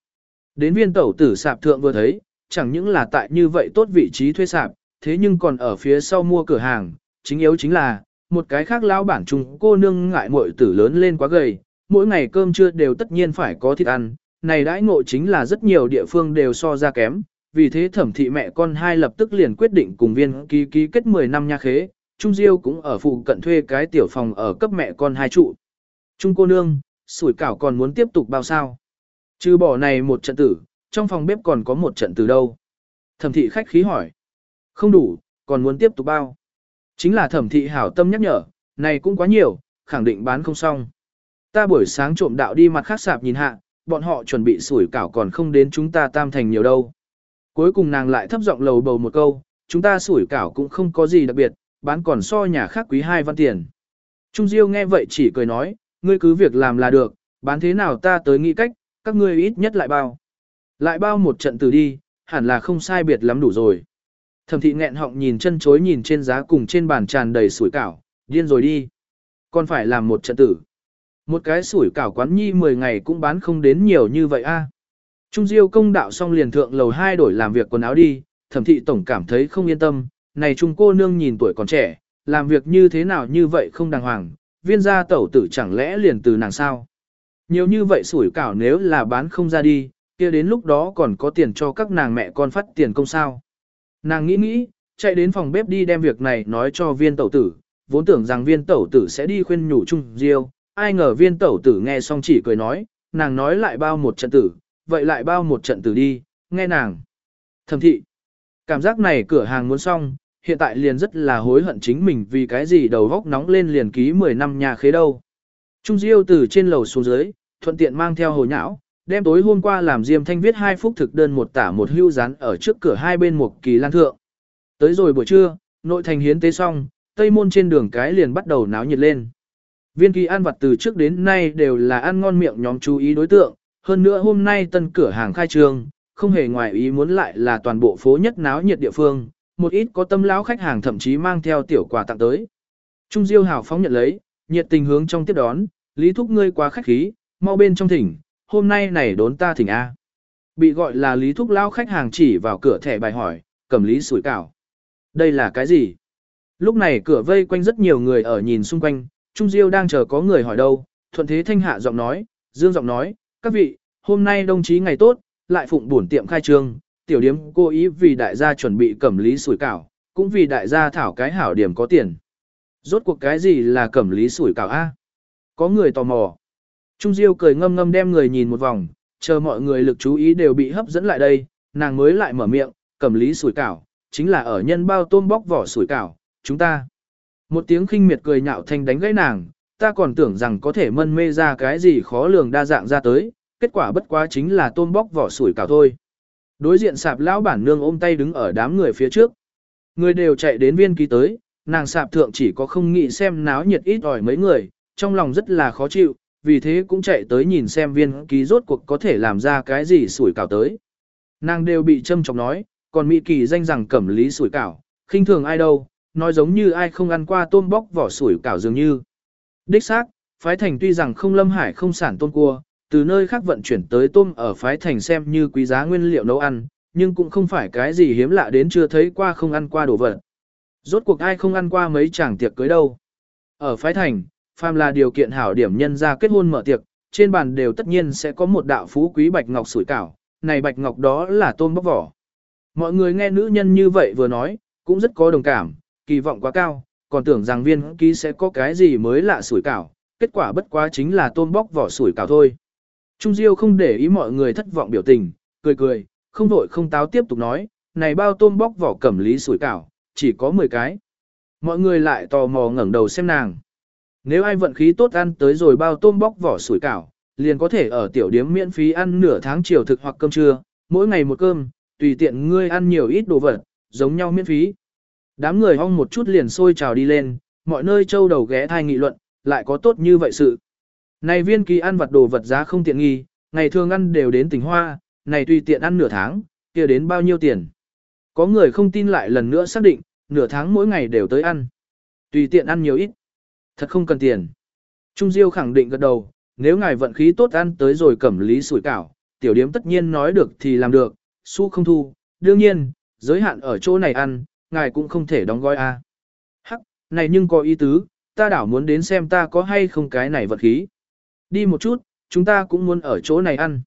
Đến viên tẩu tử sạp thượng vừa thấy, chẳng những là tại như vậy tốt vị trí thuê sạp, thế nhưng còn ở phía sau mua cửa hàng, chính yếu chính là, một cái khác lão bản trung cô nương ngại muội tử lớn lên quá gầy, mỗi ngày cơm trưa đều tất nhiên phải có thịt ăn, này đãi ngộ chính là rất nhiều địa phương đều so ra kém, vì thế thẩm thị mẹ con hai lập tức liền quyết định cùng viên ký ký kết 10 năm nha khế, Trung Diêu cũng ở phụ cận thuê cái tiểu phòng ở cấp mẹ con hai trụ. Trung cô nương, sủi cảo còn muốn tiếp tục bao sao? Trừ bỏ này một trận tử, trong phòng bếp còn có một trận tử đâu? Thẩm thị khách khí hỏi. Không đủ, còn muốn tiếp tục bao. Chính là thẩm thị hảo tâm nhắc nhở, này cũng quá nhiều, khẳng định bán không xong. Ta buổi sáng trộm đạo đi mặt khác sạp nhìn hạ, bọn họ chuẩn bị sủi cảo còn không đến chúng ta tam thành nhiều đâu. Cuối cùng nàng lại thấp giọng lầu bầu một câu, chúng ta sủi cảo cũng không có gì đặc biệt, bán còn so nhà khác quý hai văn tiền. Trung Diêu nghe vậy chỉ cười nói, ngươi cứ việc làm là được, bán thế nào ta tới nghĩ cách, các ngươi ít nhất lại bao. Lại bao một trận từ đi, hẳn là không sai biệt lắm đủ rồi. Thẩm thị nghẹn họng nhìn chân chối nhìn trên giá cùng trên bàn tràn đầy sủi cảo, điên rồi đi. Còn phải làm một trận tử. Một cái sủi cảo quán nhi 10 ngày cũng bán không đến nhiều như vậy a. Trung Diêu công đạo xong liền thượng lầu hai đổi làm việc quần áo đi, thẩm thị tổng cảm thấy không yên tâm, này trung cô nương nhìn tuổi còn trẻ, làm việc như thế nào như vậy không đàng hoàng, viên gia tẩu tử chẳng lẽ liền từ nàng sao. Nhiều như vậy sủi cảo nếu là bán không ra đi, kia đến lúc đó còn có tiền cho các nàng mẹ con phát tiền công sao. Nàng nghĩ nghĩ, chạy đến phòng bếp đi đem việc này nói cho viên tẩu tử, vốn tưởng rằng viên tẩu tử sẽ đi khuyên nhủ Trung Diêu, ai ngờ viên tẩu tử nghe xong chỉ cười nói, nàng nói lại bao một trận tử, vậy lại bao một trận tử đi, nghe nàng. Thẩm thị, cảm giác này cửa hàng muốn xong, hiện tại liền rất là hối hận chính mình vì cái gì đầu góc nóng lên liền ký 10 năm nhà khế đâu. Trung Diêu từ trên lầu xuống dưới, thuận tiện mang theo hồ nhão, đem tối hôm qua làm Diêm Thanh viết hai phúc thực đơn một tả một hưu rán ở trước cửa hai bên một kỳ lan thượng. Tới rồi buổi trưa, nội thành hiến tế xong, tây môn trên đường cái liền bắt đầu náo nhiệt lên. Viên kỳ ăn vặt từ trước đến nay đều là ăn ngon miệng nhóm chú ý đối tượng, hơn nữa hôm nay tân cửa hàng khai trương, không hề ngoài ý muốn lại là toàn bộ phố nhất náo nhiệt địa phương, một ít có tâm lão khách hàng thậm chí mang theo tiểu quà tặng tới. Trung Diêu hào phóng nhận lấy, nhiệt tình hướng trong tiếp đón, Lý Thúc ngươi quá khách khí, mau bên trong thỉnh, hôm nay này đốn ta thỉnh A. Bị gọi là Lý Thúc lao khách hàng chỉ vào cửa thẻ bài hỏi, cầm Lý sủi cảo. Đây là cái gì? Lúc này cửa vây quanh rất nhiều người ở nhìn xung quanh, Trung Diêu đang chờ có người hỏi đâu, thuận thế thanh hạ giọng nói, dương giọng nói, các vị, hôm nay đồng chí ngày tốt, lại phụng bổn tiệm khai trương, tiểu điếm cố ý vì đại gia chuẩn bị cẩm lý sủi cảo, cũng vì đại gia thảo cái hảo điểm có tiền. Rốt cuộc cái gì là cẩm lý sủi cảo a? Có người tò mò. Trung Diêu cười ngâm ngâm đem người nhìn một vòng, chờ mọi người lực chú ý đều bị hấp dẫn lại đây, nàng mới lại mở miệng, cẩm lý sủi cảo, chính là ở nhân bao tôm bóc vỏ sủi cảo, chúng ta. Một tiếng khinh miệt cười nhạo thanh đánh gãy nàng, ta còn tưởng rằng có thể mân mê ra cái gì khó lường đa dạng ra tới, kết quả bất quá chính là tôm bóc vỏ sủi cảo thôi. Đối diện sạp lão bản nương ôm tay đứng ở đám người phía trước. Người đều chạy đến viên ký tới, nàng sạp thượng chỉ có không nghĩ xem náo nhiệt ít ỏi mấy người, trong lòng rất là khó chịu, vì thế cũng chạy tới nhìn xem viên ký rốt cuộc có thể làm ra cái gì sủi cảo tới. Nàng đều bị châm chọc nói, còn Mỹ Kỳ danh rằng cẩm lý sủi cảo, khinh thường ai đâu, nói giống như ai không ăn qua tôm bóc vỏ sủi cảo dường như. Đích xác, phái thành tuy rằng không lâm hải không sản tôm cua, từ nơi khác vận chuyển tới tôm ở phái thành xem như quý giá nguyên liệu nấu ăn, nhưng cũng không phải cái gì hiếm lạ đến chưa thấy qua không ăn qua đồ vật. Rốt cuộc ai không ăn qua mấy chàng tiệc cưới đâu. Ở phái thành, phàm là điều kiện hảo điểm nhân ra kết hôn mở tiệc, trên bàn đều tất nhiên sẽ có một đạo phú quý bạch ngọc sủi cảo, này bạch ngọc đó là tôm bóc vỏ. Mọi người nghe nữ nhân như vậy vừa nói, cũng rất có đồng cảm, kỳ vọng quá cao, còn tưởng rằng viên ký sẽ có cái gì mới lạ sủi cảo, kết quả bất quá chính là tôm bóc vỏ sủi cảo thôi. Trung Diêu không để ý mọi người thất vọng biểu tình, cười cười, không vội không táo tiếp tục nói, này bao tôm bóc vỏ cẩm lý sủi cảo, chỉ có 10 cái. Mọi người lại tò mò ngẩng đầu xem nàng. Nếu ai vận khí tốt ăn tới rồi bao tôm bóc vỏ sủi cảo, liền có thể ở tiểu điếm miễn phí ăn nửa tháng chiều thực hoặc cơm trưa, mỗi ngày một cơm, tùy tiện ngươi ăn nhiều ít đồ vật, giống nhau miễn phí. Đám người hong một chút liền sôi trào đi lên, mọi nơi châu đầu ghé thai nghị luận, lại có tốt như vậy sự. Này viên kỳ ăn vật đồ vật giá không tiện nghi, ngày thường ăn đều đến tỉnh hoa, này tùy tiện ăn nửa tháng, kia đến bao nhiêu tiền. Có người không tin lại lần nữa xác định, nửa tháng mỗi ngày đều tới ăn. Tùy tiện ăn nhiều ít. Thật không cần tiền. Trung Diêu khẳng định gật đầu, nếu ngài vận khí tốt ăn tới rồi cẩm lý sủi cảo, tiểu điếm tất nhiên nói được thì làm được, su không thu. Đương nhiên, giới hạn ở chỗ này ăn, ngài cũng không thể đóng gói a. À. Hắc, này nhưng có ý tứ, ta đảo muốn đến xem ta có hay không cái này vật khí. Đi một chút, chúng ta cũng muốn ở chỗ này ăn.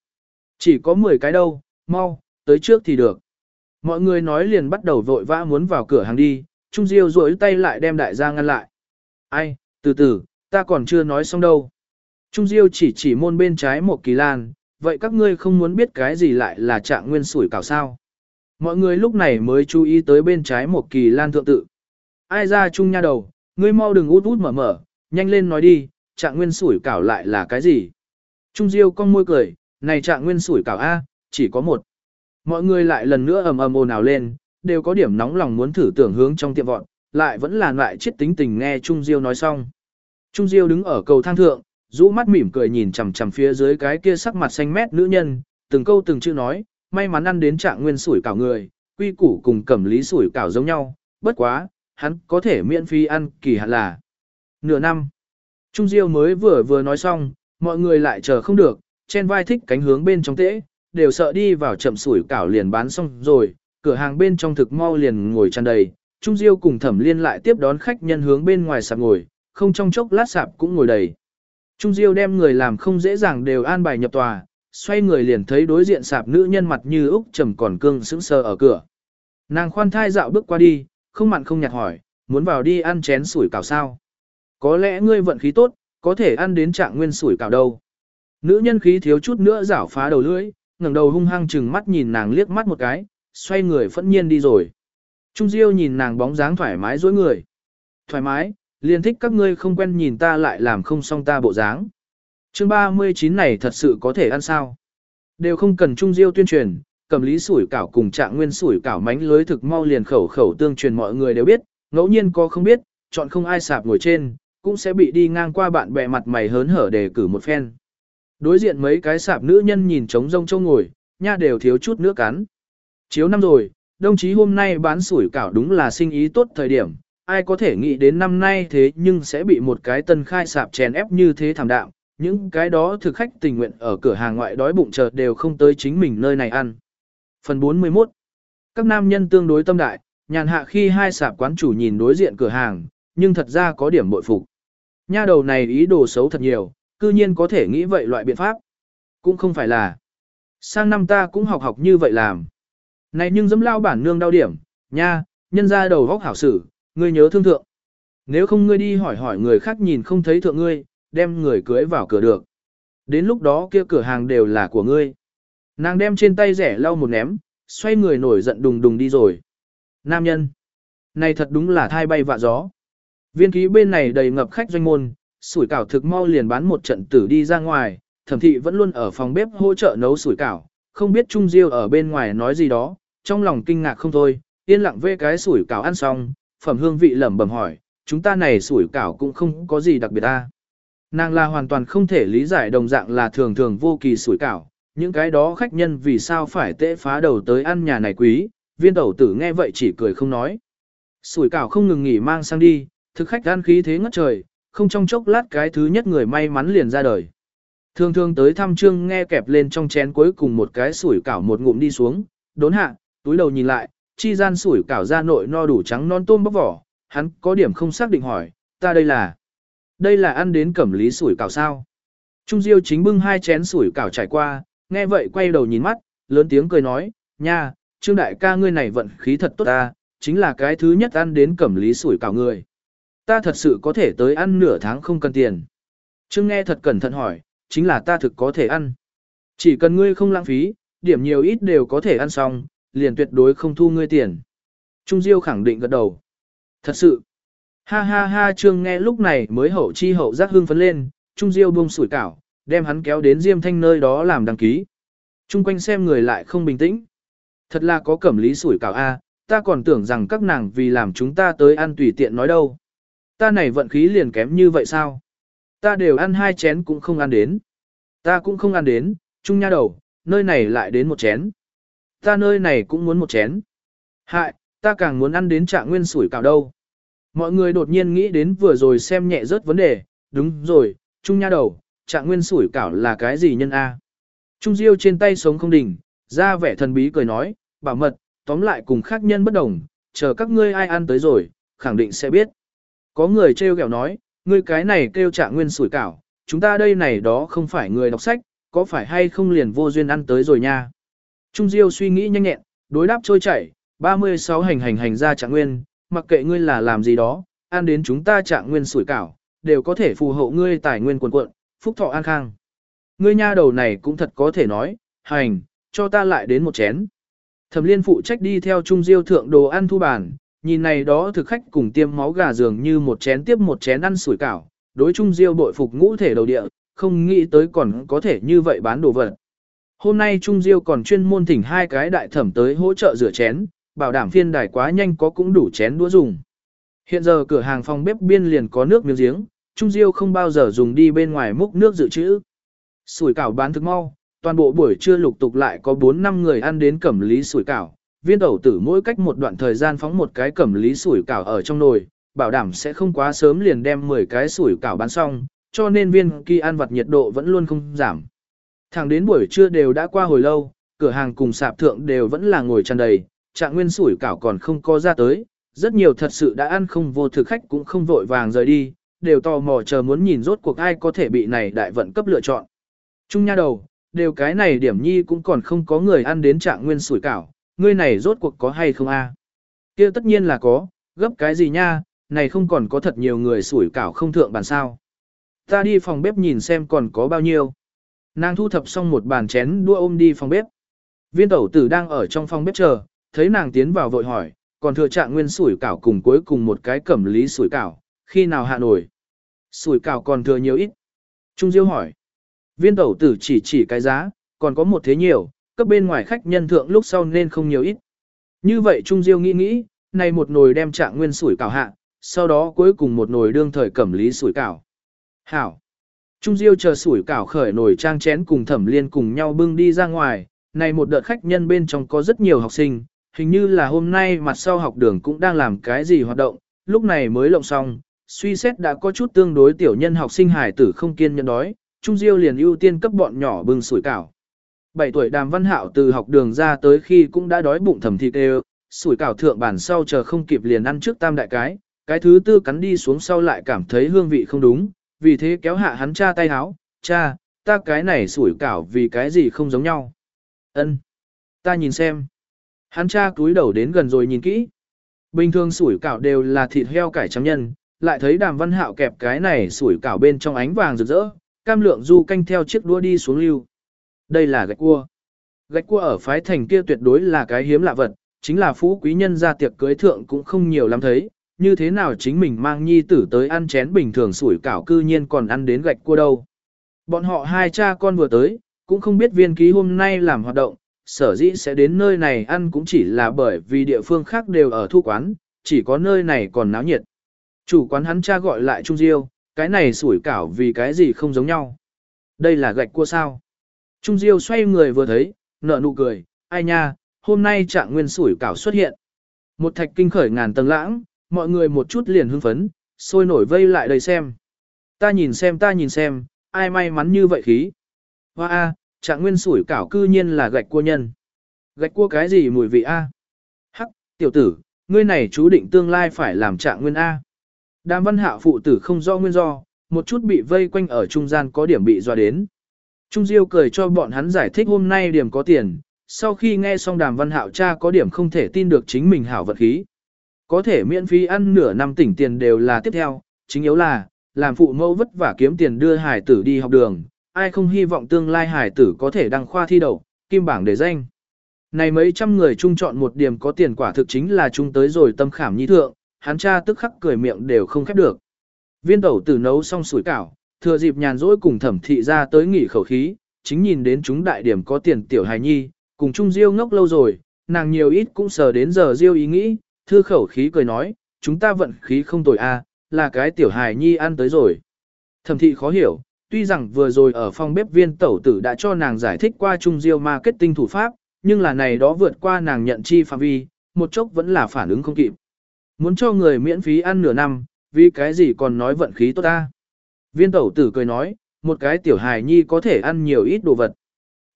Chỉ có 10 cái đâu, mau, tới trước thì được. Mọi người nói liền bắt đầu vội vã muốn vào cửa hàng đi, Trung Diêu rỗi tay lại đem đại gia ngăn lại. Ai, từ từ, ta còn chưa nói xong đâu. Trung Diêu chỉ chỉ môn bên trái một kỳ lan, vậy các ngươi không muốn biết cái gì lại là trạng nguyên sủi cảo sao. Mọi người lúc này mới chú ý tới bên trái một kỳ lan thượng tự. Ai ra Trung nha đầu, ngươi mau đừng út út mở mở, nhanh lên nói đi, trạng nguyên sủi cảo lại là cái gì. Trung Diêu cong môi cười, này trạng nguyên sủi cảo A, chỉ có một. Mọi người lại lần nữa ầm ầm ồn ào lên, đều có điểm nóng lòng muốn thử tưởng hướng trong tiệm vọn, lại vẫn là loại chết tính tình nghe Trung Diêu nói xong. Trung Diêu đứng ở cầu thang thượng, rũ mắt mỉm cười nhìn chằm chằm phía dưới cái kia sắc mặt xanh mét nữ nhân, từng câu từng chữ nói, may mắn ăn đến trạng nguyên sủi cảo người, quy củ cùng cẩm lý sủi cảo giống nhau, bất quá, hắn có thể miễn phí ăn kỳ hạn là nửa năm. Trung Diêu mới vừa vừa nói xong, mọi người lại chờ không được, chen vai thích cánh hướng bên trong tễ, đều sợ đi vào chậm sủi cảo liền bán xong rồi, cửa hàng bên trong thực mau liền ngồi tràn đầy, Trung Diêu cùng Thẩm Liên lại tiếp đón khách nhân hướng bên ngoài sạp ngồi, không trong chốc lát sạp cũng ngồi đầy. Trung Diêu đem người làm không dễ dàng đều an bài nhập tòa, xoay người liền thấy đối diện sạp nữ nhân mặt như úc trầm còn cương sững sờ ở cửa. Nàng khoan thai dạo bước qua đi, không mặn không nhạt hỏi, muốn vào đi ăn chén sủi cảo sao? Có lẽ ngươi vận khí tốt, có thể ăn đến trạng nguyên sủi cảo đâu. Nữ nhân khí thiếu chút nữa rảo phá đầu lưỡi, ngẩng đầu hung hăng chừng mắt nhìn nàng liếc mắt một cái, xoay người phẫn nhiên đi rồi. Trung Diêu nhìn nàng bóng dáng thoải mái dối người. Thoải mái, liền thích các ngươi không quen nhìn ta lại làm không xong ta bộ dáng. Chương 39 này thật sự có thể ăn sao? Đều không cần Trung Diêu tuyên truyền, cầm lý sủi cảo cùng trạng nguyên sủi cảo mánh lưới thực mau liền khẩu khẩu tương truyền mọi người đều biết, ngẫu nhiên có không biết, chọn không ai sạp ngồi trên, cũng sẽ bị đi ngang qua bạn bè mặt mày hớn hở để cử một phen. Đối diện mấy cái sạp nữ nhân nhìn trống rông châu ngồi, nha đều thiếu chút nước cắn. Chiếu năm rồi, đồng chí hôm nay bán sủi cảo đúng là sinh ý tốt thời điểm, ai có thể nghĩ đến năm nay thế nhưng sẽ bị một cái tân khai sạp chèn ép như thế thảm đạo, những cái đó thực khách tình nguyện ở cửa hàng ngoại đói bụng chờ đều không tới chính mình nơi này ăn. Phần 41 Các nam nhân tương đối tâm đại, nhàn hạ khi hai sạp quán chủ nhìn đối diện cửa hàng, nhưng thật ra có điểm bội phục. Nha đầu này ý đồ xấu thật nhiều, cư nhiên có thể nghĩ vậy loại biện pháp. Cũng không phải là. Sang năm ta cũng học học như vậy làm. Này nhưng dẫm lao bản nương đau điểm, nha, nhân ra đầu góc hảo sử, ngươi nhớ thương thượng. Nếu không ngươi đi hỏi hỏi người khác nhìn không thấy thượng ngươi, đem người cưới vào cửa được. Đến lúc đó kia cửa hàng đều là của ngươi. Nàng đem trên tay rẻ lau một ném, xoay người nổi giận đùng đùng đi rồi. Nam nhân. Này thật đúng là thai bay vạ gió. Viên ký bên này đầy ngập khách doanh môn, sủi cảo thực mau liền bán một trận tử đi ra ngoài, thẩm thị vẫn luôn ở phòng bếp hỗ trợ nấu sủi cảo, không biết Trung Diêu ở bên ngoài nói gì đó, trong lòng kinh ngạc không thôi, yên lặng vê cái sủi cảo ăn xong, phẩm hương vị lẩm bẩm hỏi, chúng ta này sủi cảo cũng không có gì đặc biệt ta. Nàng là hoàn toàn không thể lý giải đồng dạng là thường thường vô kỳ sủi cảo, những cái đó khách nhân vì sao phải tệ phá đầu tới ăn nhà này quý, viên tẩu tử nghe vậy chỉ cười không nói. Sủi cảo không ngừng nghỉ mang sang đi, thực khách ăn khí thế ngất trời, không trong chốc lát cái thứ nhất người may mắn liền ra đời. Thường thường tới thăm trương nghe kẹp lên trong chén cuối cùng một cái sủi cảo một ngụm đi xuống, đốn hạ, túi đầu nhìn lại, chi gian sủi cảo ra nội no đủ trắng non tôm bóc vỏ, hắn có điểm không xác định hỏi, ta đây là, đây là ăn đến cẩm lý sủi cảo sao. Trung Diêu chính bưng hai chén sủi cảo trải qua, nghe vậy quay đầu nhìn mắt, lớn tiếng cười nói, nha, Trương đại ca ngươi này vận khí thật tốt ta, chính là cái thứ nhất ăn đến cẩm lý sủi cảo người. Ta thật sự có thể tới ăn nửa tháng không cần tiền. Trương nghe thật cẩn thận hỏi, chính là ta thực có thể ăn. Chỉ cần ngươi không lãng phí, điểm nhiều ít đều có thể ăn xong, liền tuyệt đối không thu ngươi tiền. Trung Diêu khẳng định gật đầu. Thật sự. Ha ha ha Trương nghe lúc này mới hậu chi hậu giác hương phấn lên, Trung Diêu buông sủi cảo, đem hắn kéo đến Diêm Thanh nơi đó làm đăng ký. Trung quanh xem người lại không bình tĩnh. Thật là có cẩm lý sủi cảo a, ta còn tưởng rằng các nàng vì làm chúng ta tới ăn tùy tiện nói đâu. Ta này vận khí liền kém như vậy sao? Ta đều ăn hai chén cũng không ăn đến. Ta cũng không ăn đến, Trung nha đầu, nơi này lại đến một chén. Ta nơi này cũng muốn một chén. Hại, ta càng muốn ăn đến trạng nguyên sủi cảo đâu. Mọi người đột nhiên nghĩ đến vừa rồi xem nhẹ rớt vấn đề, đúng rồi, Trung nha đầu, trạng nguyên sủi cảo là cái gì nhân A. Trung Diêu trên tay sống không đỉnh, ra vẻ thần bí cười nói, bảo mật, tóm lại cùng khác nhân bất đồng, chờ các ngươi ai ăn tới rồi, khẳng định sẽ biết. Có người trêu ghẹo nói, ngươi cái này kêu trạng nguyên sủi cảo, chúng ta đây này đó không phải người đọc sách, có phải hay không liền vô duyên ăn tới rồi nha. Trung Diêu suy nghĩ nhanh nhẹn, đối đáp trôi chảy, 36 hành hành hành ra trạng nguyên, mặc kệ ngươi là làm gì đó, ăn đến chúng ta trạng nguyên sủi cảo, đều có thể phù hộ ngươi tài nguyên quần quận, phúc thọ an khang. Ngươi nha đầu này cũng thật có thể nói, hành, cho ta lại đến một chén. Thẩm liên phụ trách đi theo Trung Diêu thượng đồ ăn thu bàn, nhìn này đó thực khách cùng tiêm máu gà dường như một chén tiếp một chén ăn sủi cảo, đối chung Diêu bội phục ngũ thể đầu địa, không nghĩ tới còn có thể như vậy bán đồ vật. Hôm nay Trung Diêu còn chuyên môn thỉnh hai cái đại thẩm tới hỗ trợ rửa chén, bảo đảm phiên đài quá nhanh có cũng đủ chén đũa dùng. Hiện giờ cửa hàng phòng bếp biên liền có nước miếng giếng, Trung Diêu không bao giờ dùng đi bên ngoài múc nước dự trữ. Sủi cảo bán thức mau, toàn bộ buổi trưa lục tục lại có 4 năm người ăn đến cẩm lý sủi cảo. Viên tẩu tử mỗi cách một đoạn thời gian phóng một cái cẩm lý sủi cảo ở trong nồi, bảo đảm sẽ không quá sớm liền đem 10 cái sủi cảo bán xong, cho nên viên kỳ ăn vặt nhiệt độ vẫn luôn không giảm. Thẳng đến buổi trưa đều đã qua hồi lâu, cửa hàng cùng sạp thượng đều vẫn là ngồi tràn đầy, trạng nguyên sủi cảo còn không có ra tới, rất nhiều thật sự đã ăn không vô thực khách cũng không vội vàng rời đi, đều tò mò chờ muốn nhìn rốt cuộc ai có thể bị này đại vận cấp lựa chọn. Trung nha đầu, đều cái này điểm nhi cũng còn không có người ăn đến trạng nguyên sủi cảo, ngươi này rốt cuộc có hay không a? Kia tất nhiên là có, gấp cái gì nha, này không còn có thật nhiều người sủi cảo không thượng bàn sao. Ta đi phòng bếp nhìn xem còn có bao nhiêu. Nàng thu thập xong một bàn chén đua ôm đi phòng bếp. Viên tẩu tử đang ở trong phòng bếp chờ, thấy nàng tiến vào vội hỏi, còn thừa trạng nguyên sủi cảo cùng cuối cùng một cái cẩm lý sủi cảo, khi nào hạ nổi. Sủi cảo còn thừa nhiều ít. Trung Diêu hỏi. Viên tẩu tử chỉ chỉ cái giá, còn có một thế nhiều, cấp bên ngoài khách nhân thượng lúc sau nên không nhiều ít. Như vậy Trung Diêu nghĩ nghĩ, này một nồi đem trạng nguyên sủi cảo hạ, sau đó cuối cùng một nồi đương thời cẩm lý sủi cảo. Hảo. Trung Diêu chờ sủi cảo khởi nồi trang chén cùng thẩm liên cùng nhau bưng đi ra ngoài, này một đợt khách nhân bên trong có rất nhiều học sinh, hình như là hôm nay mặt sau học đường cũng đang làm cái gì hoạt động, lúc này mới lộng xong, suy xét đã có chút tương đối tiểu nhân học sinh hải tử không kiên nhẫn đói, Trung Diêu liền ưu tiên cấp bọn nhỏ bưng sủi cảo. 7 tuổi đàm văn hạo từ học đường ra tới khi cũng đã đói bụng thầm thịt đều, sủi cảo thượng bản sau chờ không kịp liền ăn trước tam đại cái, cái thứ tư cắn đi xuống sau lại cảm thấy hương vị không đúng, vì thế kéo hạ hắn cha tay háo, cha, ta cái này sủi cảo vì cái gì không giống nhau. ân ta nhìn xem. Hắn cha cúi đầu đến gần rồi nhìn kỹ. Bình thường sủi cảo đều là thịt heo cải trắng nhân, lại thấy đàm văn hạo kẹp cái này sủi cảo bên trong ánh vàng rực rỡ, cam lượng du canh theo chiếc đũa đi xuống lưu. Đây là gạch cua. Gạch cua ở phái thành kia tuyệt đối là cái hiếm lạ vật, chính là phú quý nhân ra tiệc cưới thượng cũng không nhiều lắm thấy, như thế nào chính mình mang nhi tử tới ăn chén bình thường sủi cảo cư nhiên còn ăn đến gạch cua đâu. Bọn họ hai cha con vừa tới, cũng không biết viên ký hôm nay làm hoạt động, sở dĩ sẽ đến nơi này ăn cũng chỉ là bởi vì địa phương khác đều ở thu quán, chỉ có nơi này còn náo nhiệt. Chủ quán hắn cha gọi lại Trung Diêu, cái này sủi cảo vì cái gì không giống nhau. Đây là gạch cua sao. Trung Diêu xoay người vừa thấy, nở nụ cười, ai nha, hôm nay trạng nguyên sủi cảo xuất hiện. Một thạch kinh khởi ngàn tầng lãng, mọi người một chút liền hưng phấn, sôi nổi vây lại đây xem. Ta nhìn xem ta nhìn xem, ai may mắn như vậy khí. Hoa a, trạng nguyên sủi cảo cư nhiên là gạch cua nhân. Gạch cua cái gì mùi vị a? Hắc, tiểu tử, ngươi này chú định tương lai phải làm trạng nguyên a. Đàm văn hạ phụ tử không do nguyên do, một chút bị vây quanh ở trung gian có điểm bị dọa đến. Trung Diêu cười cho bọn hắn giải thích hôm nay điểm có tiền, sau khi nghe xong đàm văn hạo cha có điểm không thể tin được chính mình hảo vật khí. Có thể miễn phí ăn nửa năm tỉnh tiền đều là tiếp theo, chính yếu là, làm phụ mẫu vất vả kiếm tiền đưa hải tử đi học đường, ai không hy vọng tương lai hải tử có thể đăng khoa thi đậu, kim bảng để danh. Này mấy trăm người chung chọn một điểm có tiền quả thực chính là chung tới rồi tâm khảm nhi thượng, hắn cha tức khắc cười miệng đều không khép được. Viên tẩu tử nấu xong sủi cảo, thừa dịp nhàn rỗi cùng thẩm thị ra tới nghỉ khẩu khí, chính nhìn đến chúng đại điểm có tiền tiểu hài nhi, cùng chung diêu ngốc lâu rồi, nàng nhiều ít cũng sờ đến giờ diêu ý nghĩ, thư khẩu khí cười nói, chúng ta vận khí không tồi a, là cái tiểu hài nhi ăn tới rồi. Thẩm thị khó hiểu, tuy rằng vừa rồi ở phòng bếp viên tẩu tử đã cho nàng giải thích qua chung diêu marketing thủ pháp, nhưng là này đó vượt qua nàng nhận chi phạm vi, một chốc vẫn là phản ứng không kịp. Muốn cho người miễn phí ăn nửa năm, vì cái gì còn nói vận khí tốt ta. Viên tẩu tử cười nói, một cái tiểu hài nhi có thể ăn nhiều ít đồ vật.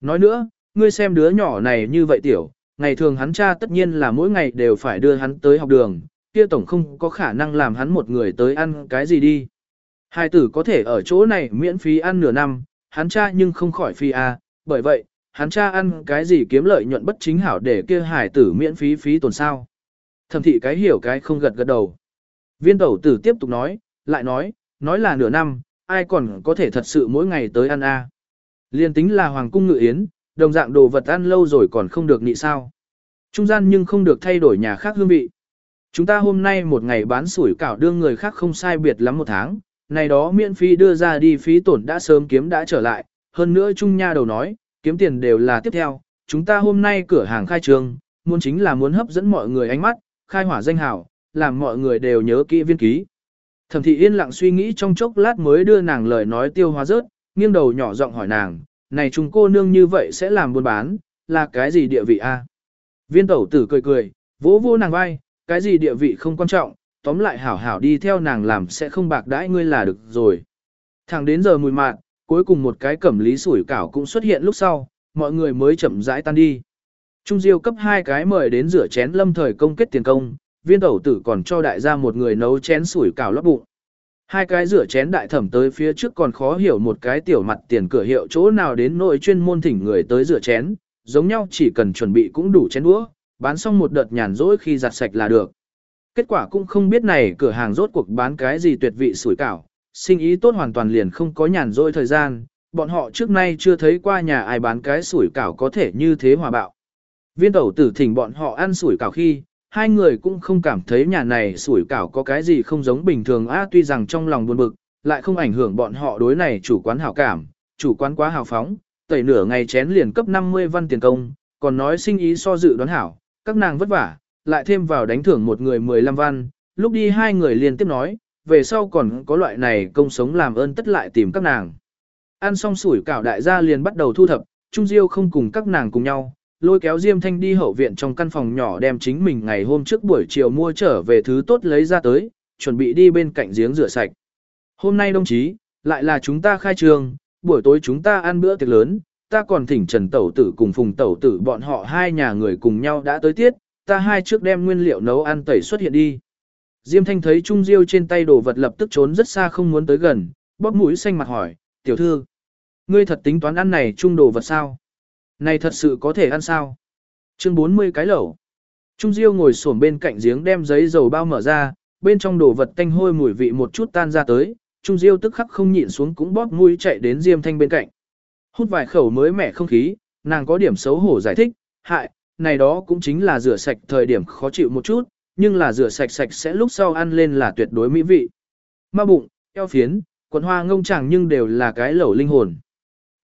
Nói nữa, ngươi xem đứa nhỏ này như vậy tiểu, ngày thường hắn cha tất nhiên là mỗi ngày đều phải đưa hắn tới học đường, kia tổng không có khả năng làm hắn một người tới ăn cái gì đi. Hai tử có thể ở chỗ này miễn phí ăn nửa năm, hắn cha nhưng không khỏi phi a, bởi vậy, hắn cha ăn cái gì kiếm lợi nhuận bất chính hảo để kia hải tử miễn phí phí tồn sao. Thẩm thị cái hiểu cái không gật gật đầu. Viên tẩu tử tiếp tục nói, lại nói, nói là nửa năm, ai còn có thể thật sự mỗi ngày tới ăn a. Liên tính là hoàng cung ngự yến, đồng dạng đồ vật ăn lâu rồi còn không được nị sao. Trung gian nhưng không được thay đổi nhà khác hương vị. Chúng ta hôm nay một ngày bán sủi cảo đương người khác không sai biệt lắm một tháng, này đó miễn phí đưa ra đi phí tổn đã sớm kiếm đã trở lại, hơn nữa Trung Nha đầu nói, kiếm tiền đều là tiếp theo, chúng ta hôm nay cửa hàng khai trương, muốn chính là muốn hấp dẫn mọi người ánh mắt, khai hỏa danh hào, làm mọi người đều nhớ kỹ viên ký. Thẩm thị yên lặng suy nghĩ trong chốc lát mới đưa nàng lời nói tiêu hóa rớt, nghiêng đầu nhỏ giọng hỏi nàng, này chúng cô nương như vậy sẽ làm buôn bán, là cái gì địa vị a? Viên tẩu tử cười cười, vỗ vỗ nàng vai, cái gì địa vị không quan trọng, tóm lại hảo hảo đi theo nàng làm sẽ không bạc đãi ngươi là được rồi. Thẳng đến giờ mùi mạn, cuối cùng một cái cẩm lý sủi cảo cũng xuất hiện lúc sau, mọi người mới chậm rãi tan đi. Trung Diêu cấp hai cái mời đến rửa chén lâm thời công kết tiền công, viên tẩu tử còn cho đại gia một người nấu chén sủi cảo lót bụng. Hai cái rửa chén đại thẩm tới phía trước còn khó hiểu một cái tiểu mặt tiền cửa hiệu chỗ nào đến nội chuyên môn thỉnh người tới rửa chén, giống nhau chỉ cần chuẩn bị cũng đủ chén đũa, bán xong một đợt nhàn rỗi khi giặt sạch là được. Kết quả cũng không biết này cửa hàng rốt cuộc bán cái gì tuyệt vị sủi cảo, sinh ý tốt hoàn toàn liền không có nhàn rỗi thời gian, bọn họ trước nay chưa thấy qua nhà ai bán cái sủi cảo có thể như thế hòa bạo. Viên tẩu tử thỉnh bọn họ ăn sủi cảo khi, hai người cũng không cảm thấy nhà này sủi cảo có cái gì không giống bình thường a tuy rằng trong lòng buồn bực, lại không ảnh hưởng bọn họ đối này chủ quán hảo cảm, chủ quán quá hào phóng, tẩy nửa ngày chén liền cấp 50 văn tiền công, còn nói sinh ý so dự đoán hảo, các nàng vất vả, lại thêm vào đánh thưởng một người 15 văn, lúc đi hai người liên tiếp nói, về sau còn có loại này công sống làm ơn tất lại tìm các nàng. Ăn xong sủi cảo đại gia liền bắt đầu thu thập, Trung Diêu không cùng các nàng cùng nhau, lôi kéo Diêm Thanh đi hậu viện trong căn phòng nhỏ đem chính mình ngày hôm trước buổi chiều mua trở về thứ tốt lấy ra tới, chuẩn bị đi bên cạnh giếng rửa sạch. Hôm nay đồng chí, lại là chúng ta khai trường, buổi tối chúng ta ăn bữa tiệc lớn, ta còn thỉnh Trần Tẩu Tử cùng Phùng Tẩu Tử bọn họ hai nhà người cùng nhau đã tới tiết, ta hai trước đem nguyên liệu nấu ăn tẩy xuất hiện đi. Diêm Thanh thấy Trung Diêu trên tay đồ vật lập tức trốn rất xa không muốn tới gần, bóp mũi xanh mặt hỏi, tiểu thư, ngươi thật tính toán ăn này trung đồ vật sao? Này thật sự có thể ăn sao? Chương 40 cái lẩu. Trung Diêu ngồi xổm bên cạnh giếng đem giấy dầu bao mở ra, bên trong đồ vật tanh hôi mùi vị một chút tan ra tới, Trung Diêu tức khắc không nhịn xuống cũng bóp mũi chạy đến Diêm Thanh bên cạnh. Hút vài khẩu mới mẻ không khí, nàng có điểm xấu hổ giải thích, hại, này đó cũng chính là rửa sạch thời điểm khó chịu một chút, nhưng là rửa sạch sạch sẽ lúc sau ăn lên là tuyệt đối mỹ vị. Ma bụng, eo phiến, quần hoa ngông chẳng nhưng đều là cái lẩu linh hồn.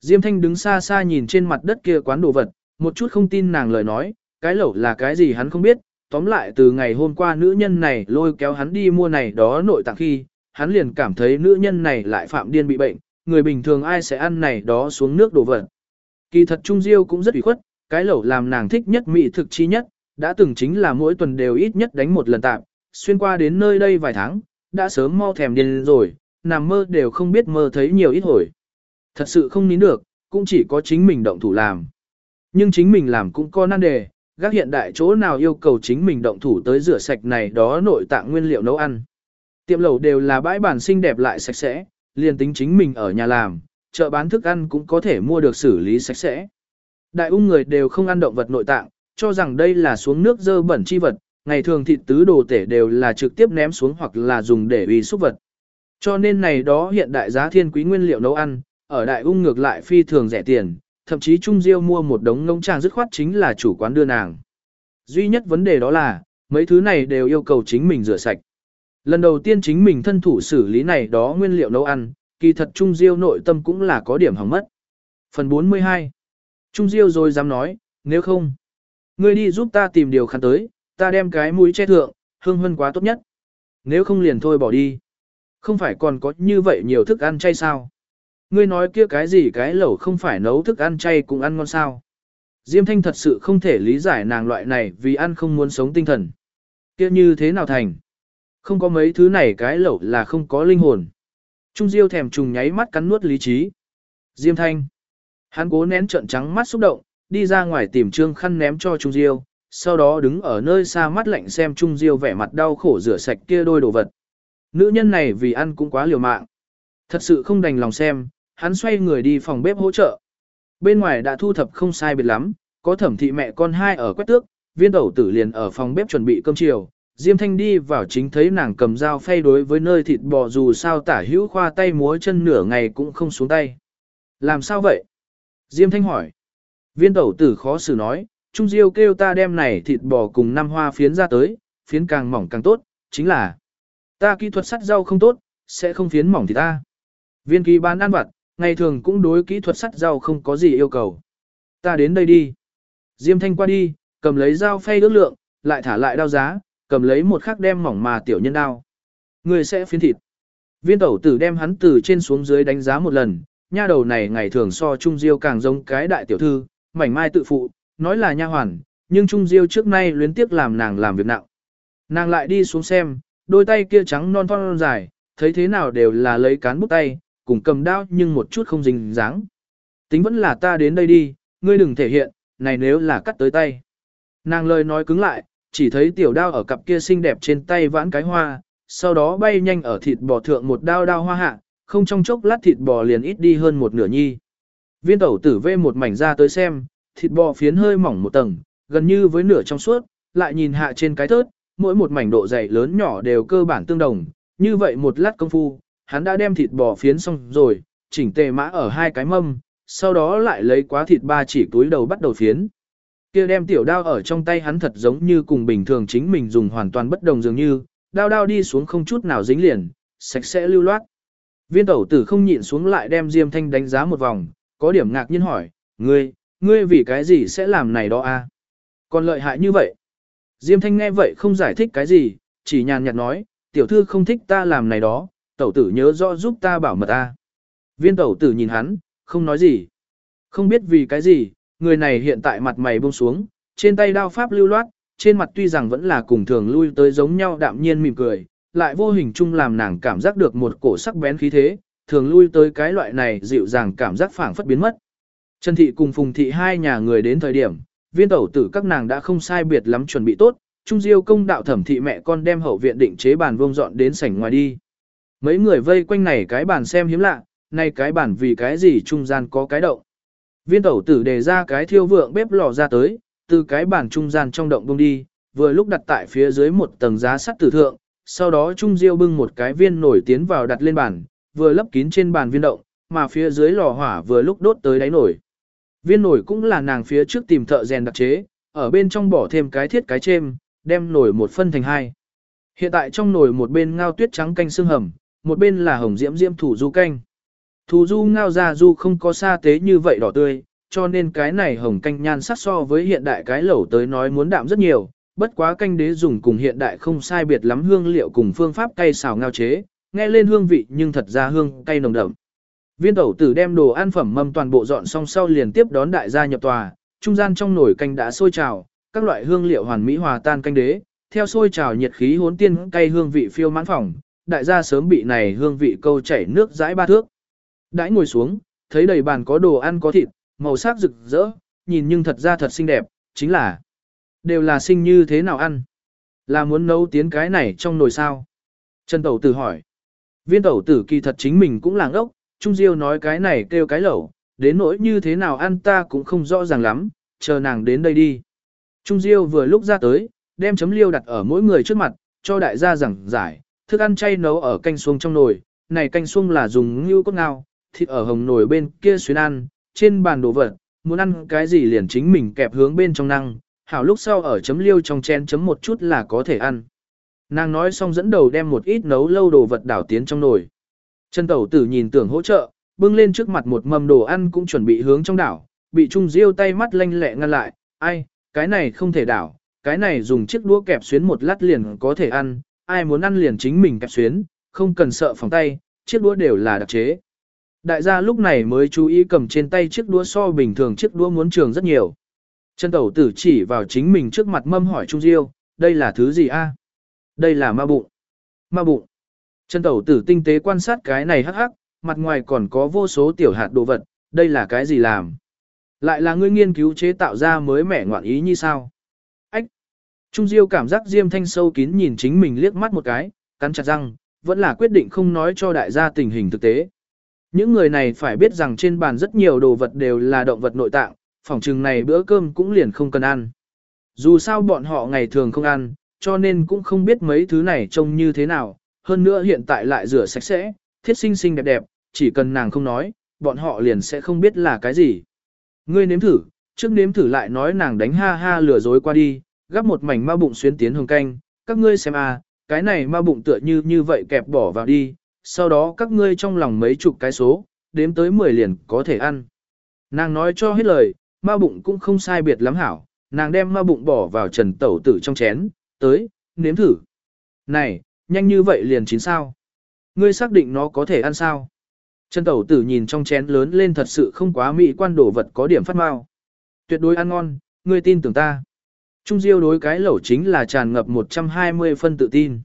Diêm Thanh đứng xa xa nhìn trên mặt đất kia quán đồ vật, một chút không tin nàng lời nói, cái lẩu là cái gì hắn không biết, tóm lại từ ngày hôm qua nữ nhân này lôi kéo hắn đi mua này đó nội tạng khi, hắn liền cảm thấy nữ nhân này lại phạm điên bị bệnh, người bình thường ai sẽ ăn này đó xuống nước đồ vật. Kỳ thật Trung Diêu cũng rất ủy khuất, cái lẩu làm nàng thích nhất mỹ thực chi nhất, đã từng chính là mỗi tuần đều ít nhất đánh một lần tạm, xuyên qua đến nơi đây vài tháng, đã sớm mau thèm điên rồi, nằm mơ đều không biết mơ thấy nhiều ít hồi. Thật sự không nín được, cũng chỉ có chính mình động thủ làm. Nhưng chính mình làm cũng có nan đề, gác hiện đại chỗ nào yêu cầu chính mình động thủ tới rửa sạch này đó nội tạng nguyên liệu nấu ăn. Tiệm lẩu đều là bãi bản xinh đẹp lại sạch sẽ, liền tính chính mình ở nhà làm, chợ bán thức ăn cũng có thể mua được xử lý sạch sẽ. Đại ung người đều không ăn động vật nội tạng, cho rằng đây là xuống nước dơ bẩn chi vật, ngày thường thịt tứ đồ tể đều là trực tiếp ném xuống hoặc là dùng để uy xúc vật. Cho nên này đó hiện đại giá thiên quý nguyên liệu nấu ăn, ở đại ung ngược lại phi thường rẻ tiền, thậm chí Trung Diêu mua một đống nông trang dứt khoát chính là chủ quán đưa nàng. Duy nhất vấn đề đó là, mấy thứ này đều yêu cầu chính mình rửa sạch. Lần đầu tiên chính mình thân thủ xử lý này đó nguyên liệu nấu ăn, kỳ thật Trung Diêu nội tâm cũng là có điểm hỏng mất. Phần 42 Trung Diêu rồi dám nói, nếu không, ngươi đi giúp ta tìm điều khăn tới, ta đem cái mũi che thượng, hương hơn quá tốt nhất. Nếu không liền thôi bỏ đi. Không phải còn có như vậy nhiều thức ăn chay sao? Ngươi nói kia cái gì cái lẩu không phải nấu thức ăn chay cũng ăn ngon sao? Diêm Thanh thật sự không thể lý giải nàng loại này vì ăn không muốn sống tinh thần. Kia như thế nào thành? Không có mấy thứ này cái lẩu là không có linh hồn. Trung Diêu thèm trùng nháy mắt cắn nuốt lý trí. Diêm Thanh. Hắn cố nén trận trắng mắt xúc động, đi ra ngoài tìm trương khăn ném cho Trung Diêu, sau đó đứng ở nơi xa mắt lạnh xem Trung Diêu vẻ mặt đau khổ rửa sạch kia đôi đồ vật. Nữ nhân này vì ăn cũng quá liều mạng. Thật sự không đành lòng xem, hắn xoay người đi phòng bếp hỗ trợ. Bên ngoài đã thu thập không sai biệt lắm, có thẩm thị mẹ con hai ở quét tước, viên tẩu tử liền ở phòng bếp chuẩn bị cơm chiều. Diêm Thanh đi vào chính thấy nàng cầm dao phay đối với nơi thịt bò dù sao tả hữu khoa tay múa chân nửa ngày cũng không xuống tay. Làm sao vậy? Diêm Thanh hỏi. Viên tẩu tử khó xử nói, Trung Diêu kêu ta đem này thịt bò cùng năm hoa phiến ra tới, phiến càng mỏng càng tốt, chính là ta kỹ thuật sắt rau không tốt, sẽ không phiến mỏng thì ta. Viên kỳ bán ăn vặt, ngày thường cũng đối kỹ thuật sắt rau không có gì yêu cầu. Ta đến đây đi. Diêm Thanh qua đi, cầm lấy dao phay ước lượng, lại thả lại đao giá, cầm lấy một khắc đem mỏng mà tiểu nhân đao. Người sẽ phiến thịt. Viên tẩu tử đem hắn từ trên xuống dưới đánh giá một lần, nha đầu này ngày thường so Trung Diêu càng giống cái đại tiểu thư, mảnh mai tự phụ, nói là nha hoàn, nhưng Trung Diêu trước nay luyến tiếc làm nàng làm việc nặng. Nàng lại đi xuống xem, đôi tay kia trắng non thon dài, thấy thế nào đều là lấy cán bút tay, cùng cầm đao nhưng một chút không dính dáng. Tính vẫn là ta đến đây đi, ngươi đừng thể hiện, này nếu là cắt tới tay. Nàng lời nói cứng lại, chỉ thấy tiểu đao ở cặp kia xinh đẹp trên tay vãn cái hoa, sau đó bay nhanh ở thịt bò thượng một đao đao hoa hạ, không trong chốc lát thịt bò liền ít đi hơn một nửa nhi. Viên tẩu tử vê một mảnh ra tới xem, thịt bò phiến hơi mỏng một tầng, gần như với nửa trong suốt, lại nhìn hạ trên cái thớt, mỗi một mảnh độ dày lớn nhỏ đều cơ bản tương đồng, như vậy một lát công phu, hắn đã đem thịt bò phiến xong rồi, chỉnh tề mã ở hai cái mâm, sau đó lại lấy quá thịt ba chỉ túi đầu bắt đầu phiến. Kia đem tiểu đao ở trong tay hắn thật giống như cùng bình thường chính mình dùng hoàn toàn bất đồng dường như, đao đao đi xuống không chút nào dính liền, sạch sẽ lưu loát. Viên tẩu tử không nhịn xuống lại đem Diêm Thanh đánh giá một vòng, có điểm ngạc nhiên hỏi, ngươi, ngươi vì cái gì sẽ làm này đó a? À? Còn lợi hại như vậy? Diêm Thanh nghe vậy không giải thích cái gì, chỉ nhàn nhạt nói, tiểu thư không thích ta làm này đó, tẩu tử nhớ rõ giúp ta bảo mật ta. Viên tẩu tử nhìn hắn, không nói gì. Không biết vì cái gì, người này hiện tại mặt mày buông xuống, trên tay đao pháp lưu loát, trên mặt tuy rằng vẫn là cùng thường lui tới giống nhau đạm nhiên mỉm cười, lại vô hình chung làm nàng cảm giác được một cổ sắc bén khí thế, thường lui tới cái loại này dịu dàng cảm giác phảng phất biến mất. Trần Thị cùng Phùng Thị hai nhà người đến thời điểm, viên tẩu tử các nàng đã không sai biệt lắm chuẩn bị tốt, Trung Diêu công đạo thẩm thị mẹ con đem hậu viện định chế bàn vông dọn đến sảnh ngoài đi. Mấy người vây quanh này cái bàn xem hiếm lạ, nay cái bàn vì cái gì trung gian có cái động. Viên tẩu tử đề ra cái thiêu vượng bếp lò ra tới, từ cái bàn trung gian trong động bông đi, vừa lúc đặt tại phía dưới một tầng giá sắt tử thượng, sau đó Trung Diêu bưng một cái viên nổi tiến vào đặt lên bàn, vừa lấp kín trên bàn viên động, mà phía dưới lò hỏa vừa lúc đốt tới đáy nổi. Viên nổi cũng là nàng phía trước tìm thợ rèn đặc chế, ở bên trong bỏ thêm cái thiết cái chêm, đem nổi một phân thành hai. Hiện tại trong nồi một bên ngao tuyết trắng canh xương hầm, một bên là hồng diễm diễm thủ du canh. Thủ du ngao ra du không có sa tế như vậy đỏ tươi, cho nên cái này hồng canh nhan sắc so với hiện đại cái lẩu tới nói muốn đạm rất nhiều, bất quá canh đế dùng cùng hiện đại không sai biệt lắm hương liệu cùng phương pháp cay xào ngao chế, nghe lên hương vị nhưng thật ra hương cay nồng đậm. Viên tẩu tử đem đồ ăn phẩm mâm toàn bộ dọn xong sau liền tiếp đón đại gia nhập tòa, trung gian trong nồi canh đã sôi trào, các loại hương liệu hoàn mỹ hòa tan canh đế, theo sôi trào nhiệt khí hốn tiên cay hương vị phiêu mãn phòng, đại gia sớm bị này hương vị câu chảy nước dãi ba thước. Đãi ngồi xuống, thấy đầy bàn có đồ ăn có thịt, màu sắc rực rỡ, nhìn nhưng thật ra thật xinh đẹp, chính là đều là sinh như thế nào ăn. Là muốn nấu tiến cái này trong nồi sao? Trần Tẩu Tử hỏi. Viên Tẩu Tử kỳ thật chính mình cũng là ngốc, Trung Diêu nói cái này kêu cái lẩu, đến nỗi như thế nào ăn ta cũng không rõ ràng lắm, chờ nàng đến đây đi. Trung Diêu vừa lúc ra tới, đem chấm liêu đặt ở mỗi người trước mặt, cho đại gia giảng giải, thức ăn chay nấu ở canh xuông trong nồi, này canh xuông là dùng ngưu cốt ngao, thịt ở hồng nồi bên kia xuyến ăn, trên bàn đồ vật, muốn ăn cái gì liền chính mình kẹp hướng bên trong năng, hảo lúc sau ở chấm liêu trong chén chấm một chút là có thể ăn. Nàng nói xong dẫn đầu đem một ít nấu lâu đồ vật đảo tiến trong nồi. Chân tẩu tử nhìn tưởng hỗ trợ, bưng lên trước mặt một mâm đồ ăn cũng chuẩn bị hướng trong đảo, bị Trung Diêu tay mắt lanh lẹ ngăn lại, ai, cái này không thể đảo, cái này dùng chiếc đũa kẹp xuyến một lát liền có thể ăn, ai muốn ăn liền chính mình kẹp xuyến, không cần sợ phòng tay, chiếc đũa đều là đặc chế. Đại gia lúc này mới chú ý cầm trên tay chiếc đũa so bình thường chiếc đũa muốn trường rất nhiều. Chân tẩu tử chỉ vào chính mình trước mặt mâm hỏi Trung Diêu, đây là thứ gì a? À? Đây là ma bụng. Ma bụng. Chân tẩu tử tinh tế quan sát cái này hắc hắc, mặt ngoài còn có vô số tiểu hạt đồ vật, đây là cái gì làm? Lại là ngươi nghiên cứu chế tạo ra mới mẻ ngoạn ý như sao? Trung Diêu cảm giác Diêm Thanh sâu kín nhìn chính mình liếc mắt một cái, cắn chặt răng, vẫn là quyết định không nói cho đại gia tình hình thực tế. Những người này phải biết rằng trên bàn rất nhiều đồ vật đều là động vật nội tạng, phòng trừng này bữa cơm cũng liền không cần ăn. Dù sao bọn họ ngày thường không ăn, cho nên cũng không biết mấy thứ này trông như thế nào, hơn nữa hiện tại lại rửa sạch sẽ, thiết xinh xinh đẹp đẹp, chỉ cần nàng không nói, bọn họ liền sẽ không biết là cái gì. Ngươi nếm thử, trước nếm thử lại nói nàng đánh ha ha lừa dối qua đi, gắp một mảnh ma bụng xuyến tiến hồng canh, các ngươi xem à, cái này ma bụng tựa như như vậy kẹp bỏ vào đi, sau đó các ngươi trong lòng mấy chục cái số, đếm tới 10 liền có thể ăn. Nàng nói cho hết lời, ma bụng cũng không sai biệt lắm hảo, nàng đem ma bụng bỏ vào trần tẩu tử trong chén, tới, nếm thử. Này, nhanh như vậy liền chín sao. Ngươi xác định nó có thể ăn sao? Trần tẩu tử nhìn trong chén lớn lên thật sự không quá mỹ quan đồ vật có điểm phát mau. Tuyệt đối ăn ngon, ngươi tin tưởng ta. Trung diêu đối cái lẩu chính là tràn ngập 120 phân tự tin.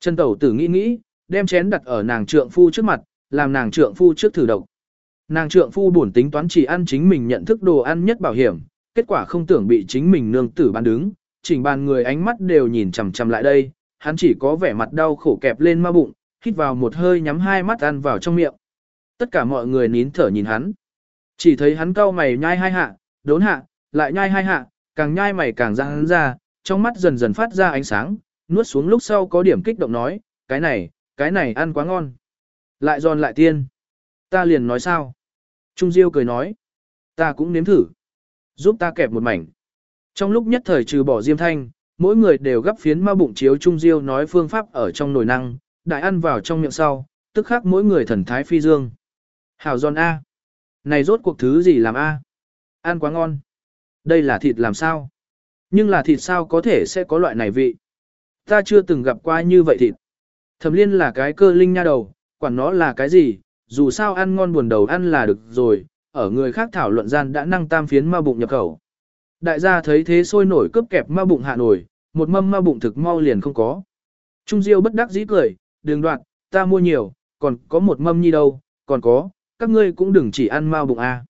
Trần tẩu tử nghĩ nghĩ, đem chén đặt ở nàng trượng phu trước mặt, làm nàng trượng phu trước thử độc. Nàng trượng phu buồn tính toán chỉ ăn chính mình nhận thức đồ ăn nhất bảo hiểm, kết quả không tưởng bị chính mình nương tử bán đứng, chỉnh bàn người ánh mắt đều nhìn chằm chằm lại đây, hắn chỉ có vẻ mặt đau khổ kẹp lên ma bụng, hít vào một hơi nhắm hai mắt ăn vào trong miệng. Tất cả mọi người nín thở nhìn hắn. Chỉ thấy hắn cau mày nhai hai hạ, đốn hạ, lại nhai hai hạ, càng nhai mày càng ra hắn ra, trong mắt dần dần phát ra ánh sáng, nuốt xuống lúc sau có điểm kích động nói, cái này, cái này ăn quá ngon. Lại giòn lại tiên. Ta liền nói sao? Trung Diêu cười nói. Ta cũng nếm thử. Giúp ta kẹp một mảnh. Trong lúc nhất thời trừ bỏ diêm thanh, mỗi người đều gấp phiến ma bụng chiếu Trung Diêu nói phương pháp ở trong nồi năng, đại ăn vào trong miệng sau, tức khắc mỗi người thần thái phi dương. Hảo giòn A. Này rốt cuộc thứ gì làm A? Ăn quá ngon. Đây là thịt làm sao? Nhưng là thịt sao có thể sẽ có loại này vị? Ta chưa từng gặp qua như vậy thịt. Thẩm liên là cái cơ linh nha đầu, quản nó là cái gì, dù sao ăn ngon buồn đầu ăn là được rồi, ở người khác thảo luận gian đã năng tam phiến ma bụng nhập khẩu. Đại gia thấy thế sôi nổi cướp kẹp ma bụng hạ nổi, một mâm ma bụng thực mau liền không có. Trung Diêu bất đắc dĩ cười, đường đoạn, ta mua nhiều, còn có một mâm nhi đâu, còn có, các ngươi cũng đừng chỉ ăn ma bụng a. À.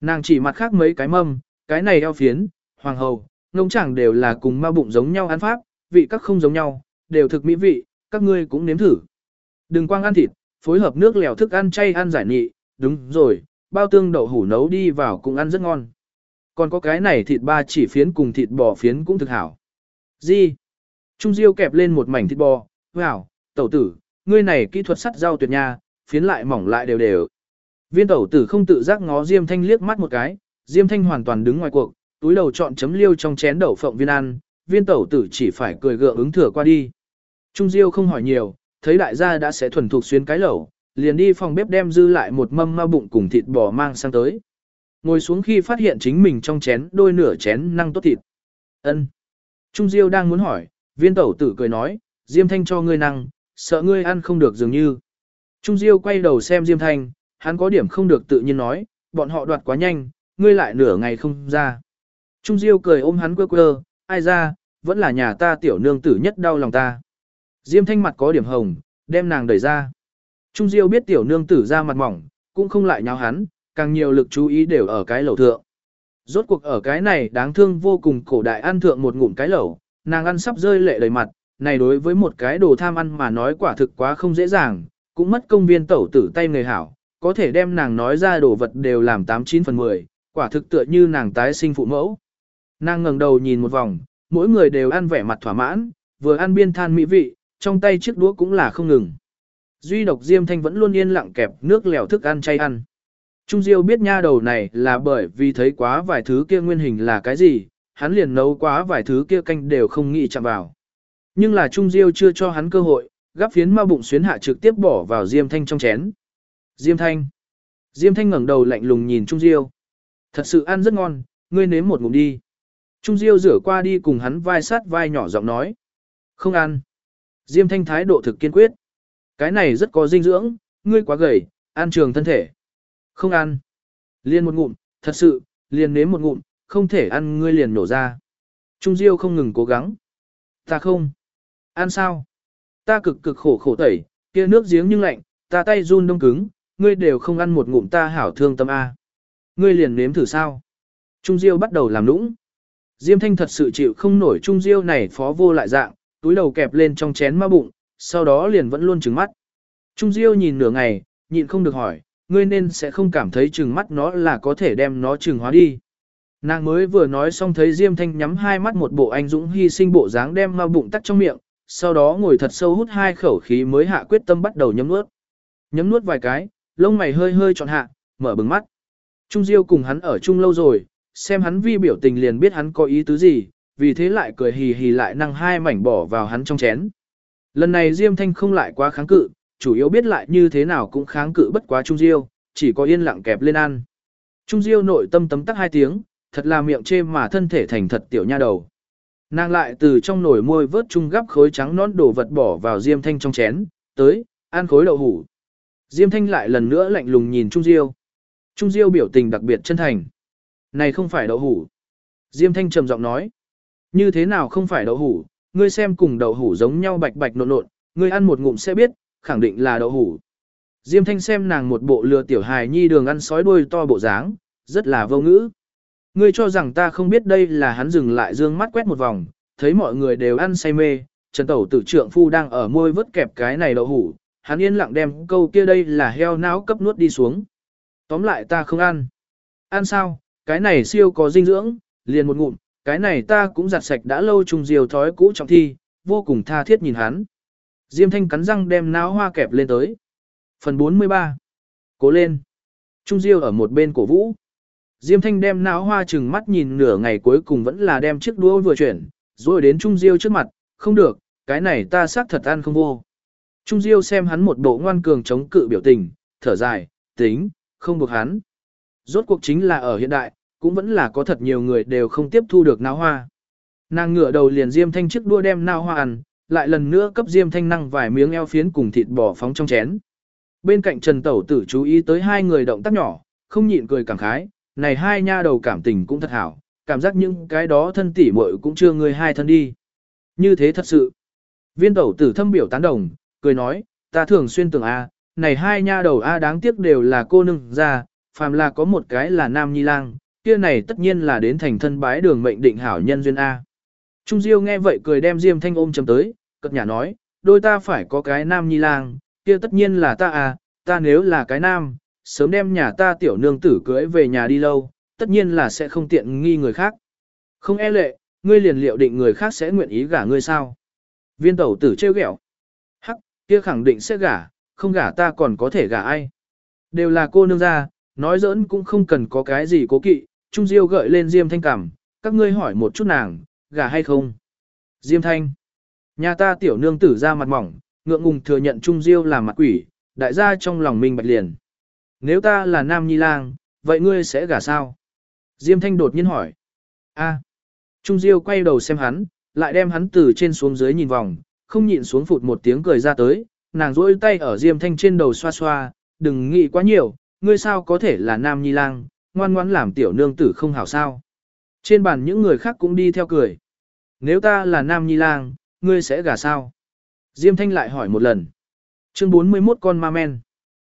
Nàng chỉ mặt khác mấy cái mâm, cái này eo phiến, hoàng hầu, ngông chẳng đều là cùng ma bụng giống nhau ăn pháp, vị các không giống nhau, đều thực mỹ vị, các ngươi cũng nếm thử. Đừng quang ăn thịt, phối hợp nước lèo thức ăn chay ăn giải nhị, đúng rồi, bao tương đậu hủ nấu đi vào cũng ăn rất ngon. Còn có cái này thịt ba chỉ phiến cùng thịt bò phiến cũng thực hảo. Gì? Trung Diêu kẹp lên một mảnh thịt bò, wow, tẩu tử, ngươi này kỹ thuật sắt rau tuyệt nha, phiến lại mỏng lại đều đều. Viên tẩu tử không tự giác ngó Diêm Thanh liếc mắt một cái, Diêm Thanh hoàn toàn đứng ngoài cuộc, túi đầu chọn chấm liêu trong chén đậu phộng viên ăn, viên tẩu tử chỉ phải cười gượng ứng thừa qua đi. Trung Diêu không hỏi nhiều, thấy đại gia đã sẽ thuần thục xuyên cái lẩu, liền đi phòng bếp đem dư lại một mâm ma bụng cùng thịt bò mang sang tới. Ngồi xuống khi phát hiện chính mình trong chén đôi nửa chén năng tốt thịt. Ân. Trung Diêu đang muốn hỏi, viên tẩu tử cười nói, Diêm Thanh cho ngươi năng, sợ ngươi ăn không được dường như. Trung Diêu quay đầu xem Diêm Thanh, hắn có điểm không được tự nhiên nói, bọn họ đoạt quá nhanh, ngươi lại nửa ngày không ra. Trung Diêu cười ôm hắn quơ quơ, ai ra, vẫn là nhà ta tiểu nương tử nhất đau lòng ta. Diêm thanh mặt có điểm hồng, đem nàng đẩy ra. Trung Diêu biết tiểu nương tử ra mặt mỏng, cũng không lại nháo hắn, càng nhiều lực chú ý đều ở cái lẩu thượng. Rốt cuộc ở cái này đáng thương vô cùng cổ đại ăn thượng một ngụm cái lẩu, nàng ăn sắp rơi lệ đầy mặt, này đối với một cái đồ tham ăn mà nói quả thực quá không dễ dàng, cũng mất công viên tẩu tử tay người hảo, có thể đem nàng nói ra đồ vật đều làm 89 phần 10, quả thực tựa như nàng tái sinh phụ mẫu. Nàng ngẩng đầu nhìn một vòng, mỗi người đều ăn vẻ mặt thỏa mãn, vừa ăn biên than mỹ vị, trong tay chiếc đũa cũng là không ngừng. Duy độc Diêm Thanh vẫn luôn yên lặng kẹp nước lèo thức ăn chay ăn. Trung Diêu biết nha đầu này là bởi vì thấy quá vài thứ kia nguyên hình là cái gì, hắn liền nấu quá vài thứ kia canh đều không nghĩ chạm vào. Nhưng là Trung Diêu chưa cho hắn cơ hội, gắp phiến ma bụng xuyến hạ trực tiếp bỏ vào Diêm Thanh trong chén. Diêm Thanh. Diêm Thanh ngẩng đầu lạnh lùng nhìn Trung Diêu. Thật sự ăn rất ngon, ngươi nếm một ngụm đi. Trung Diêu rửa qua đi cùng hắn vai sát vai nhỏ giọng nói. Không ăn. Diêm Thanh thái độ thực kiên quyết. Cái này rất có dinh dưỡng, ngươi quá gầy, ăn trường thân thể. Không ăn. Liền một ngụm, thật sự, liền nếm một ngụm, không thể ăn ngươi liền nổ ra. Trung Diêu không ngừng cố gắng. Ta không. Ăn sao? Ta cực cực khổ khổ tẩy, kia nước giếng nhưng lạnh, ta tay run đông cứng, ngươi đều không ăn một ngụm ta hảo thương tâm A. Ngươi liền nếm thử sao? Trung Diêu bắt đầu làm nũng. Diêm Thanh thật sự chịu không nổi Trung Diêu này phó vô lại dạng, túi đầu kẹp lên trong chén ma bụng, sau đó liền vẫn luôn trừng mắt. Trung Diêu nhìn nửa ngày, nhịn không được hỏi, ngươi nên sẽ không cảm thấy trừng mắt nó là có thể đem nó trừng hóa đi. Nàng mới vừa nói xong thấy Diêm Thanh nhắm hai mắt một bộ anh dũng hy sinh bộ dáng đem ma bụng tắt trong miệng, sau đó ngồi thật sâu hút hai khẩu khí mới hạ quyết tâm bắt đầu nhấm nuốt. Nhấm nuốt vài cái, lông mày hơi hơi trọn hạ, mở bừng mắt. Trung Diêu cùng hắn ở chung lâu rồi, xem hắn vi biểu tình liền biết hắn có ý tứ gì, vì thế lại cười hì hì lại năng hai mảnh bỏ vào hắn trong chén. Lần này Diêm Thanh không lại quá kháng cự, chủ yếu biết lại như thế nào cũng kháng cự bất quá Trung Diêu, chỉ có yên lặng kẹp lên ăn. Trung Diêu nội tâm tấm tắc hai tiếng, thật là miệng chê mà thân thể thành thật tiểu nha đầu. Nàng lại từ trong nồi môi vớt chung gắp khối trắng nón đồ vật bỏ vào Diêm Thanh trong chén, tới, ăn khối đậu hủ. Diêm Thanh lại lần nữa lạnh lùng nhìn Trung Diêu. Trung Diêu biểu tình đặc biệt chân thành. Này không phải đậu hủ. Diêm Thanh trầm giọng nói. Như thế nào không phải đậu hủ, ngươi xem cùng đậu hủ giống nhau bạch bạch nộn nộn, ngươi ăn một ngụm sẽ biết, khẳng định là đậu hủ. Diêm Thanh xem nàng một bộ lừa tiểu hài nhi đường ăn sói đuôi to bộ dáng, rất là vô ngữ. Ngươi cho rằng ta không biết đây là hắn dừng lại dương mắt quét một vòng, thấy mọi người đều ăn say mê, Trần Tẩu tử trượng phu đang ở môi vớt kẹp cái này đậu hủ, hắn yên lặng đem câu kia đây là heo não cấp nuốt đi xuống. Tóm lại ta không ăn. Ăn sao, cái này siêu có dinh dưỡng, liền một ngụm, cái này ta cũng giặt sạch đã lâu trùng diều thói cũ trọng thi, vô cùng tha thiết nhìn hắn. Diêm thanh cắn răng đem náo hoa kẹp lên tới. Phần 43 Cố lên. Trung diêu ở một bên cổ vũ. Diêm thanh đem náo hoa chừng mắt nhìn nửa ngày cuối cùng vẫn là đem chiếc đũa vừa chuyển, rồi đến Trung diêu trước mặt, không được, cái này ta xác thật ăn không vô. Trung diêu xem hắn một bộ ngoan cường chống cự biểu tình, thở dài, tính, không buộc hắn. Rốt cuộc chính là ở hiện đại, cũng vẫn là có thật nhiều người đều không tiếp thu được náo hoa. Nàng ngửa đầu liền Diêm Thanh chiếc đua đem náo hoa ăn, lại lần nữa cấp Diêm Thanh năng vài miếng eo phiến cùng thịt bò phóng trong chén. Bên cạnh Trần Tẩu tử chú ý tới hai người động tác nhỏ, không nhịn cười cảm khái, này hai nha đầu cảm tình cũng thật hảo, cảm giác những cái đó thân tỉ muội cũng chưa người hai thân đi. Như thế thật sự. Viên tẩu tử thâm biểu tán đồng, cười nói, ta thường xuyên tưởng A, này hai nha đầu A đáng tiếc đều là cô nương ra, phàm là có một cái là nam nhi lang, kia này tất nhiên là đến thành thân bái đường mệnh định hảo nhân duyên A. Trung Diêu nghe vậy cười đem Diêm Thanh ôm chầm tới, cất nhà nói, đôi ta phải có cái nam nhi lang, kia tất nhiên là ta à, ta nếu là cái nam, sớm đem nhà ta tiểu nương tử cưới về nhà đi lâu, tất nhiên là sẽ không tiện nghi người khác. Không e lệ, ngươi liền liệu định người khác sẽ nguyện ý gả ngươi sao? Viên tẩu tử trêu ghẹo. Hắc, kia khẳng định sẽ gả, không gả ta còn có thể gả ai. Đều là cô nương gia, nói giỡn cũng không cần có cái gì cố kỵ, Trung Diêu gợi lên Diêm Thanh cảm, các ngươi hỏi một chút nàng, gả hay không? Diêm Thanh, nhà ta tiểu nương tử ra mặt mỏng, ngượng ngùng thừa nhận Trung Diêu là mặt quỷ, đại gia trong lòng mình bạch liền. Nếu ta là nam nhi lang, vậy ngươi sẽ gả sao? Diêm Thanh đột nhiên hỏi. A. Trung Diêu quay đầu xem hắn, lại đem hắn từ trên xuống dưới nhìn vòng, không nhịn xuống phụt một tiếng cười ra tới, nàng rỗi tay ở Diêm Thanh trên đầu xoa xoa, đừng nghĩ quá nhiều, ngươi sao có thể là nam nhi lang, ngoan ngoãn làm tiểu nương tử không hảo sao. Trên bàn những người khác cũng đi theo cười. Nếu ta là nam nhi lang, ngươi sẽ gả sao? Diêm Thanh lại hỏi một lần. Chương 41 con ma men.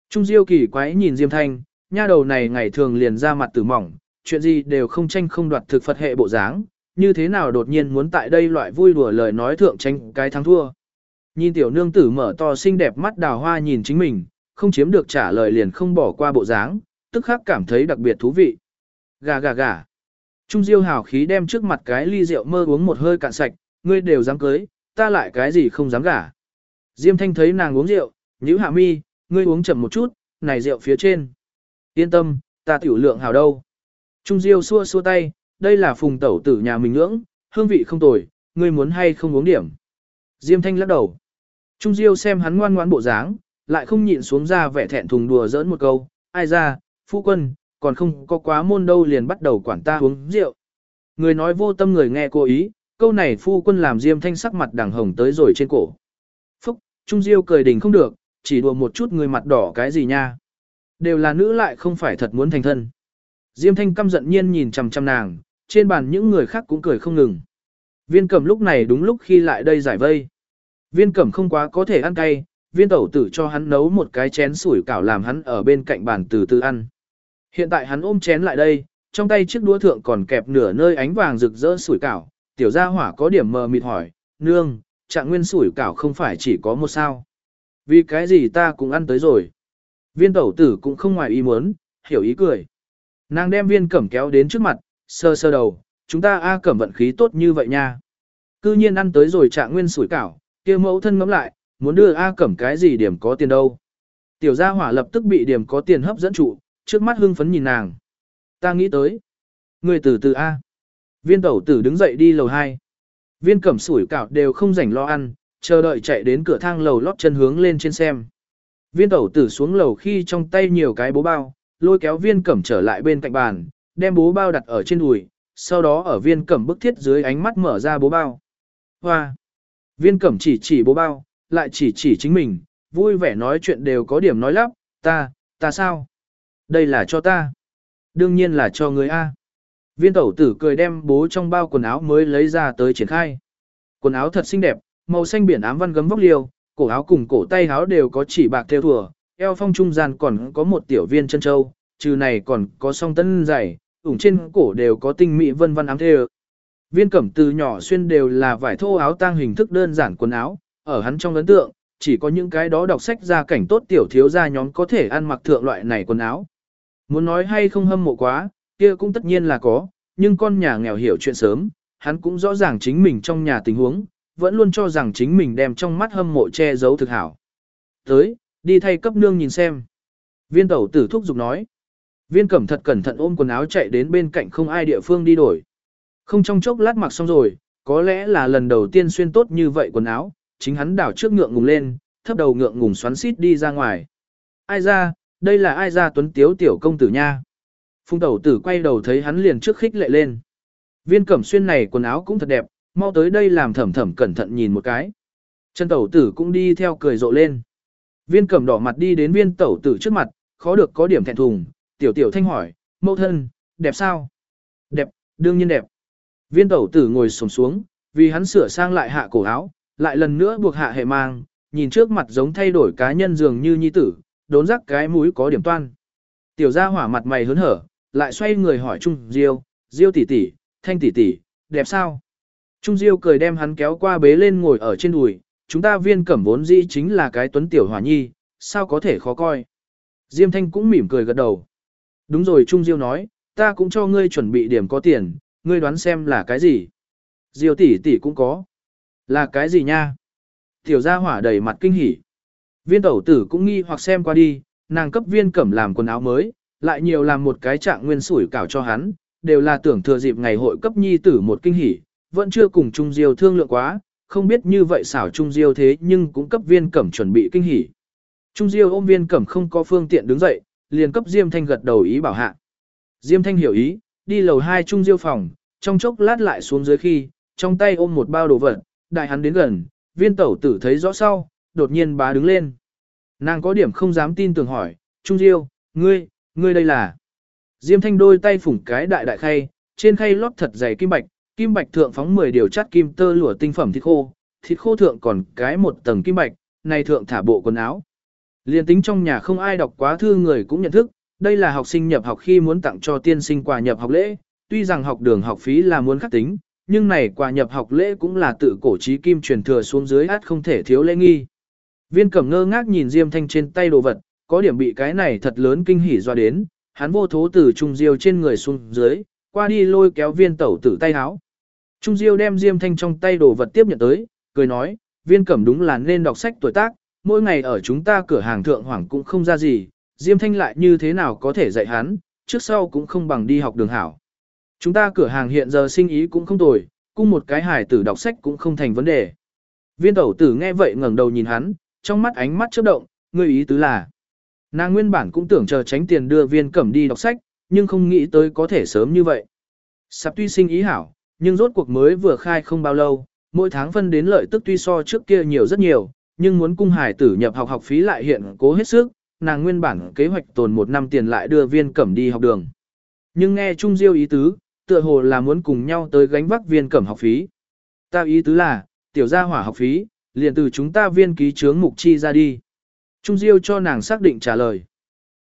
Trung Diêu kỳ quái nhìn Diêm Thanh, nha đầu này ngày thường liền ra mặt tử mỏng, chuyện gì đều không tranh không đoạt thực Phật hệ bộ dáng, như thế nào đột nhiên muốn tại đây loại vui đùa lời nói thượng tranh cái thắng thua. Nhìn tiểu nương tử mở to xinh đẹp mắt đào hoa nhìn chính mình, không chiếm được trả lời liền không bỏ qua bộ dáng, tức khắc cảm thấy đặc biệt thú vị. Gà gà gà. Trung Diêu hào khí đem trước mặt cái ly rượu mơ uống một hơi cạn sạch, ngươi đều dám cưới, ta lại cái gì không dám gả. Diêm Thanh thấy nàng uống rượu, nhữ hạ mi, ngươi uống chậm một chút, này rượu phía trên. Yên tâm, ta tiểu lượng hào đâu. Trung Diêu xua xua tay, đây là phùng tẩu tử nhà mình ngưỡng, hương vị không tồi, ngươi muốn hay không uống điểm. Diêm Thanh lắc đầu. Trung Diêu xem hắn ngoan ngoãn bộ dáng, lại không nhịn xuống ra vẻ thẹn thùng đùa giỡn một câu, ai ra, phu quân, còn không có quá môn đâu liền bắt đầu quản ta uống rượu. Người nói vô tâm người nghe cố ý, câu này phu quân làm Diêm Thanh sắc mặt đằng hồng tới rồi trên cổ. Phúc, Trung Diêu cười đình không được, chỉ đùa một chút người mặt đỏ cái gì nha. Đều là nữ lại không phải thật muốn thành thân. Diêm Thanh căm giận nhiên nhìn chằm chằm nàng, trên bàn những người khác cũng cười không ngừng. Viên cẩm lúc này đúng lúc khi lại đây giải vây. Viên cẩm không quá có thể ăn cay, viên tẩu tử cho hắn nấu một cái chén sủi cảo làm hắn ở bên cạnh bàn từ từ ăn. Hiện tại hắn ôm chén lại đây, trong tay chiếc đũa thượng còn kẹp nửa nơi ánh vàng rực rỡ sủi cảo, tiểu gia hỏa có điểm mờ mịt hỏi, nương, trạng nguyên sủi cảo không phải chỉ có một sao. Vì cái gì ta cũng ăn tới rồi. Viên tẩu tử cũng không ngoài ý muốn, hiểu ý cười. Nàng đem viên cẩm kéo đến trước mặt, sơ sơ đầu, chúng ta A cẩm vận khí tốt như vậy nha. Cư nhiên ăn tới rồi trạng nguyên sủi cảo, kia mẫu thân ngắm lại, muốn đưa A cẩm cái gì điểm có tiền đâu. Tiểu gia hỏa lập tức bị điểm có tiền hấp dẫn trụ, trước mắt hưng phấn nhìn nàng. Ta nghĩ tới. Người từ từ A. Viên tẩu tử đứng dậy đi lầu 2. Viên cẩm sủi cảo đều không rảnh lo ăn, chờ đợi chạy đến cửa thang lầu lót chân hướng lên trên xem. Viên tẩu tử xuống lầu khi trong tay nhiều cái bố bao, lôi kéo viên cẩm trở lại bên cạnh bàn, đem bố bao đặt ở trên đùi, sau đó ở viên cẩm bức thiết dưới ánh mắt mở ra bố bao. Hoa! Viên cẩm chỉ chỉ bố bao, lại chỉ chỉ chính mình, vui vẻ nói chuyện đều có điểm nói lắp, ta, ta sao? Đây là cho ta. Đương nhiên là cho người A. Viên tẩu tử cười đem bố trong bao quần áo mới lấy ra tới triển khai. Quần áo thật xinh đẹp, màu xanh biển ám văn gấm vóc liều, cổ áo cùng cổ tay áo đều có chỉ bạc theo thùa, eo phong trung gian còn có một tiểu viên chân châu, trừ này còn có song tân dày, ủng trên cổ đều có tinh mỹ vân văn ám thêu. Viên cẩm từ nhỏ xuyên đều là vải thô áo tang hình thức đơn giản quần áo, ở hắn trong ấn tượng, chỉ có những cái đó đọc sách ra cảnh tốt tiểu thiếu gia nhóm có thể ăn mặc thượng loại này quần áo. Muốn nói hay không hâm mộ quá, kia cũng tất nhiên là có, nhưng con nhà nghèo hiểu chuyện sớm, hắn cũng rõ ràng chính mình trong nhà tình huống, vẫn luôn cho rằng chính mình đem trong mắt hâm mộ che giấu thực hảo. Tới, đi thay cấp nương nhìn xem. Viên tẩu tử thúc giục nói. Viên cẩm thật cẩn thận ôm quần áo chạy đến bên cạnh không ai địa phương đi đổi. Không trong chốc lát mặc xong rồi, có lẽ là lần đầu tiên xuyên tốt như vậy quần áo, chính hắn đảo trước ngượng ngùng lên, thấp đầu ngượng ngùng xoắn xít đi ra ngoài. Ai ra, đây là ai ra tuấn tiếu tiểu công tử nha. Phung tẩu tử quay đầu thấy hắn liền trước khích lệ lên. Viên cẩm xuyên này quần áo cũng thật đẹp, mau tới đây làm thẩm thẩm cẩn thận nhìn một cái. Chân tẩu tử cũng đi theo cười rộ lên. Viên cẩm đỏ mặt đi đến viên tẩu tử trước mặt, khó được có điểm thẹn thùng, tiểu tiểu thanh hỏi, mẫu thân, đẹp sao? Đẹp, đương nhiên đẹp. Viên tẩu tử ngồi sồm xuống, vì hắn sửa sang lại hạ cổ áo, lại lần nữa buộc hạ hệ mang, nhìn trước mặt giống thay đổi cá nhân dường như nhi tử, đốn rắc cái mũi có điểm toan. Tiểu gia hỏa mặt mày hớn hở, lại xoay người hỏi Trung Diêu, Diêu tỷ tỷ, thanh tỷ tỷ, đẹp sao? Trung Diêu cười đem hắn kéo qua bế lên ngồi ở trên đùi, chúng ta viên cẩm vốn dĩ chính là cái tuấn tiểu hỏa nhi, sao có thể khó coi. Diêm thanh cũng mỉm cười gật đầu. Đúng rồi Trung Diêu nói, ta cũng cho ngươi chuẩn bị điểm có tiền, ngươi đoán xem là cái gì. Diêu tỷ tỷ cũng có. Là cái gì nha? Tiểu gia hỏa đầy mặt kinh hỉ. Viên tẩu tử cũng nghi hoặc xem qua đi, nàng cấp viên cẩm làm quần áo mới, lại nhiều làm một cái trạng nguyên sủi cảo cho hắn, đều là tưởng thừa dịp ngày hội cấp nhi tử một kinh hỉ, vẫn chưa cùng Trung Diêu thương lượng quá, không biết như vậy xảo Trung Diêu thế nhưng cũng cấp viên cẩm chuẩn bị kinh hỉ. Trung Diêu ôm viên cẩm không có phương tiện đứng dậy, liền cấp Diêm Thanh gật đầu ý bảo hạ. Diêm Thanh hiểu ý, đi lầu hai Trung Diêu phòng, trong chốc lát lại xuống dưới khi, trong tay ôm một bao đồ vật, đại hắn đến gần, viên tẩu tử thấy rõ sau, đột nhiên bá đứng lên. Nàng có điểm không dám tin tưởng hỏi, Trung Diêu, ngươi, ngươi đây là. Diêm thanh đôi tay phủng cái đại đại khay, trên khay lót thật dày kim bạch, kim bạch thượng phóng 10 điều chắt kim tơ lụa tinh phẩm thịt khô, thịt khô thượng còn cái một tầng kim bạch, này thượng thả bộ quần áo. Liên tính trong nhà không ai đọc quá thư người cũng nhận thức, đây là học sinh nhập học khi muốn tặng cho tiên sinh quà nhập học lễ, tuy rằng học đường học phí là muốn khắc tính, nhưng này quà nhập học lễ cũng là tự cổ trí kim truyền thừa xuống dưới át không thể thiếu lễ nghi. Viên cẩm ngơ ngác nhìn Diêm Thanh trên tay đồ vật, có điểm bị cái này thật lớn kinh hỉ doa đến, hắn vô thố từ Trung Diêu trên người xuống dưới, qua đi lôi kéo viên tẩu tử tay háo. Trung Diêu đem Diêm Thanh trong tay đồ vật tiếp nhận tới, cười nói, viên cẩm đúng là nên đọc sách tuổi tác, mỗi ngày ở chúng ta cửa hàng thượng hoảng cũng không ra gì, Diêm Thanh lại như thế nào có thể dạy hắn, trước sau cũng không bằng đi học đường hảo. Chúng ta cửa hàng hiện giờ sinh ý cũng không tồi, cung một cái hài tử đọc sách cũng không thành vấn đề. Viên tẩu tử nghe vậy ngẩng đầu nhìn hắn, trong mắt ánh mắt chớp động, ngươi ý tứ là. Nàng nguyên bản cũng tưởng chờ tránh tiền đưa viên cẩm đi đọc sách, nhưng không nghĩ tới có thể sớm như vậy. Sắp tuy sinh ý hảo, nhưng rốt cuộc mới vừa khai không bao lâu, mỗi tháng phân đến lợi tức tuy so trước kia nhiều rất nhiều, nhưng muốn cung hải tử nhập học học phí lại hiện cố hết sức, nàng nguyên bản kế hoạch tồn một năm tiền lại đưa viên cẩm đi học đường. Nhưng nghe Trung Diêu ý tứ, tựa hồ là muốn cùng nhau tới gánh vác viên cẩm học phí. Ta ý tứ là, tiểu gia hỏa học phí, liền từ chúng ta viên ký chướng mục chi ra đi. Trung Diêu cho nàng xác định trả lời.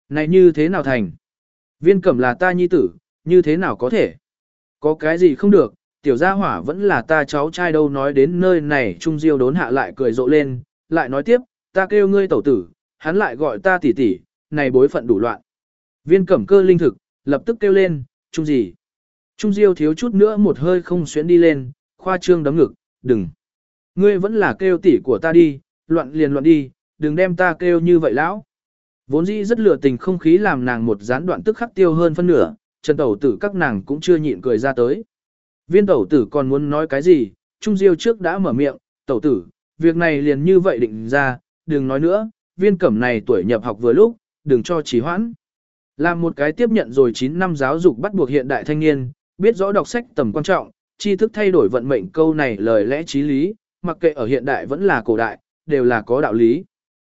Này như thế nào thành? Viên cẩm là ta nhi tử, như thế nào có thể? Có cái gì không được, tiểu gia hỏa vẫn là ta cháu trai đâu nói đến nơi này Trung Diêu đốn hạ lại cười rộ lên, lại nói tiếp, ta kêu ngươi tẩu tử, hắn lại gọi ta tỷ tỷ, này bối phận đủ loạn. Viên cẩm cơ linh thực, lập tức kêu lên, Trung gì? Trung Diêu thiếu chút nữa một hơi không xuyến đi lên, khoa trương đấm ngực, đừng. Ngươi vẫn là kêu tỷ của ta đi, loạn liền loạn đi, đừng đem ta kêu như vậy lão. Vốn dĩ rất lửa tình không khí làm nàng một gián đoạn tức khắc tiêu hơn phân nửa, Trần Tẩu Tử các nàng cũng chưa nhịn cười ra tới. Viên Tẩu Tử còn muốn nói cái gì, Trung Diêu trước đã mở miệng, Tẩu Tử, việc này liền như vậy định ra, đừng nói nữa, viên cẩm này tuổi nhập học vừa lúc, đừng cho trì hoãn. Làm một cái tiếp nhận rồi 9 năm giáo dục bắt buộc hiện đại thanh niên, biết rõ đọc sách tầm quan trọng, tri thức thay đổi vận mệnh câu này lời lẽ trí lý, mặc kệ ở hiện đại vẫn là cổ đại, đều là có đạo lý.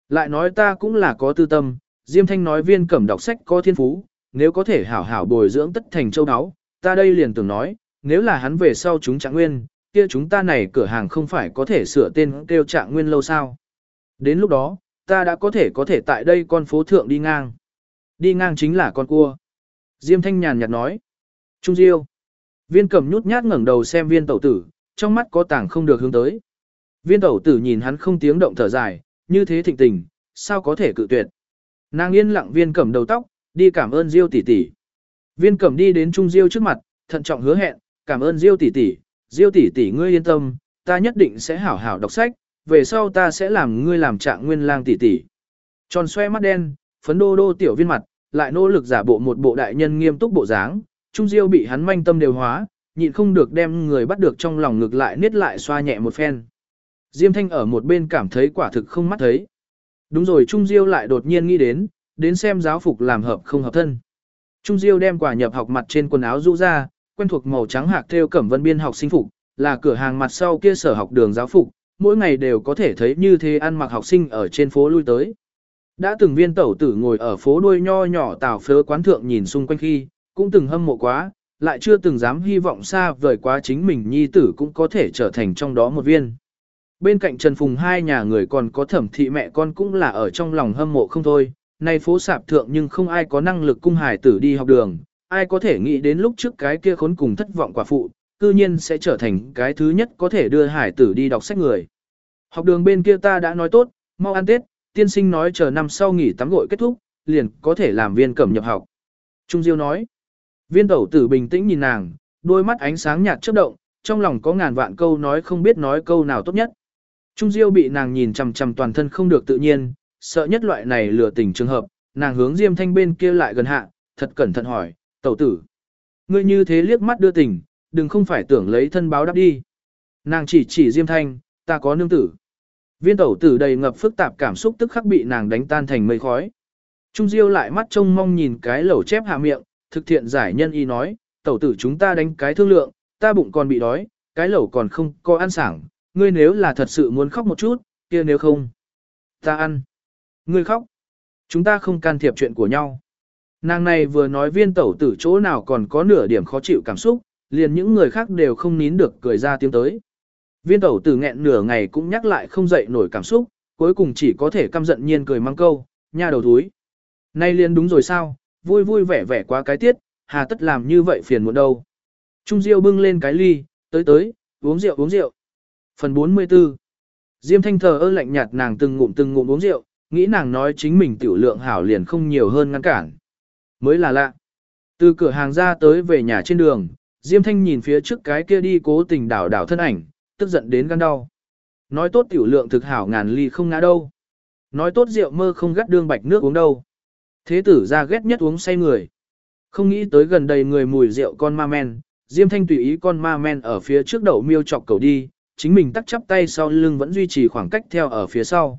Lại nói ta cũng là có tư tâm, Diêm Thanh nói viên cẩm đọc sách có thiên phú, nếu có thể hảo hảo bồi dưỡng tất thành châu áo, ta đây liền tưởng nói, nếu là hắn về sau chúng trạng nguyên, kia chúng ta này cửa hàng không phải có thể sửa tên kêu trạng nguyên lâu sao. Đến lúc đó, ta đã có thể có thể tại đây con phố thượng đi ngang. Đi ngang chính là con cua. Diêm Thanh nhàn nhạt nói. Trung Diêu. Viên cẩm nhút nhát ngẩng đầu xem viên tẩu tử, trong mắt có tảng không được hướng tới. Viên tẩu tử nhìn hắn không tiếng động thở dài, như thế thịnh tình, sao có thể cự tuyệt. Nàng yên lặng viên cẩm đầu tóc, đi cảm ơn Diêu tỷ tỷ. Viên cẩm đi đến Trung Diêu trước mặt, thận trọng hứa hẹn, cảm ơn Diêu tỷ tỷ, Diêu tỷ tỷ ngươi yên tâm, ta nhất định sẽ hảo hảo đọc sách, về sau ta sẽ làm ngươi làm trạng nguyên lang tỷ tỷ. Tròn xoe mắt đen, phấn đô đô tiểu viên mặt, lại nỗ lực giả bộ một bộ đại nhân nghiêm túc bộ dáng, Trung Diêu bị hắn manh tâm đều hóa, nhịn không được đem người bắt được trong lòng ngực lại niết lại xoa nhẹ một phen. Diêm Thanh ở một bên cảm thấy quả thực không mắt thấy. Đúng rồi Trung Diêu lại đột nhiên nghĩ đến, đến xem giáo phục làm hợp không hợp thân. Trung Diêu đem quả nhập học mặt trên quần áo rũ ra, quen thuộc màu trắng hạc theo cẩm vân biên học sinh phục, là cửa hàng mặt sau kia sở học đường giáo phục, mỗi ngày đều có thể thấy như thế ăn mặc học sinh ở trên phố lui tới. Đã từng viên tẩu tử ngồi ở phố đuôi nho nhỏ tào phớ quán thượng nhìn xung quanh khi, cũng từng hâm mộ quá, lại chưa từng dám hy vọng xa vời quá chính mình nhi tử cũng có thể trở thành trong đó một viên. Bên cạnh Trần Phùng hai nhà người còn có thẩm thị mẹ con cũng là ở trong lòng hâm mộ không thôi, nay phố sạp thượng nhưng không ai có năng lực cung hải tử đi học đường, ai có thể nghĩ đến lúc trước cái kia khốn cùng thất vọng quả phụ, cư nhiên sẽ trở thành cái thứ nhất có thể đưa hải tử đi đọc sách người. Học đường bên kia ta đã nói tốt, mau ăn Tết, tiên sinh nói chờ năm sau nghỉ tắm gội kết thúc, liền có thể làm viên cẩm nhập học. Trung Diêu nói, viên tẩu tử bình tĩnh nhìn nàng, đôi mắt ánh sáng nhạt chớp động, trong lòng có ngàn vạn câu nói không biết nói câu nào tốt nhất. Trung Diêu bị nàng nhìn chằm chằm toàn thân không được tự nhiên, sợ nhất loại này lừa tình trường hợp, nàng hướng Diêm Thanh bên kia lại gần hạ, thật cẩn thận hỏi, tẩu tử. Ngươi như thế liếc mắt đưa tình, đừng không phải tưởng lấy thân báo đáp đi. Nàng chỉ chỉ Diêm Thanh, ta có nương tử. Viên tẩu tử đầy ngập phức tạp cảm xúc tức khắc bị nàng đánh tan thành mây khói. Trung Diêu lại mắt trông mong nhìn cái lẩu chép hạ miệng, thực thiện giải nhân y nói, tẩu tử chúng ta đánh cái thương lượng, ta bụng còn bị đói, cái lẩu còn không có ăn sảng, ngươi nếu là thật sự muốn khóc một chút, kia nếu không, ta ăn. Ngươi khóc. Chúng ta không can thiệp chuyện của nhau. Nàng này vừa nói viên tẩu tử chỗ nào còn có nửa điểm khó chịu cảm xúc, liền những người khác đều không nín được cười ra tiếng tới. Viên tẩu tử nghẹn nửa ngày cũng nhắc lại không dậy nổi cảm xúc, cuối cùng chỉ có thể căm giận nhiên cười mang câu, nha đầu túi. Nay liền đúng rồi sao, vui vui vẻ vẻ quá cái tiết, hà tất làm như vậy phiền muộn đâu. Trung Diêu bưng lên cái ly, tới tới, uống rượu uống rượu. Phần 44 Diêm thanh thờ ơ lạnh nhạt nàng từng ngụm từng ngụm uống rượu, nghĩ nàng nói chính mình tiểu lượng hảo liền không nhiều hơn ngăn cản. Mới là lạ. Từ cửa hàng ra tới về nhà trên đường, Diêm Thanh nhìn phía trước cái kia đi cố tình đảo đảo thân ảnh, tức giận đến gan đau. Nói tốt tiểu lượng thực hảo ngàn ly không ngã đâu. Nói tốt rượu mơ không gắt đương bạch nước uống đâu. Thế tử ra ghét nhất uống say người. Không nghĩ tới gần đầy người mùi rượu con ma men, Diêm Thanh tùy ý con ma men ở phía trước đậu miêu chọc cầu đi, chính mình tắt chắp tay sau lưng vẫn duy trì khoảng cách theo ở phía sau.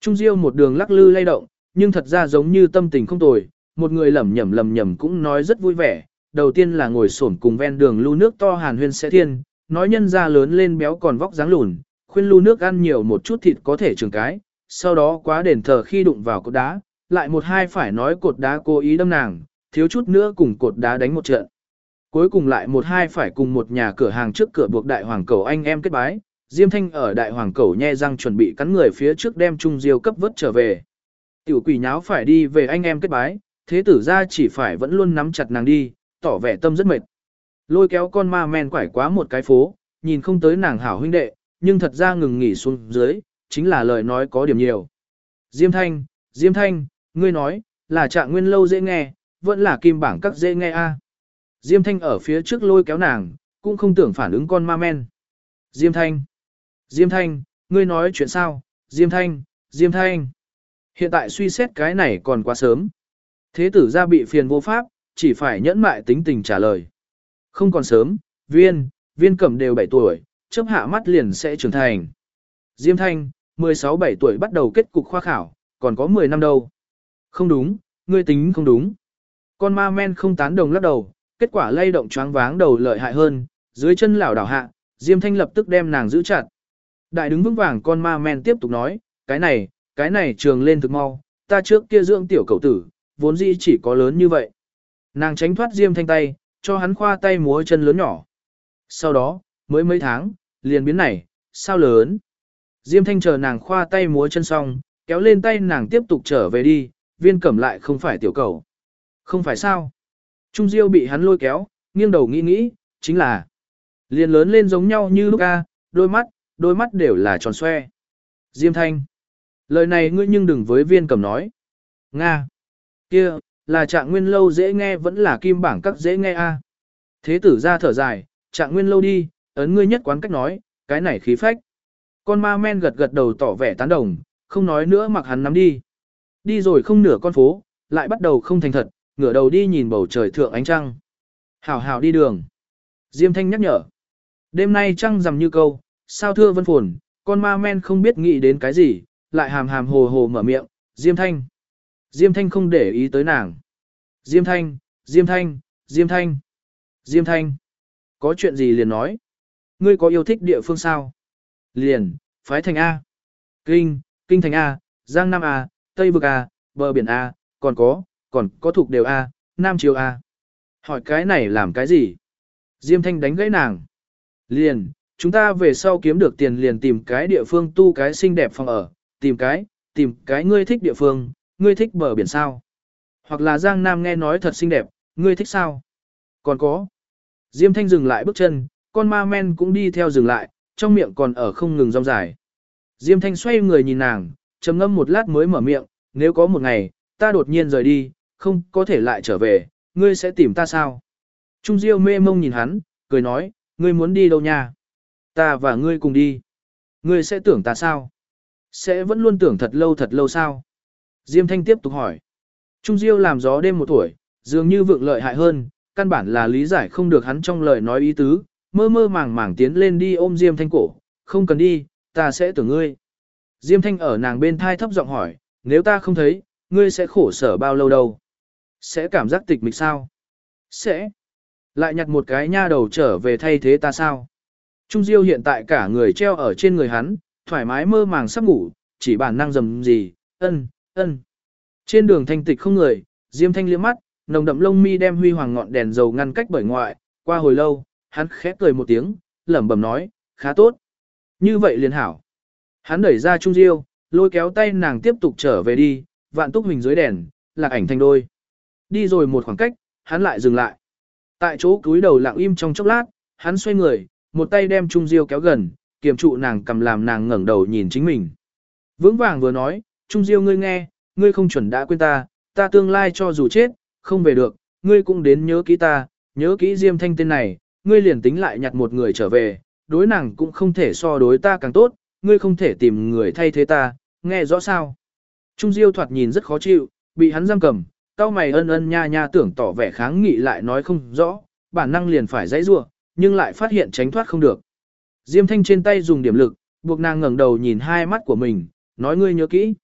Trung Diêu một đường lắc lư lay động, nhưng thật ra giống như tâm tình không tồi, một người lẩm nhẩm lẩm nhẩm cũng nói rất vui vẻ. Đầu tiên là ngồi xổm cùng ven đường lưu nước to hàn huyên sẽ thiên, nói nhân ra lớn lên béo còn vóc dáng lùn, khuyên lưu nước ăn nhiều một chút thịt có thể trường cái, sau đó quá đền thờ khi đụng vào cột đá, lại một hai phải nói cột đá cố ý đâm nàng, thiếu chút nữa cùng cột đá đánh một trận. Cuối cùng lại một hai phải cùng một nhà cửa hàng trước cửa buộc đại hoàng cầu anh em kết bái, Diêm Thanh ở đại hoàng cầu nhe răng chuẩn bị cắn người phía trước đem Trung Diêu cấp vớt trở về. Tiểu quỷ nháo phải đi về anh em kết bái, thế tử ra chỉ phải vẫn luôn nắm chặt nàng đi, tỏ vẻ tâm rất mệt. Lôi kéo con ma men quải quá một cái phố, nhìn không tới nàng hảo huynh đệ, nhưng thật ra ngừng nghỉ xuống dưới, chính là lời nói có điểm nhiều. Diêm Thanh, Diêm Thanh, ngươi nói, là trạng nguyên lâu dễ nghe, vẫn là kim bảng các dễ nghe a. Diêm Thanh ở phía trước lôi kéo nàng, cũng không tưởng phản ứng con ma men. Diêm Thanh, Diêm Thanh, ngươi nói chuyện sao, Diêm Thanh, Diêm Thanh. Hiện tại suy xét cái này còn quá sớm. Thế tử ra bị phiền vô pháp, chỉ phải nhẫn mại tính tình trả lời. Không còn sớm, viên, viên cẩm đều 7 tuổi, chấp hạ mắt liền sẽ trưởng thành. Diêm Thanh, 16-7 tuổi bắt đầu kết cục khoa khảo, còn có 10 năm đâu. Không đúng, ngươi tính không đúng. Con ma men không tán đồng lắc đầu, kết quả lay động choáng váng đầu lợi hại hơn, dưới chân lảo đảo hạ, Diêm Thanh lập tức đem nàng giữ chặt. Đại đứng vững vàng con ma men tiếp tục nói, cái này, cái này trường lên thực mau, ta trước kia dưỡng tiểu cầu tử, vốn dĩ chỉ có lớn như vậy. Nàng tránh thoát Diêm Thanh tay, cho hắn khoa tay múa chân lớn nhỏ. Sau đó, mới mấy tháng, liền biến này, sao lớn. Diêm Thanh chờ nàng khoa tay múa chân xong, kéo lên tay nàng tiếp tục trở về đi, viên cẩm lại không phải tiểu cầu. Không phải sao. Trung Diêu bị hắn lôi kéo, nghiêng đầu nghĩ nghĩ, chính là liền lớn lên giống nhau như lúc a, đôi mắt, đôi mắt đều là tròn xoe. Diêm Thanh. Lời này ngươi nhưng đừng với viên cẩm nói. Nga. kia là trạng nguyên lâu dễ nghe vẫn là kim bảng các dễ nghe a. Thế tử ra thở dài, trạng nguyên lâu đi, ấn ngươi nhất quán cách nói, cái này khí phách. Con ma men gật gật đầu tỏ vẻ tán đồng, không nói nữa mặc hắn nắm đi. Đi rồi không nửa con phố, lại bắt đầu không thành thật, ngửa đầu đi nhìn bầu trời thượng ánh trăng. Hảo hảo đi đường. Diêm thanh nhắc nhở. Đêm nay trăng rằm như câu, sao thưa vân phồn, con ma men không biết nghĩ đến cái gì, lại hàm hàm hồ hồ mở miệng, Diêm thanh. Diêm thanh không để ý tới nàng. Diêm thanh, Diêm thanh, Diêm thanh, Diêm thanh. Có chuyện gì liền nói. Ngươi có yêu thích địa phương sao? Liền, phái thành A. Kinh, kinh thành A, Giang Nam A, Tây Vực A, bờ biển A, còn có, còn có thuộc đều A, Nam Triều A. Hỏi cái này làm cái gì? Diêm Thanh đánh gãy nàng. Liền, chúng ta về sau kiếm được tiền liền tìm cái địa phương tu cái xinh đẹp phòng ở, tìm cái, tìm cái ngươi thích địa phương, ngươi thích bờ biển sao? Hoặc là Giang Nam nghe nói thật xinh đẹp, ngươi thích sao? Còn có. Diêm Thanh dừng lại bước chân, con ma men cũng đi theo dừng lại, trong miệng còn ở không ngừng rong dài. Diêm Thanh xoay người nhìn nàng, trầm ngâm một lát mới mở miệng, nếu có một ngày, ta đột nhiên rời đi, không có thể lại trở về, ngươi sẽ tìm ta sao? Trung Diêu mê mông nhìn hắn, cười nói, ngươi muốn đi đâu nha? Ta và ngươi cùng đi. Ngươi sẽ tưởng ta sao? Sẽ vẫn luôn tưởng thật lâu thật lâu sao? Diêm Thanh tiếp tục hỏi. Trung Diêu làm gió đêm một tuổi, dường như vượng lợi hại hơn, căn bản là lý giải không được hắn trong lời nói ý tứ, mơ mơ màng màng tiến lên đi ôm Diêm Thanh cổ, không cần đi, ta sẽ tưởng ngươi. Diêm Thanh ở nàng bên thai thấp giọng hỏi, nếu ta không thấy, ngươi sẽ khổ sở bao lâu đâu? Sẽ cảm giác tịch mịch sao? Sẽ. Lại nhặt một cái nha đầu trở về thay thế ta sao? Trung Diêu hiện tại cả người treo ở trên người hắn, thoải mái mơ màng sắp ngủ, chỉ bản năng dầm gì, ân, ân. Trên đường thanh tịch không người, Diêm Thanh liếc mắt, nồng đậm lông mi đem huy hoàng ngọn đèn dầu ngăn cách bởi ngoại, qua hồi lâu, hắn khẽ cười một tiếng, lẩm bẩm nói, khá tốt. Như vậy liền hảo. Hắn đẩy ra Trung Diêu, lôi kéo tay nàng tiếp tục trở về đi, vạn túc mình dưới đèn, lạc ảnh thành đôi. Đi rồi một khoảng cách, hắn lại dừng lại. Tại chỗ cúi đầu lặng im trong chốc lát, hắn xoay người, một tay đem Trung Diêu kéo gần, kiềm trụ nàng cầm làm nàng ngẩng đầu nhìn chính mình. Vững vàng vừa nói, Trung Diêu ngươi nghe, ngươi không chuẩn đã quên ta, ta tương lai cho dù chết, không về được, ngươi cũng đến nhớ kỹ ta, nhớ kỹ Diêm Thanh tên này, ngươi liền tính lại nhặt một người trở về, đối nàng cũng không thể so đối ta càng tốt, ngươi không thể tìm người thay thế ta, nghe rõ sao. Trung Diêu thoạt nhìn rất khó chịu, bị hắn giam cầm, cao mày ân ân nha nha tưởng tỏ vẻ kháng nghị lại nói không rõ, bản năng liền phải dãy rua, nhưng lại phát hiện tránh thoát không được. Diêm Thanh trên tay dùng điểm lực, buộc nàng ngẩng đầu nhìn hai mắt của mình, nói ngươi nhớ kỹ.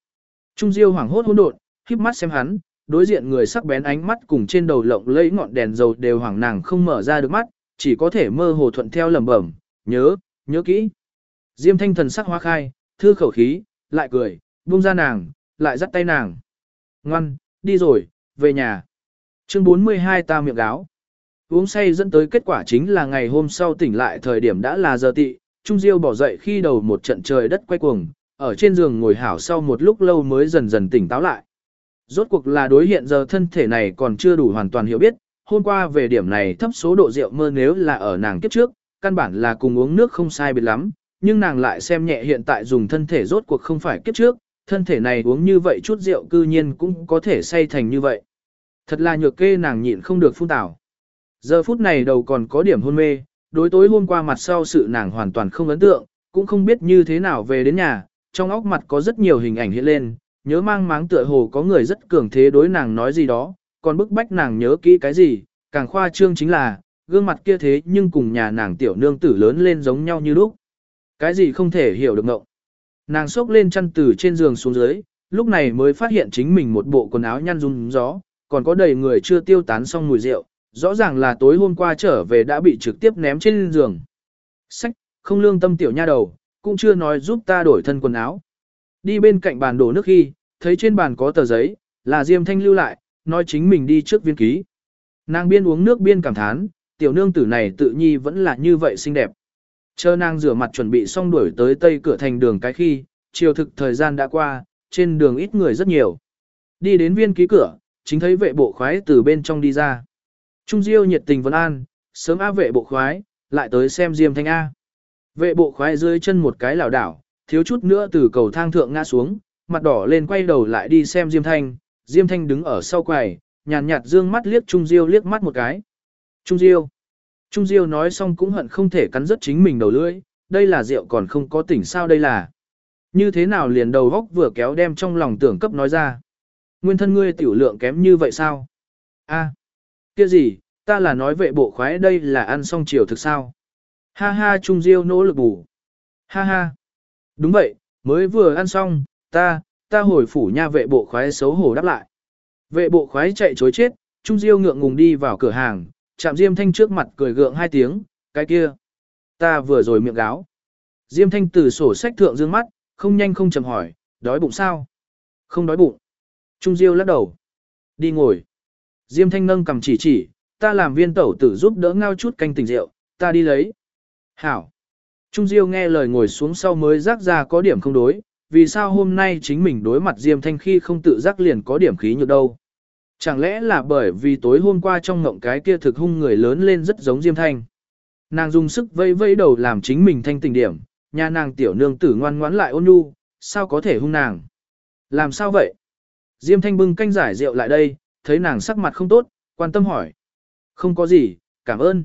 Trung Diêu hoảng hốt hỗn độn, híp mắt xem hắn, đối diện người sắc bén ánh mắt cùng trên đầu lộng lẫy ngọn đèn dầu đều hoảng nàng không mở ra được mắt, chỉ có thể mơ hồ thuận theo lẩm bẩm, nhớ, nhớ kỹ. Diêm Thanh thần sắc hóa khai, thư khẩu khí, lại cười, buông ra nàng, lại dắt tay nàng. Ngoan, đi rồi, về nhà. Chương 42 ta miệng gáo. Uống say dẫn tới kết quả chính là ngày hôm sau tỉnh lại thời điểm đã là giờ tị, Trung Diêu bỏ dậy khi đầu một trận trời đất quay cuồng, ở trên giường ngồi hảo sau một lúc lâu mới dần dần tỉnh táo lại. Rốt cuộc là đối hiện giờ thân thể này còn chưa đủ hoàn toàn hiểu biết, hôm qua về điểm này thấp số độ rượu mơ nếu là ở nàng kiếp trước, căn bản là cùng uống nước không sai biệt lắm, nhưng nàng lại xem nhẹ hiện tại dùng thân thể rốt cuộc không phải kiếp trước, thân thể này uống như vậy chút rượu cư nhiên cũng có thể say thành như vậy. Thật là nhược kê nàng nhịn không được phun tảo. Giờ phút này đầu còn có điểm hôn mê, đối tối hôm qua mặt sau sự nàng hoàn toàn không ấn tượng, cũng không biết như thế nào về đến nhà, trong óc mặt có rất nhiều hình ảnh hiện lên, nhớ mang máng tựa hồ có người rất cường thế đối nàng nói gì đó, còn bức bách nàng nhớ kỹ cái gì, càng khoa trương chính là, gương mặt kia thế nhưng cùng nhà nàng tiểu nương tử lớn lên giống nhau như lúc. Cái gì không thể hiểu được ngộng. Nàng sốc lên chăn từ trên giường xuống dưới, lúc này mới phát hiện chính mình một bộ quần áo nhăn rung gió, còn có đầy người chưa tiêu tán xong mùi rượu, rõ ràng là tối hôm qua trở về đã bị trực tiếp ném trên giường. Sách, không lương tâm tiểu nha đầu, cũng chưa nói giúp ta đổi thân quần áo. Đi bên cạnh bàn đổ nước khi, thấy trên bàn có tờ giấy, là Diêm Thanh lưu lại, nói chính mình đi trước viên ký. Nàng biên uống nước biên cảm thán, tiểu nương tử này tự nhi vẫn là như vậy xinh đẹp. Chờ nàng rửa mặt chuẩn bị xong đuổi tới tây cửa thành đường cái khi, chiều thực thời gian đã qua, trên đường ít người rất nhiều. Đi đến viên ký cửa, chính thấy vệ bộ khoái từ bên trong đi ra. Trung Diêu nhiệt tình vấn an, sớm á vệ bộ khoái, lại tới xem Diêm Thanh A. Vệ bộ khoái dưới chân một cái lảo đảo, thiếu chút nữa từ cầu thang thượng ngã xuống, mặt đỏ lên quay đầu lại đi xem Diêm Thanh, Diêm Thanh đứng ở sau quầy, nhàn nhạt, nhạt dương mắt liếc Trung Diêu liếc mắt một cái. Trung Diêu. Trung Diêu nói xong cũng hận không thể cắn rứt chính mình đầu lưỡi, đây là rượu còn không có tỉnh sao đây là. Như thế nào liền đầu góc vừa kéo đem trong lòng tưởng cấp nói ra. Nguyên thân ngươi tiểu lượng kém như vậy sao? A, kia gì, ta là nói vệ bộ khoái đây là ăn xong chiều thực sao? Ha ha Trung Diêu nỗ lực bù. Ha ha. Đúng vậy, mới vừa ăn xong, ta, ta hồi phủ nha vệ bộ khoái xấu hổ đáp lại. Vệ bộ khoái chạy chối chết, Trung Diêu ngượng ngùng đi vào cửa hàng, chạm Diêm Thanh trước mặt cười gượng hai tiếng, cái kia. Ta vừa rồi miệng gáo. Diêm Thanh từ sổ sách thượng dương mắt, không nhanh không chậm hỏi, đói bụng sao? Không đói bụng. Trung Diêu lắc đầu. Đi ngồi. Diêm Thanh nâng cầm chỉ chỉ, ta làm viên tẩu tử giúp đỡ ngao chút canh tình rượu, ta đi lấy. Hảo. Trung Diêu nghe lời ngồi xuống sau mới rắc ra có điểm không đối, vì sao hôm nay chính mình đối mặt Diêm Thanh khi không tự giác liền có điểm khí nhược đâu. Chẳng lẽ là bởi vì tối hôm qua trong ngộng cái kia thực hung người lớn lên rất giống Diêm Thanh. Nàng dùng sức vây vây đầu làm chính mình thanh tình điểm, nhà nàng tiểu nương tử ngoan ngoãn lại ôn nhu, sao có thể hung nàng. Làm sao vậy? Diêm Thanh bưng canh giải rượu lại đây, thấy nàng sắc mặt không tốt, quan tâm hỏi. Không có gì, cảm ơn.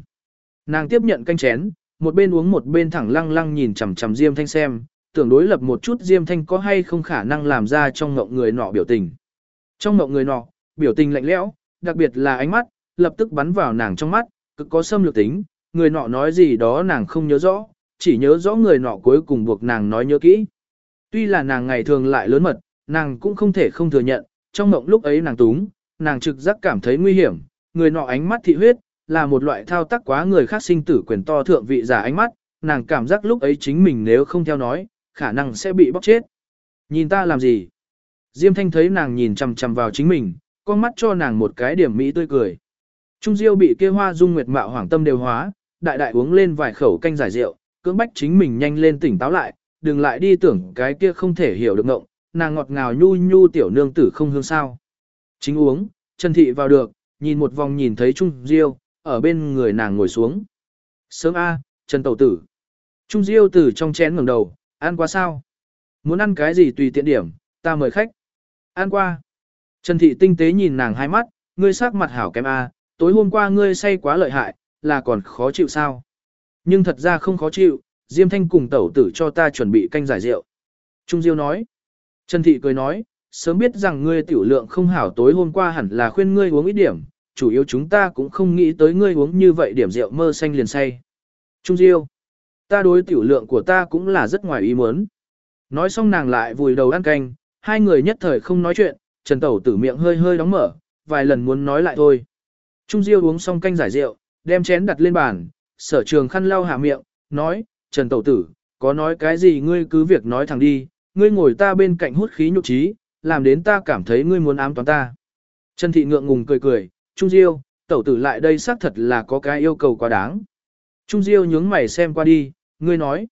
Nàng tiếp nhận canh chén, một bên uống một bên thẳng lăng lăng nhìn chằm chằm Diêm Thanh xem, tưởng đối lập một chút Diêm Thanh có hay không khả năng làm ra trong ngộng người nọ biểu tình. Trong ngộng người nọ, biểu tình lạnh lẽo, đặc biệt là ánh mắt, lập tức bắn vào nàng trong mắt, cực có xâm lược tính, người nọ nói gì đó nàng không nhớ rõ, chỉ nhớ rõ người nọ cuối cùng buộc nàng nói nhớ kỹ. Tuy là nàng ngày thường lại lớn mật, nàng cũng không thể không thừa nhận, trong mộng lúc ấy nàng túng, nàng trực giác cảm thấy nguy hiểm, người nọ ánh mắt thị huyết, là một loại thao tác quá người khác sinh tử quyền to thượng vị giả ánh mắt, nàng cảm giác lúc ấy chính mình nếu không theo nói, khả năng sẽ bị bóc chết. Nhìn ta làm gì? Diêm Thanh thấy nàng nhìn chằm chằm vào chính mình, con mắt cho nàng một cái điểm mỹ tươi cười. Trung Diêu bị kia hoa dung nguyệt mạo hoàng tâm đều hóa, đại đại uống lên vài khẩu canh giải rượu, cưỡng bách chính mình nhanh lên tỉnh táo lại, đừng lại đi tưởng cái kia không thể hiểu được ngộng, nàng ngọt ngào nhu nhu tiểu nương tử không hương sao. Chính uống, Trần Thị vào được, nhìn một vòng nhìn thấy Trung Diêu, ở bên người nàng ngồi xuống. Sớm A, Trần Tẩu Tử. Trung Diêu từ trong chén ngẩng đầu, ăn qua sao? Muốn ăn cái gì tùy tiện điểm, ta mời khách. Ăn qua. Trần Thị tinh tế nhìn nàng hai mắt, ngươi sắc mặt hảo kém a, tối hôm qua ngươi say quá lợi hại, là còn khó chịu sao? Nhưng thật ra không khó chịu, Diêm Thanh cùng tẩu tử cho ta chuẩn bị canh giải rượu. Trung Diêu nói. Trần Thị cười nói, sớm biết rằng ngươi tiểu lượng không hảo tối hôm qua hẳn là khuyên ngươi uống ít điểm, chủ yếu chúng ta cũng không nghĩ tới ngươi uống như vậy điểm rượu mơ xanh liền say. Trung Diêu, ta đối tiểu lượng của ta cũng là rất ngoài ý muốn. Nói xong nàng lại vùi đầu ăn canh, hai người nhất thời không nói chuyện, Trần Tẩu tử miệng hơi hơi đóng mở, vài lần muốn nói lại thôi. Trung Diêu uống xong canh giải rượu, đem chén đặt lên bàn, sở trường khăn lau hạ miệng, nói, Trần Tẩu tử, có nói cái gì ngươi cứ việc nói thẳng đi, ngươi ngồi ta bên cạnh hút khí nhục trí, làm đến ta cảm thấy ngươi muốn ám toán ta. Trần Thị ngượng ngùng cười cười, Trung Diêu, tẩu tử lại đây xác thật là có cái yêu cầu quá đáng. Trung Diêu nhướng mày xem qua đi, ngươi nói.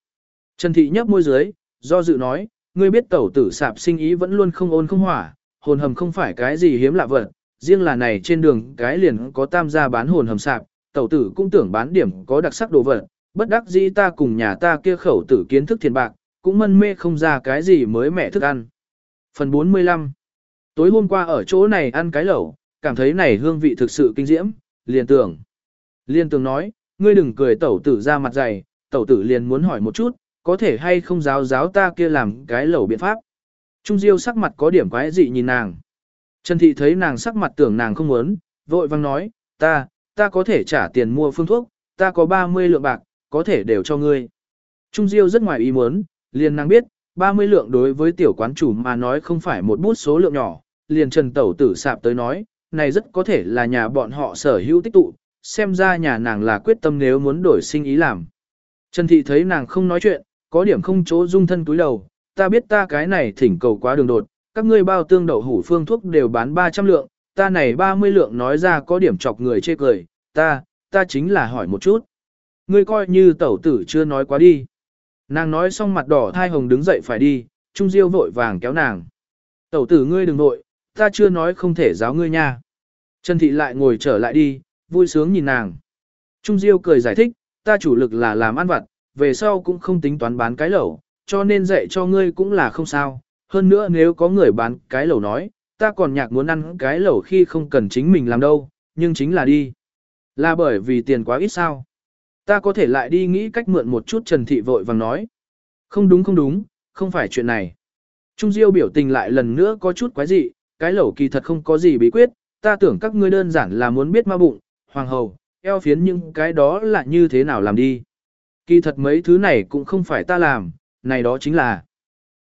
Trần Thị nhấp môi dưới, do dự nói, ngươi biết tẩu tử sạp sinh ý vẫn luôn không ôn không hỏa, hồn hầm không phải cái gì hiếm lạ vật, riêng là này trên đường cái liền có tam gia bán hồn hầm sạp, tẩu tử cũng tưởng bán điểm có đặc sắc đồ vật, bất đắc dĩ ta cùng nhà ta kia khẩu tử kiến thức thiền bạc, cũng mân mê không ra cái gì mới mẹ thức ăn. Phần 45 Tối hôm qua ở chỗ này ăn cái lẩu, cảm thấy này hương vị thực sự kinh diễm, liền tưởng. Liên tưởng nói, ngươi đừng cười tẩu tử ra mặt dày, tẩu tử liền muốn hỏi một chút, có thể hay không giáo giáo ta kia làm cái lẩu biện pháp. Trung Diêu sắc mặt có điểm quái dị nhìn nàng. Trần Thị thấy nàng sắc mặt tưởng nàng không muốn, vội vang nói, ta, ta có thể trả tiền mua phương thuốc, ta có 30 lượng bạc, có thể đều cho ngươi. Trung Diêu rất ngoài ý muốn, liền nàng biết, 30 lượng đối với tiểu quán chủ mà nói không phải một bút số lượng nhỏ, liền Trần Tẩu tử sạp tới nói, này rất có thể là nhà bọn họ sở hữu tích tụ, xem ra nhà nàng là quyết tâm nếu muốn đổi sinh ý làm. Trần Thị thấy nàng không nói chuyện, có điểm không chỗ dung thân túi đầu, ta biết ta cái này thỉnh cầu quá đường đột, các ngươi bao tương đậu hủ phương thuốc đều bán 300 lượng, ta này 30 lượng nói ra có điểm chọc người chê cười, ta, ta chính là hỏi một chút. Ngươi coi như tẩu tử chưa nói quá đi. Nàng nói xong mặt đỏ thai hồng đứng dậy phải đi, Trung Diêu vội vàng kéo nàng. Tẩu tử ngươi đừng vội, ta chưa nói không thể giáo ngươi nha. Trần Thị lại ngồi trở lại đi, vui sướng nhìn nàng. Trung Diêu cười giải thích, ta chủ lực là làm ăn vặt, về sau cũng không tính toán bán cái lẩu, cho nên dạy cho ngươi cũng là không sao. Hơn nữa nếu có người bán cái lẩu nói, ta còn nhạc muốn ăn cái lẩu khi không cần chính mình làm đâu, nhưng chính là đi. Là bởi vì tiền quá ít sao. Ta có thể lại đi nghĩ cách mượn một chút Trần Thị vội vàng nói. Không đúng không đúng, không phải chuyện này. Trung Diêu biểu tình lại lần nữa có chút quái dị, cái lẩu kỳ thật không có gì bí quyết, ta tưởng các ngươi đơn giản là muốn biết ma bụng, hoàng hầu, eo phiến những cái đó là như thế nào làm đi. Kỳ thật mấy thứ này cũng không phải ta làm, này đó chính là.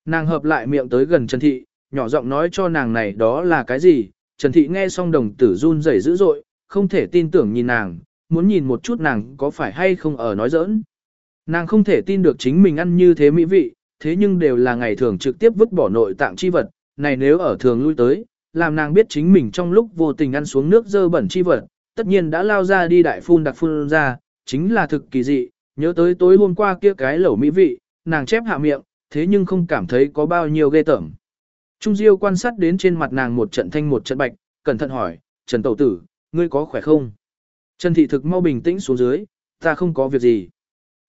Nàng hợp lại miệng tới gần Trần Thị, nhỏ giọng nói cho nàng này đó là cái gì, Trần Thị nghe xong đồng tử run rẩy dữ dội, không thể tin tưởng nhìn nàng, muốn nhìn một chút nàng có phải hay không ở nói giỡn. Nàng không thể tin được chính mình ăn như thế mỹ vị, thế nhưng đều là ngày thường trực tiếp vứt bỏ nội tạng chi vật, này nếu ở thường lui tới, làm nàng biết chính mình trong lúc vô tình ăn xuống nước dơ bẩn chi vật, tất nhiên đã lao ra đi đại phun đặc phun ra, chính là thực kỳ dị, nhớ tới tối hôm qua kia cái lẩu mỹ vị, nàng chép hạ miệng, thế nhưng không cảm thấy có bao nhiêu ghê tởm. Trung Diêu quan sát đến trên mặt nàng một trận thanh một trận bạch, cẩn thận hỏi, Trần Tẩu Tử, ngươi có khỏe không? Trần Thị thực mau bình tĩnh xuống dưới, ta không có việc gì.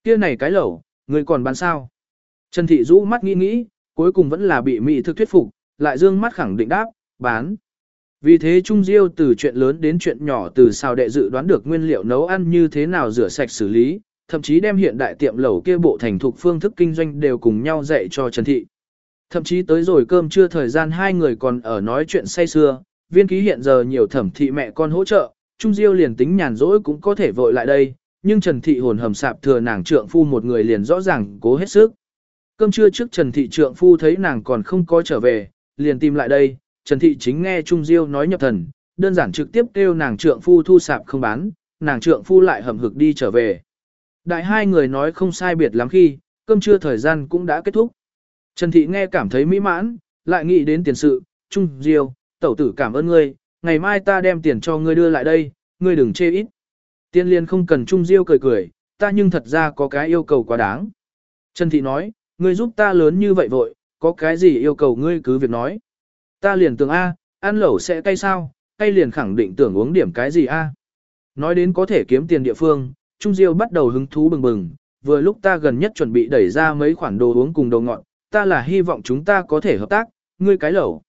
Kia này cái lẩu, ngươi còn bán sao? Trần Thị rũ mắt nghĩ nghĩ, cuối cùng vẫn là bị Mỹ thực thuyết phục, lại dương mắt khẳng định đáp, bán. Vì thế Trung Diêu từ chuyện lớn đến chuyện nhỏ từ sao đệ dự đoán được nguyên liệu nấu ăn như thế nào rửa sạch xử lý, thậm chí đem hiện đại tiệm lẩu kia bộ thành thục phương thức kinh doanh đều cùng nhau dạy cho Trần Thị. Thậm chí tới rồi cơm trưa thời gian hai người còn ở nói chuyện say xưa, viên ký hiện giờ nhiều thẩm thị mẹ con hỗ trợ, Trung Diêu liền tính nhàn rỗi cũng có thể vội lại đây, nhưng Trần Thị hồn hầm sạp thừa nàng trượng phu một người liền rõ ràng cố hết sức. Cơm trưa trước Trần Thị trượng phu thấy nàng còn không có trở về, liền tìm lại đây, Trần Thị chính nghe Trung Diêu nói nhập thần, đơn giản trực tiếp kêu nàng trượng phu thu sạp không bán, nàng trượng phu lại hầm hực đi trở về. Đại hai người nói không sai biệt lắm khi, cơm trưa thời gian cũng đã kết thúc. Trần Thị nghe cảm thấy mỹ mãn, lại nghĩ đến tiền sự, Trung Diêu, tẩu tử cảm ơn ngươi, ngày mai ta đem tiền cho ngươi đưa lại đây, ngươi đừng chê ít. Tiên liên không cần Trung Diêu cười cười, ta nhưng thật ra có cái yêu cầu quá đáng. Trần Thị nói, ngươi giúp ta lớn như vậy vội, có cái gì yêu cầu ngươi cứ việc nói. Ta liền tưởng A, ăn lẩu sẽ cay sao, cay liền khẳng định tưởng uống điểm cái gì A. Nói đến có thể kiếm tiền địa phương, Trung Diêu bắt đầu hứng thú bừng bừng, vừa lúc ta gần nhất chuẩn bị đẩy ra mấy khoản đồ uống cùng đồ ngọt, ta là hy vọng chúng ta có thể hợp tác, ngươi cái lẩu.